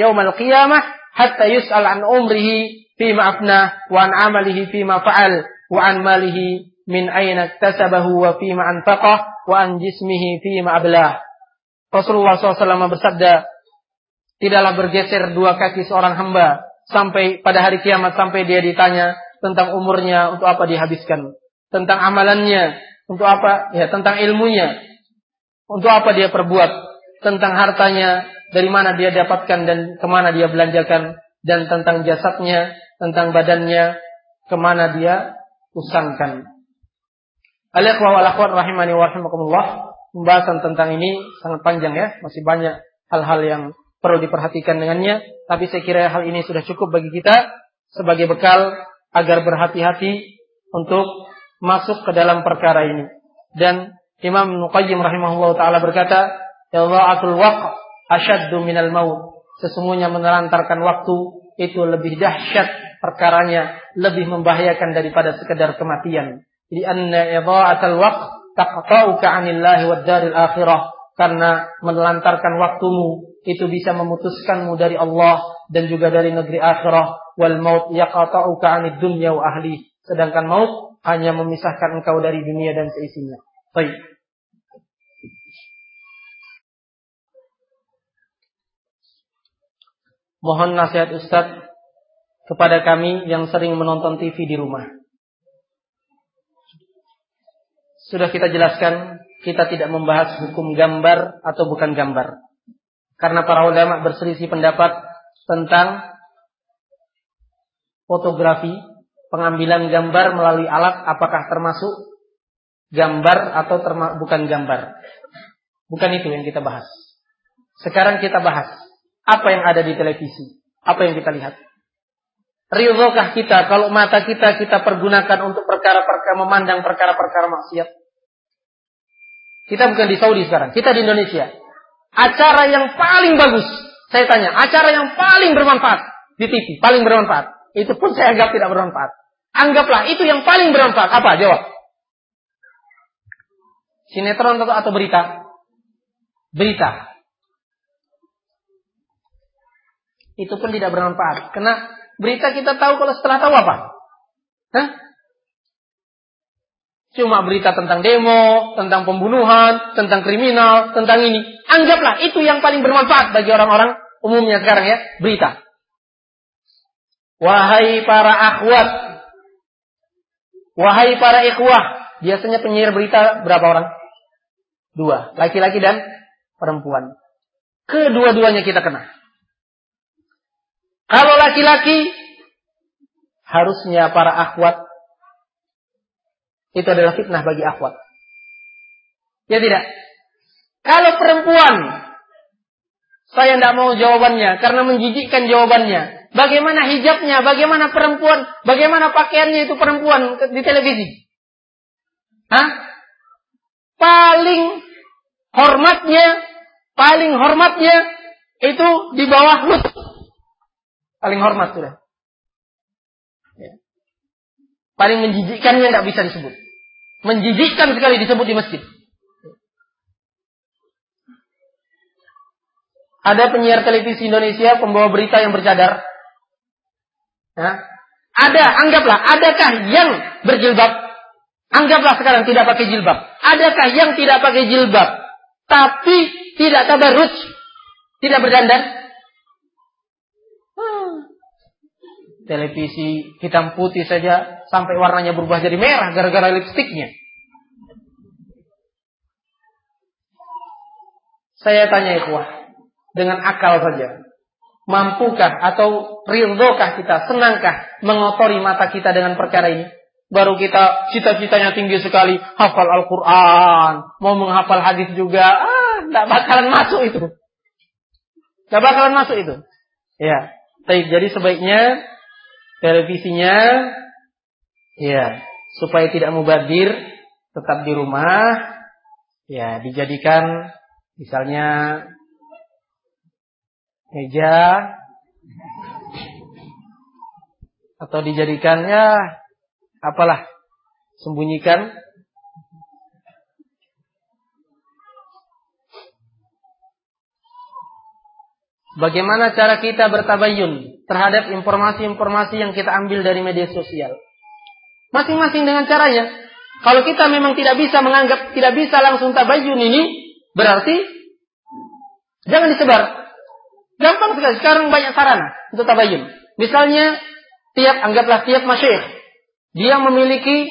S1: yawmal qiyamah hatta yus'al an umrihi fima afna wa an amalihi fima fa'al wa an malihi min aina tasabahu wa fima anfaqah wa an jismihi fima ablah. Rasulullah SAW bersabda, Tidaklah bergeser dua kaki seorang hamba sampai pada hari kiamat sampai dia ditanya tentang umurnya untuk apa dihabiskan, tentang amalannya untuk apa, ya tentang ilmunya untuk apa dia perbuat, tentang hartanya dari mana dia dapatkan dan ke mana dia belanjakan dan tentang jasadnya, tentang badannya, ke mana dia usangkan. Akhwat rahimani wa rahimakumullah. Pembahasan tentang ini sangat panjang ya, masih banyak hal-hal yang perlu diperhatikan dengannya, tapi saya kira hal ini sudah cukup bagi kita sebagai bekal agar berhati-hati untuk masuk ke dalam perkara ini. Dan Imam Nuqayyim rahimahullah taala berkata, "Yadha'atul waqt asyaddu minal maut." Sesungguhnya menelantarkan waktu itu lebih dahsyat perkaranya, lebih membahayakan daripada sekedar kematian. Jadi anna idha'atal waqt taqta'uka 'anillahi wad daril akhirah karena menelantarkan waktumu itu bisa memutuskanmu dari Allah dan juga dari negeri akhirah wal maut yaqta'uka 'anid dunya wa ahli sedangkan maut hanya memisahkan engkau dari dunia dan seisinya. Baik. Mohon nasihat Ustaz kepada kami yang sering menonton TV di rumah. Sudah kita jelaskan, kita tidak membahas hukum gambar atau bukan gambar. Karena para ulama berselisih pendapat tentang fotografi, pengambilan gambar melalui alat apakah termasuk gambar atau terma bukan gambar. Bukan itu yang kita bahas. Sekarang kita bahas apa yang ada di televisi, apa yang kita lihat. Ridhokah kita kalau mata kita kita pergunakan untuk perkara-perkara memandang perkara-perkara maksiat? Kita bukan di Saudi sekarang, kita di Indonesia. Acara yang paling bagus, saya tanya, acara yang paling bermanfaat di TV, paling bermanfaat. Itu pun saya anggap tidak bermanfaat. Anggaplah itu yang paling bermanfaat. Apa? Jawab. Sinetron atau, atau berita? Berita. Itu pun tidak bermanfaat. Karena Berita kita tahu kalau setelah tahu apa? Hah? Cuma berita tentang demo, tentang pembunuhan, tentang kriminal, tentang ini. Anggaplah itu yang paling bermanfaat bagi orang-orang umumnya sekarang ya, berita. Wahai para akhwat, wahai para ikhwah, biasanya penyiar berita berapa orang? Dua, laki-laki dan perempuan. Kedua-duanya kita kenal. Kalau laki-laki, harusnya para akhwat itu adalah fitnah bagi akhwat. Ya tidak. Kalau perempuan, saya tidak mau jawabannya karena menjijikkan jawabannya. Bagaimana hijabnya, bagaimana perempuan, bagaimana pakaiannya itu perempuan di televisi. Hah? Paling hormatnya, paling hormatnya itu di bawah lut Paling hormat sudah. Ya. Paling menjijikkannya tidak bisa disebut. Menjijikkan sekali disebut di masjid. Ada penyiar televisi Indonesia pembawa berita yang bercadar. Ya. Ada, anggaplah, adakah yang berjilbab? Anggaplah sekarang tidak pakai jilbab. Adakah yang tidak pakai jilbab? Tapi tidak tabarruj. Tidak berdandan? televisi hitam putih saja sampai warnanya berubah jadi merah gara-gara lipstiknya. Saya tanya ikhwah, dengan akal saja. Mampukah atau ridhokah kita, senangkah mengotori mata kita dengan perkara ini? Baru kita cita-citanya tinggi sekali, hafal Al-Quran, mau menghafal hadis juga, ah, tidak bakalan masuk itu. Tidak bakalan masuk itu. Ya, jadi sebaiknya televisinya ya supaya tidak mubadir tetap di rumah ya dijadikan misalnya meja atau dijadikan ya apalah sembunyikan Bagaimana cara kita bertabayun terhadap informasi-informasi yang kita ambil dari media sosial? Masing-masing dengan caranya. Kalau kita memang tidak bisa menganggap, tidak bisa langsung tabayun ini, berarti jangan disebar. Gampang sekali. Sekarang banyak sarana untuk tabayun. Misalnya, tiap anggaplah tiap masyayikh, dia memiliki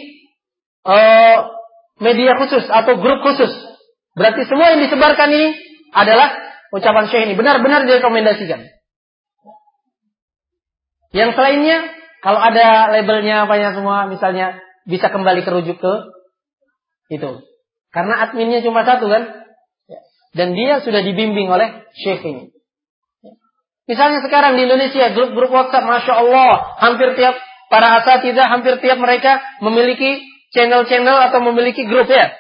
S1: uh, media khusus atau grup khusus. Berarti semua yang disebarkan ini adalah ucapan Syekh ini benar-benar direkomendasikan. Yang selainnya Kalau ada labelnya apa ya semua, misalnya bisa kembali kerujuk ke itu. Karena adminnya cuma satu kan. Ya. Dan dia sudah dibimbing oleh syekh ini. Ya. Misalnya sekarang di Indonesia grup-grup WhatsApp, masya Allah, hampir tiap para asatidah, hampir tiap mereka memiliki channel-channel atau memiliki grup ya.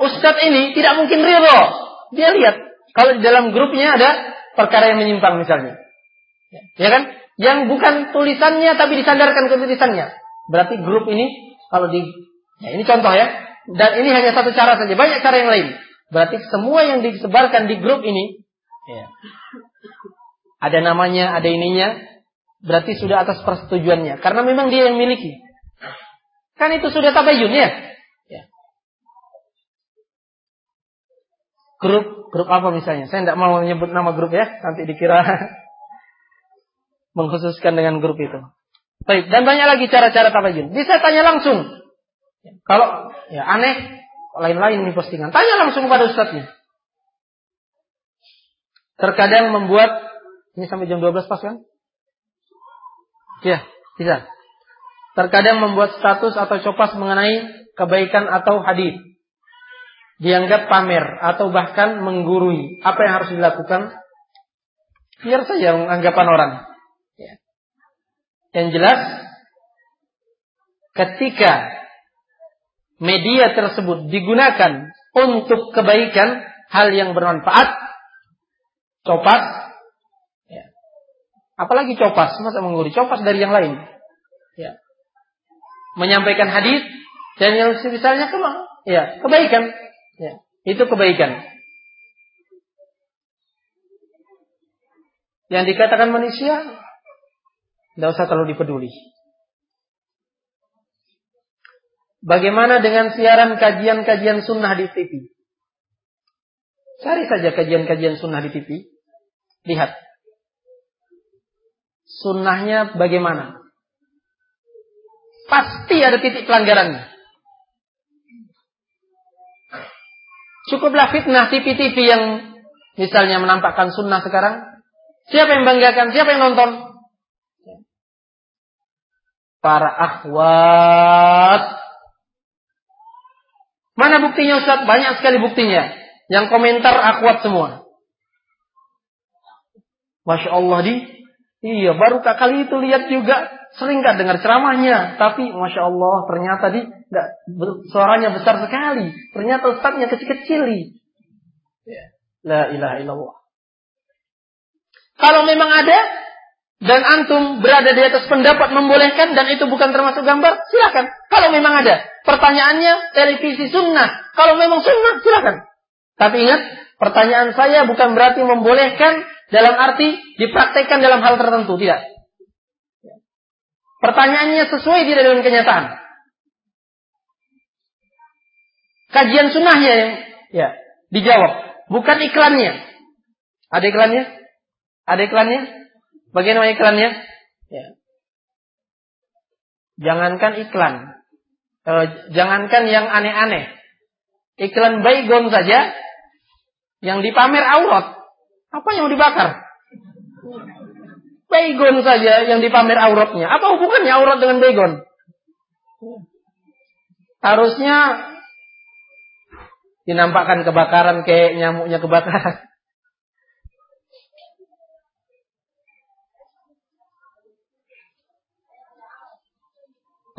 S1: Ustadz ini tidak mungkin ridho. Dia lihat kalau di dalam grupnya ada perkara yang menyimpang misalnya. Ya kan? Yang bukan tulisannya tapi disandarkan ke tulisannya. Berarti grup ini kalau di ya ini contoh ya. Dan ini hanya satu cara saja, banyak cara yang lain. Berarti semua yang disebarkan di grup ini ya, ada namanya, ada ininya, berarti sudah atas persetujuannya. Karena memang dia yang miliki. Kan itu sudah tabayun ya. ya. Grup, grup apa misalnya? Saya tidak mau menyebut nama grup ya, nanti dikira mengkhususkan dengan grup itu. Baik, dan banyak lagi cara-cara tabayun. Bisa tanya langsung. Kalau ya aneh, lain-lain nih postingan. Tanya langsung kepada ustadznya. Terkadang membuat ini sampai jam 12 pas kan? Ya, bisa. Terkadang membuat status atau copas mengenai kebaikan atau hadis dianggap pamer atau bahkan menggurui. Apa yang harus dilakukan? Biar saja anggapan orang. Yang jelas, ketika media tersebut digunakan untuk kebaikan, hal yang bermanfaat, copas, ya. apalagi copas, masa mengguri, copas dari yang lain. Ya. Menyampaikan hadis dan yang misalnya ya, kebaikan. Ya. Itu kebaikan. Yang dikatakan manusia tidak usah terlalu dipeduli. Bagaimana dengan siaran kajian-kajian sunnah di TV? Cari saja kajian-kajian sunnah di TV. Lihat. Sunnahnya bagaimana? Pasti ada titik pelanggarannya. Cukuplah fitnah TV-TV yang misalnya menampakkan sunnah sekarang. Siapa yang banggakan? Siapa yang nonton? Para akhwat. Mana buktinya Ustaz? Banyak sekali buktinya. Yang komentar akhwat semua. Masya Allah di Iya, baru kali itu lihat juga sering gak dengar ceramahnya, tapi masya Allah ternyata di gak, suaranya besar sekali. Ternyata ustadznya kecil-kecil. Ya. La ilaha illallah. Kalau memang ada, dan antum berada di atas pendapat membolehkan dan itu bukan termasuk gambar, silakan. Kalau memang ada. Pertanyaannya televisi sunnah. Kalau memang sunnah, silakan. Tapi ingat, pertanyaan saya bukan berarti membolehkan dalam arti dipraktekkan dalam hal tertentu, tidak. Pertanyaannya sesuai tidak dengan kenyataan. Kajian sunnahnya yang ya, dijawab, bukan iklannya. Ada iklannya? Ada iklannya? Bagaimana iklannya? Ya. Jangankan iklan. E, jangankan yang aneh-aneh. Iklan baygon saja yang dipamer aurat. Apa yang dibakar? Baygon saja yang dipamer auratnya. Apa hubungannya aurat dengan baygon? Harusnya dinampakkan kebakaran kayak nyamuknya kebakaran.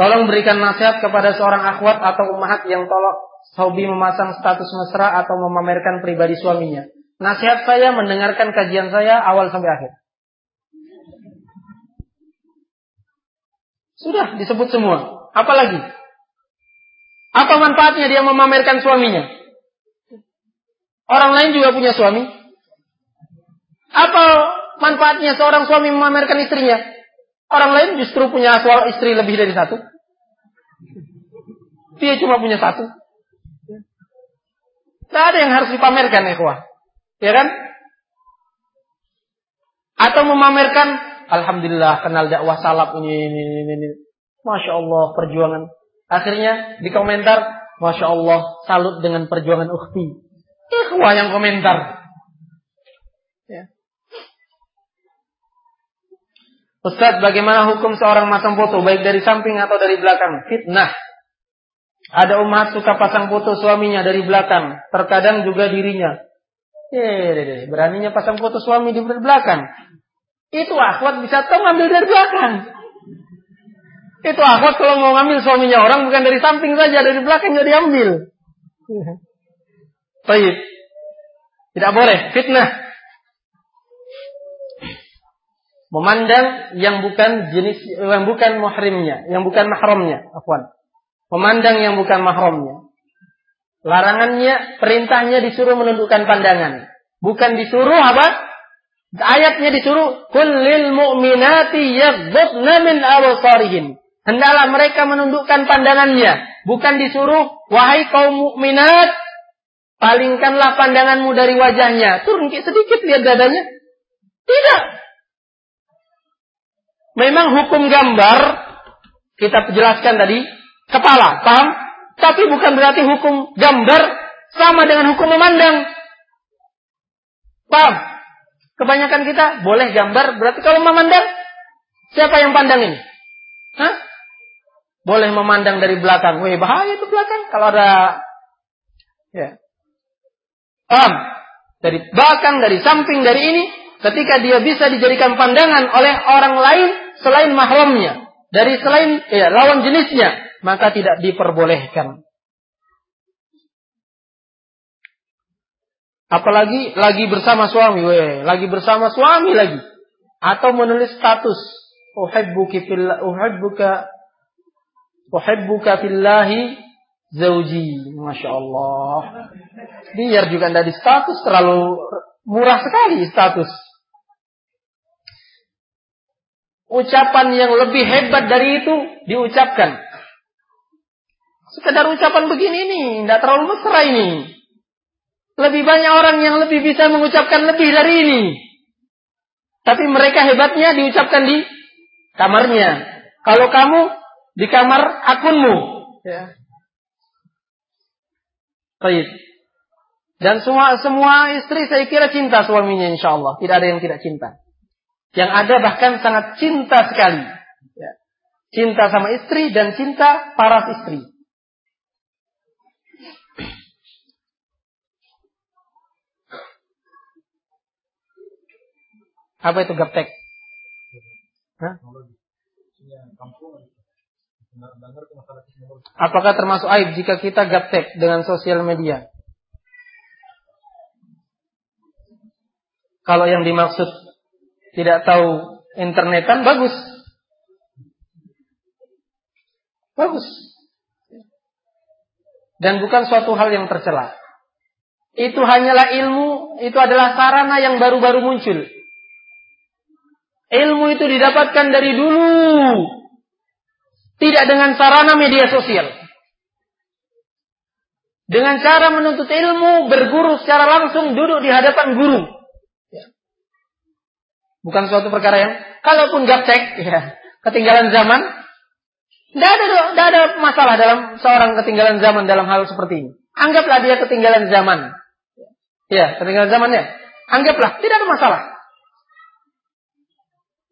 S1: Tolong berikan nasihat kepada seorang akhwat atau umahat yang tolak hobi memasang status mesra atau memamerkan pribadi suaminya. Nasihat saya mendengarkan kajian saya awal sampai akhir. Sudah disebut semua. Apalagi? Apa manfaatnya dia memamerkan suaminya? Orang lain juga punya suami. Apa manfaatnya seorang suami memamerkan istrinya? Orang lain justru punya istri lebih dari satu. Dia cuma punya satu. Tidak ada yang harus dipamerkan kuah. Ya kan? Atau memamerkan, Alhamdulillah kenal dakwah salaf ini, ini, ini, ini. Masya Allah perjuangan. Akhirnya di komentar, Masya Allah salut dengan perjuangan ukti. Ikhwah yang komentar. Ya. Ustaz, bagaimana hukum seorang masang foto baik dari samping atau dari belakang? Fitnah. Ada umat suka pasang foto suaminya dari belakang, terkadang juga dirinya. Eh, beraninya pasang foto suami di belakang. Itu akhwat bisa tahu ngambil dari belakang. Itu akhwat kalau mau ngambil suaminya orang bukan dari samping saja, dari belakang jadi ambil. Baik. Tidak boleh, fitnah. Memandang yang bukan jenis yang bukan muhrimnya, yang bukan mahramnya, afwan. Memandang yang bukan mahramnya. Larangannya, perintahnya disuruh menundukkan pandangan. Bukan disuruh apa? Ayatnya disuruh kullil mu'minati yaghdudna min absarihin. Hendaklah mereka menundukkan pandangannya, bukan disuruh wahai kaum mukminat palingkanlah pandanganmu dari wajahnya. Turun sedikit lihat dadanya. Tidak. Memang hukum gambar kita jelaskan tadi kepala, paham? Tapi bukan berarti hukum gambar sama dengan hukum memandang. Paham? Kebanyakan kita boleh gambar, berarti kalau memandang, siapa yang pandang ini? Hah? Boleh memandang dari belakang. Wih, bahaya itu belakang. Kalau ada... Ya. Paham? Dari belakang, dari samping, dari ini. Ketika dia bisa dijadikan pandangan oleh orang lain selain mahramnya. Dari selain ya, lawan jenisnya. Maka tidak diperbolehkan. Apalagi lagi bersama suami, weh, lagi bersama suami lagi. Atau menulis status, uhibbuki fillah, uhibbuka uhibbuka fillahi zauji. Masya Allah. Biar juga tidak di status terlalu murah sekali status. Ucapan yang lebih hebat dari itu diucapkan. Sekedar ucapan begini ini, tidak terlalu mesra ini. Lebih banyak orang yang lebih bisa mengucapkan lebih dari ini. Tapi mereka hebatnya diucapkan di kamarnya. Kalau kamu di kamar akunmu. Ya. Baik. Dan semua semua istri saya kira cinta suaminya insya Allah. Tidak ada yang tidak cinta. Yang ada bahkan sangat cinta sekali. Ya. Cinta sama istri dan cinta para istri. Apa itu gaptek? Apakah termasuk aib jika kita gaptek dengan sosial media? Kalau yang dimaksud tidak tahu internetan bagus. Bagus. Dan bukan suatu hal yang tercela. Itu hanyalah ilmu, itu adalah sarana yang baru-baru muncul. Ilmu itu didapatkan dari dulu. Tidak dengan sarana media sosial. Dengan cara menuntut ilmu, berguru secara langsung, duduk di hadapan guru. Bukan suatu perkara yang, kalaupun gaptek, ya, ketinggalan zaman, tidak ada, tidak ada masalah dalam seorang ketinggalan zaman dalam hal seperti ini. Anggaplah dia ketinggalan zaman. Ya, ketinggalan zamannya. Anggaplah, tidak ada masalah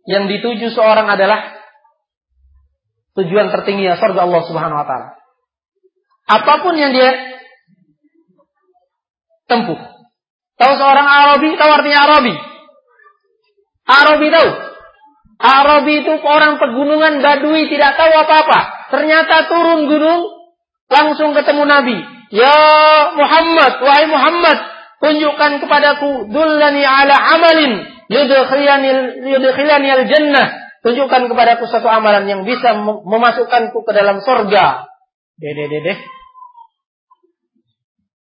S1: yang dituju seorang adalah tujuan tertinggi ya surga Allah Subhanahu wa taala. Apa pun yang dia tempuh. Tahu seorang Arabi, tahu artinya Arabi? Arabi tahu. Arabi itu orang pegunungan Badui tidak tahu apa-apa. Ternyata turun gunung langsung ketemu Nabi. Ya Muhammad, wahai Muhammad, tunjukkan kepadaku dullani ala amalin yudkhilani al-jannah. Tunjukkan kepadaku satu amalan yang bisa memasukkanku ke dalam sorga. Dede dede.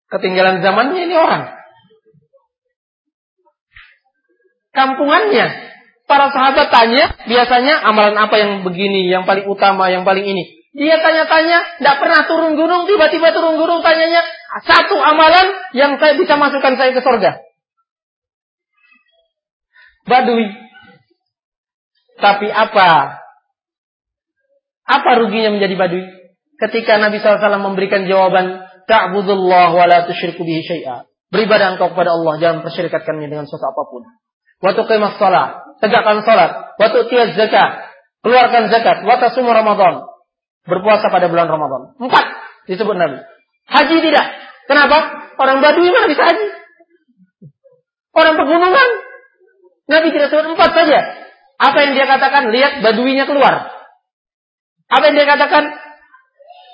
S1: Ketinggalan zamannya ini orang. Kampungannya. Para sahabat tanya, biasanya amalan apa yang begini, yang paling utama, yang paling ini. Dia tanya-tanya, tidak pernah turun gunung, tiba-tiba turun gunung, tanyanya, satu amalan yang saya bisa masukkan saya ke sorga. Badui. Tapi apa? Apa ruginya menjadi badui? Ketika Nabi SAW memberikan jawaban, Ta'budullah wa la tusyriku bihi syai'a. Beribadah engkau kepada Allah, jangan persyirikatkannya dengan sesuatu apa pun. Waktu tuqimas shalah, tegakkan salat, waktu tu'tiyaz zakat, keluarkan zakat, wa tasumu Ramadan, berpuasa pada bulan Ramadan. Empat disebut Nabi. Haji tidak. Kenapa? Orang Badui mana bisa haji? Orang pegunungan. Nabi tidak sebut empat saja. Apa yang dia katakan? Lihat Baduinya keluar. Apa yang dia katakan?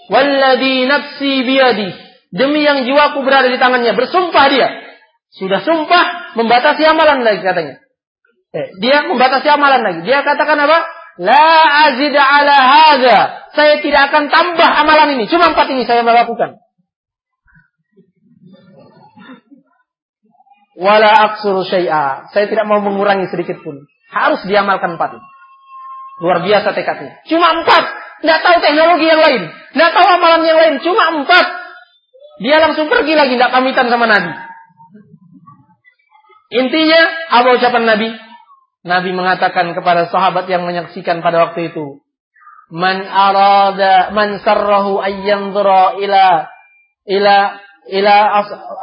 S1: Walladhi nafsi biyadi. Demi yang jiwaku berada di tangannya. Bersumpah dia. Sudah sumpah membatasi amalan lagi katanya. Eh, dia membatasi amalan lagi. Dia katakan apa? La azida ala hadha. Saya tidak akan tambah amalan ini. Cuma empat ini saya melakukan. Wala aksuru syai'a. Saya tidak mau mengurangi sedikit pun. Harus diamalkan empat ini. Luar biasa tekadnya. Cuma empat. Tidak tahu teknologi yang lain. Tidak tahu amalan yang lain. Cuma empat. Dia langsung pergi lagi. Tidak pamitan sama Nabi. Intinya, apa ucapan Nabi? Nabi mengatakan kepada sahabat yang menyaksikan pada waktu itu. Man arada, man sarrahu ayyanzura ila, ila ila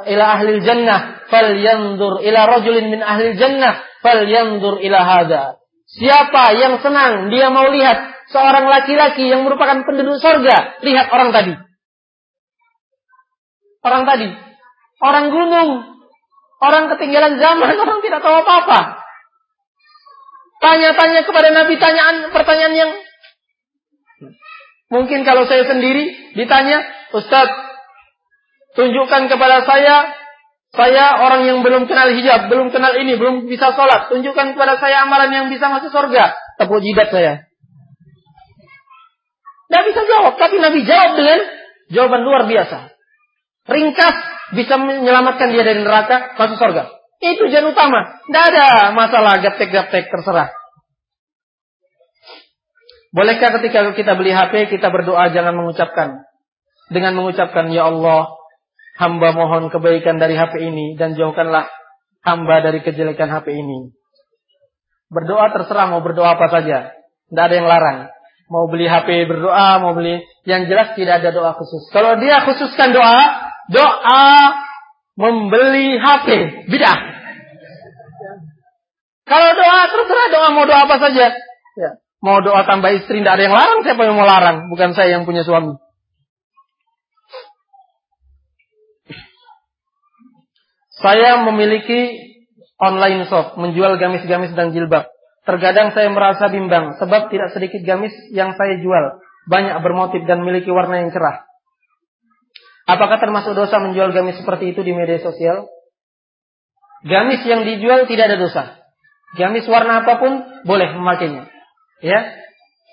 S1: ila ahli jannah falyanzur ila rajulin min ahli jannah falyanzur ila hada. Siapa yang senang dia mau lihat seorang laki-laki yang merupakan penduduk sorga, lihat orang tadi. Orang tadi, orang gunung, orang ketinggalan zaman, orang tidak tahu apa-apa. Tanya-tanya kepada Nabi tanyaan pertanyaan yang mungkin kalau saya sendiri ditanya, Ustadz, Tunjukkan kepada saya, saya orang yang belum kenal hijab, belum kenal ini, belum bisa sholat. Tunjukkan kepada saya amalan yang bisa masuk surga. Tepuk jidat saya. Tidak bisa jawab, tapi Nabi jawab dengan jawaban luar biasa. Ringkas, bisa menyelamatkan dia dari neraka, masuk surga. Itu tujuan utama. Tidak ada masalah gaptek-gaptek, terserah. Bolehkah ketika kita beli HP, kita berdoa jangan mengucapkan. Dengan mengucapkan, Ya Allah, Hamba mohon kebaikan dari HP ini dan jauhkanlah hamba dari kejelekan HP ini. Berdoa terserah mau berdoa apa saja. Tidak ada yang larang. Mau beli HP berdoa, mau beli. Yang jelas tidak ada doa khusus. Kalau dia khususkan doa, doa membeli HP. Bidah. Kalau doa terserah doa mau doa apa saja. Ya. Mau doa tambah istri, tidak ada yang larang. Siapa yang mau larang? Bukan saya yang punya suami. Saya memiliki online shop, menjual gamis-gamis dan jilbab. Terkadang saya merasa bimbang, sebab tidak sedikit gamis yang saya jual. Banyak bermotif dan memiliki warna yang cerah. Apakah termasuk dosa menjual gamis seperti itu di media sosial? Gamis yang dijual tidak ada dosa. Gamis warna apa pun boleh memakainya. Ya.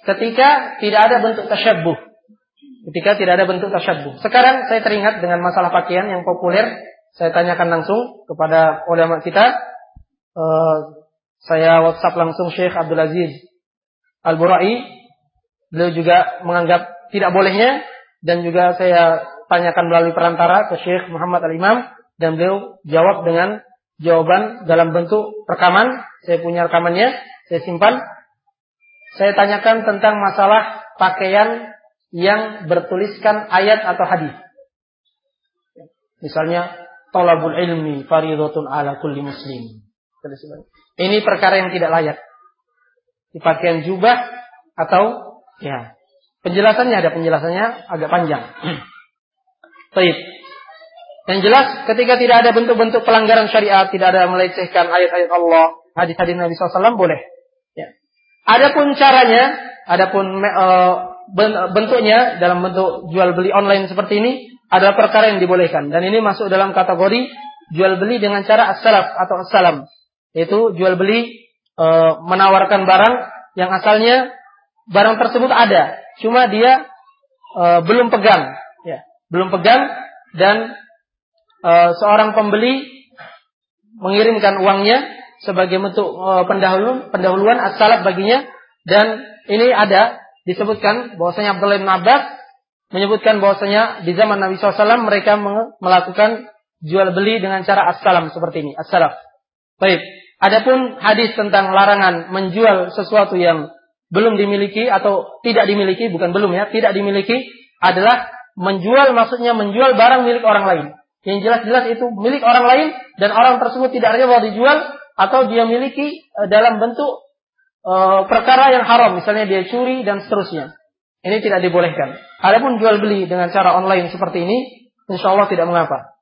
S1: Ketika tidak ada bentuk tasyabuh. Ketika tidak ada bentuk tasyabuh. Sekarang saya teringat dengan masalah pakaian yang populer saya tanyakan langsung kepada ulama kita. Uh, saya WhatsApp langsung Syekh Abdul Aziz Al-Burai. Beliau juga menganggap tidak bolehnya dan juga saya tanyakan melalui perantara ke Syekh Muhammad Al-Imam dan beliau jawab dengan jawaban dalam bentuk rekaman. Saya punya rekamannya, saya simpan. Saya tanyakan tentang masalah pakaian yang bertuliskan ayat atau hadis. Misalnya Tolabul ilmi faridotun ala kulli muslim. Ini perkara yang tidak layak. Di pakaian jubah atau ya. Penjelasannya ada penjelasannya agak panjang. Baik. Yang jelas ketika tidak ada bentuk-bentuk pelanggaran syariat, tidak ada melecehkan ayat-ayat Allah, hadis-hadis Nabi SAW boleh. Ya. Adapun caranya, adapun uh, bentuknya dalam bentuk jual beli online seperti ini, adalah perkara yang dibolehkan dan ini masuk dalam kategori jual beli dengan cara as-salaf atau as-salam yaitu jual beli e, menawarkan barang yang asalnya barang tersebut ada cuma dia e, belum pegang belum pegang dan e, seorang pembeli mengirimkan uangnya sebagai bentuk e, pendahuluan pendahuluan as-salaf baginya dan ini ada disebutkan bahwasanya Abdullah bin Abbas menyebutkan bahwasanya di zaman Nabi SAW mereka melakukan jual beli dengan cara assalam seperti ini, assalam. Baik. Adapun hadis tentang larangan menjual sesuatu yang belum dimiliki atau tidak dimiliki, bukan belum ya, tidak dimiliki adalah menjual maksudnya menjual barang milik orang lain. Yang jelas-jelas itu milik orang lain dan orang tersebut tidak rela dijual, atau dia miliki uh, dalam bentuk uh, perkara yang haram, misalnya dia curi dan seterusnya. Ini tidak dibolehkan. Adapun jual beli dengan cara online seperti ini, insya Allah tidak mengapa.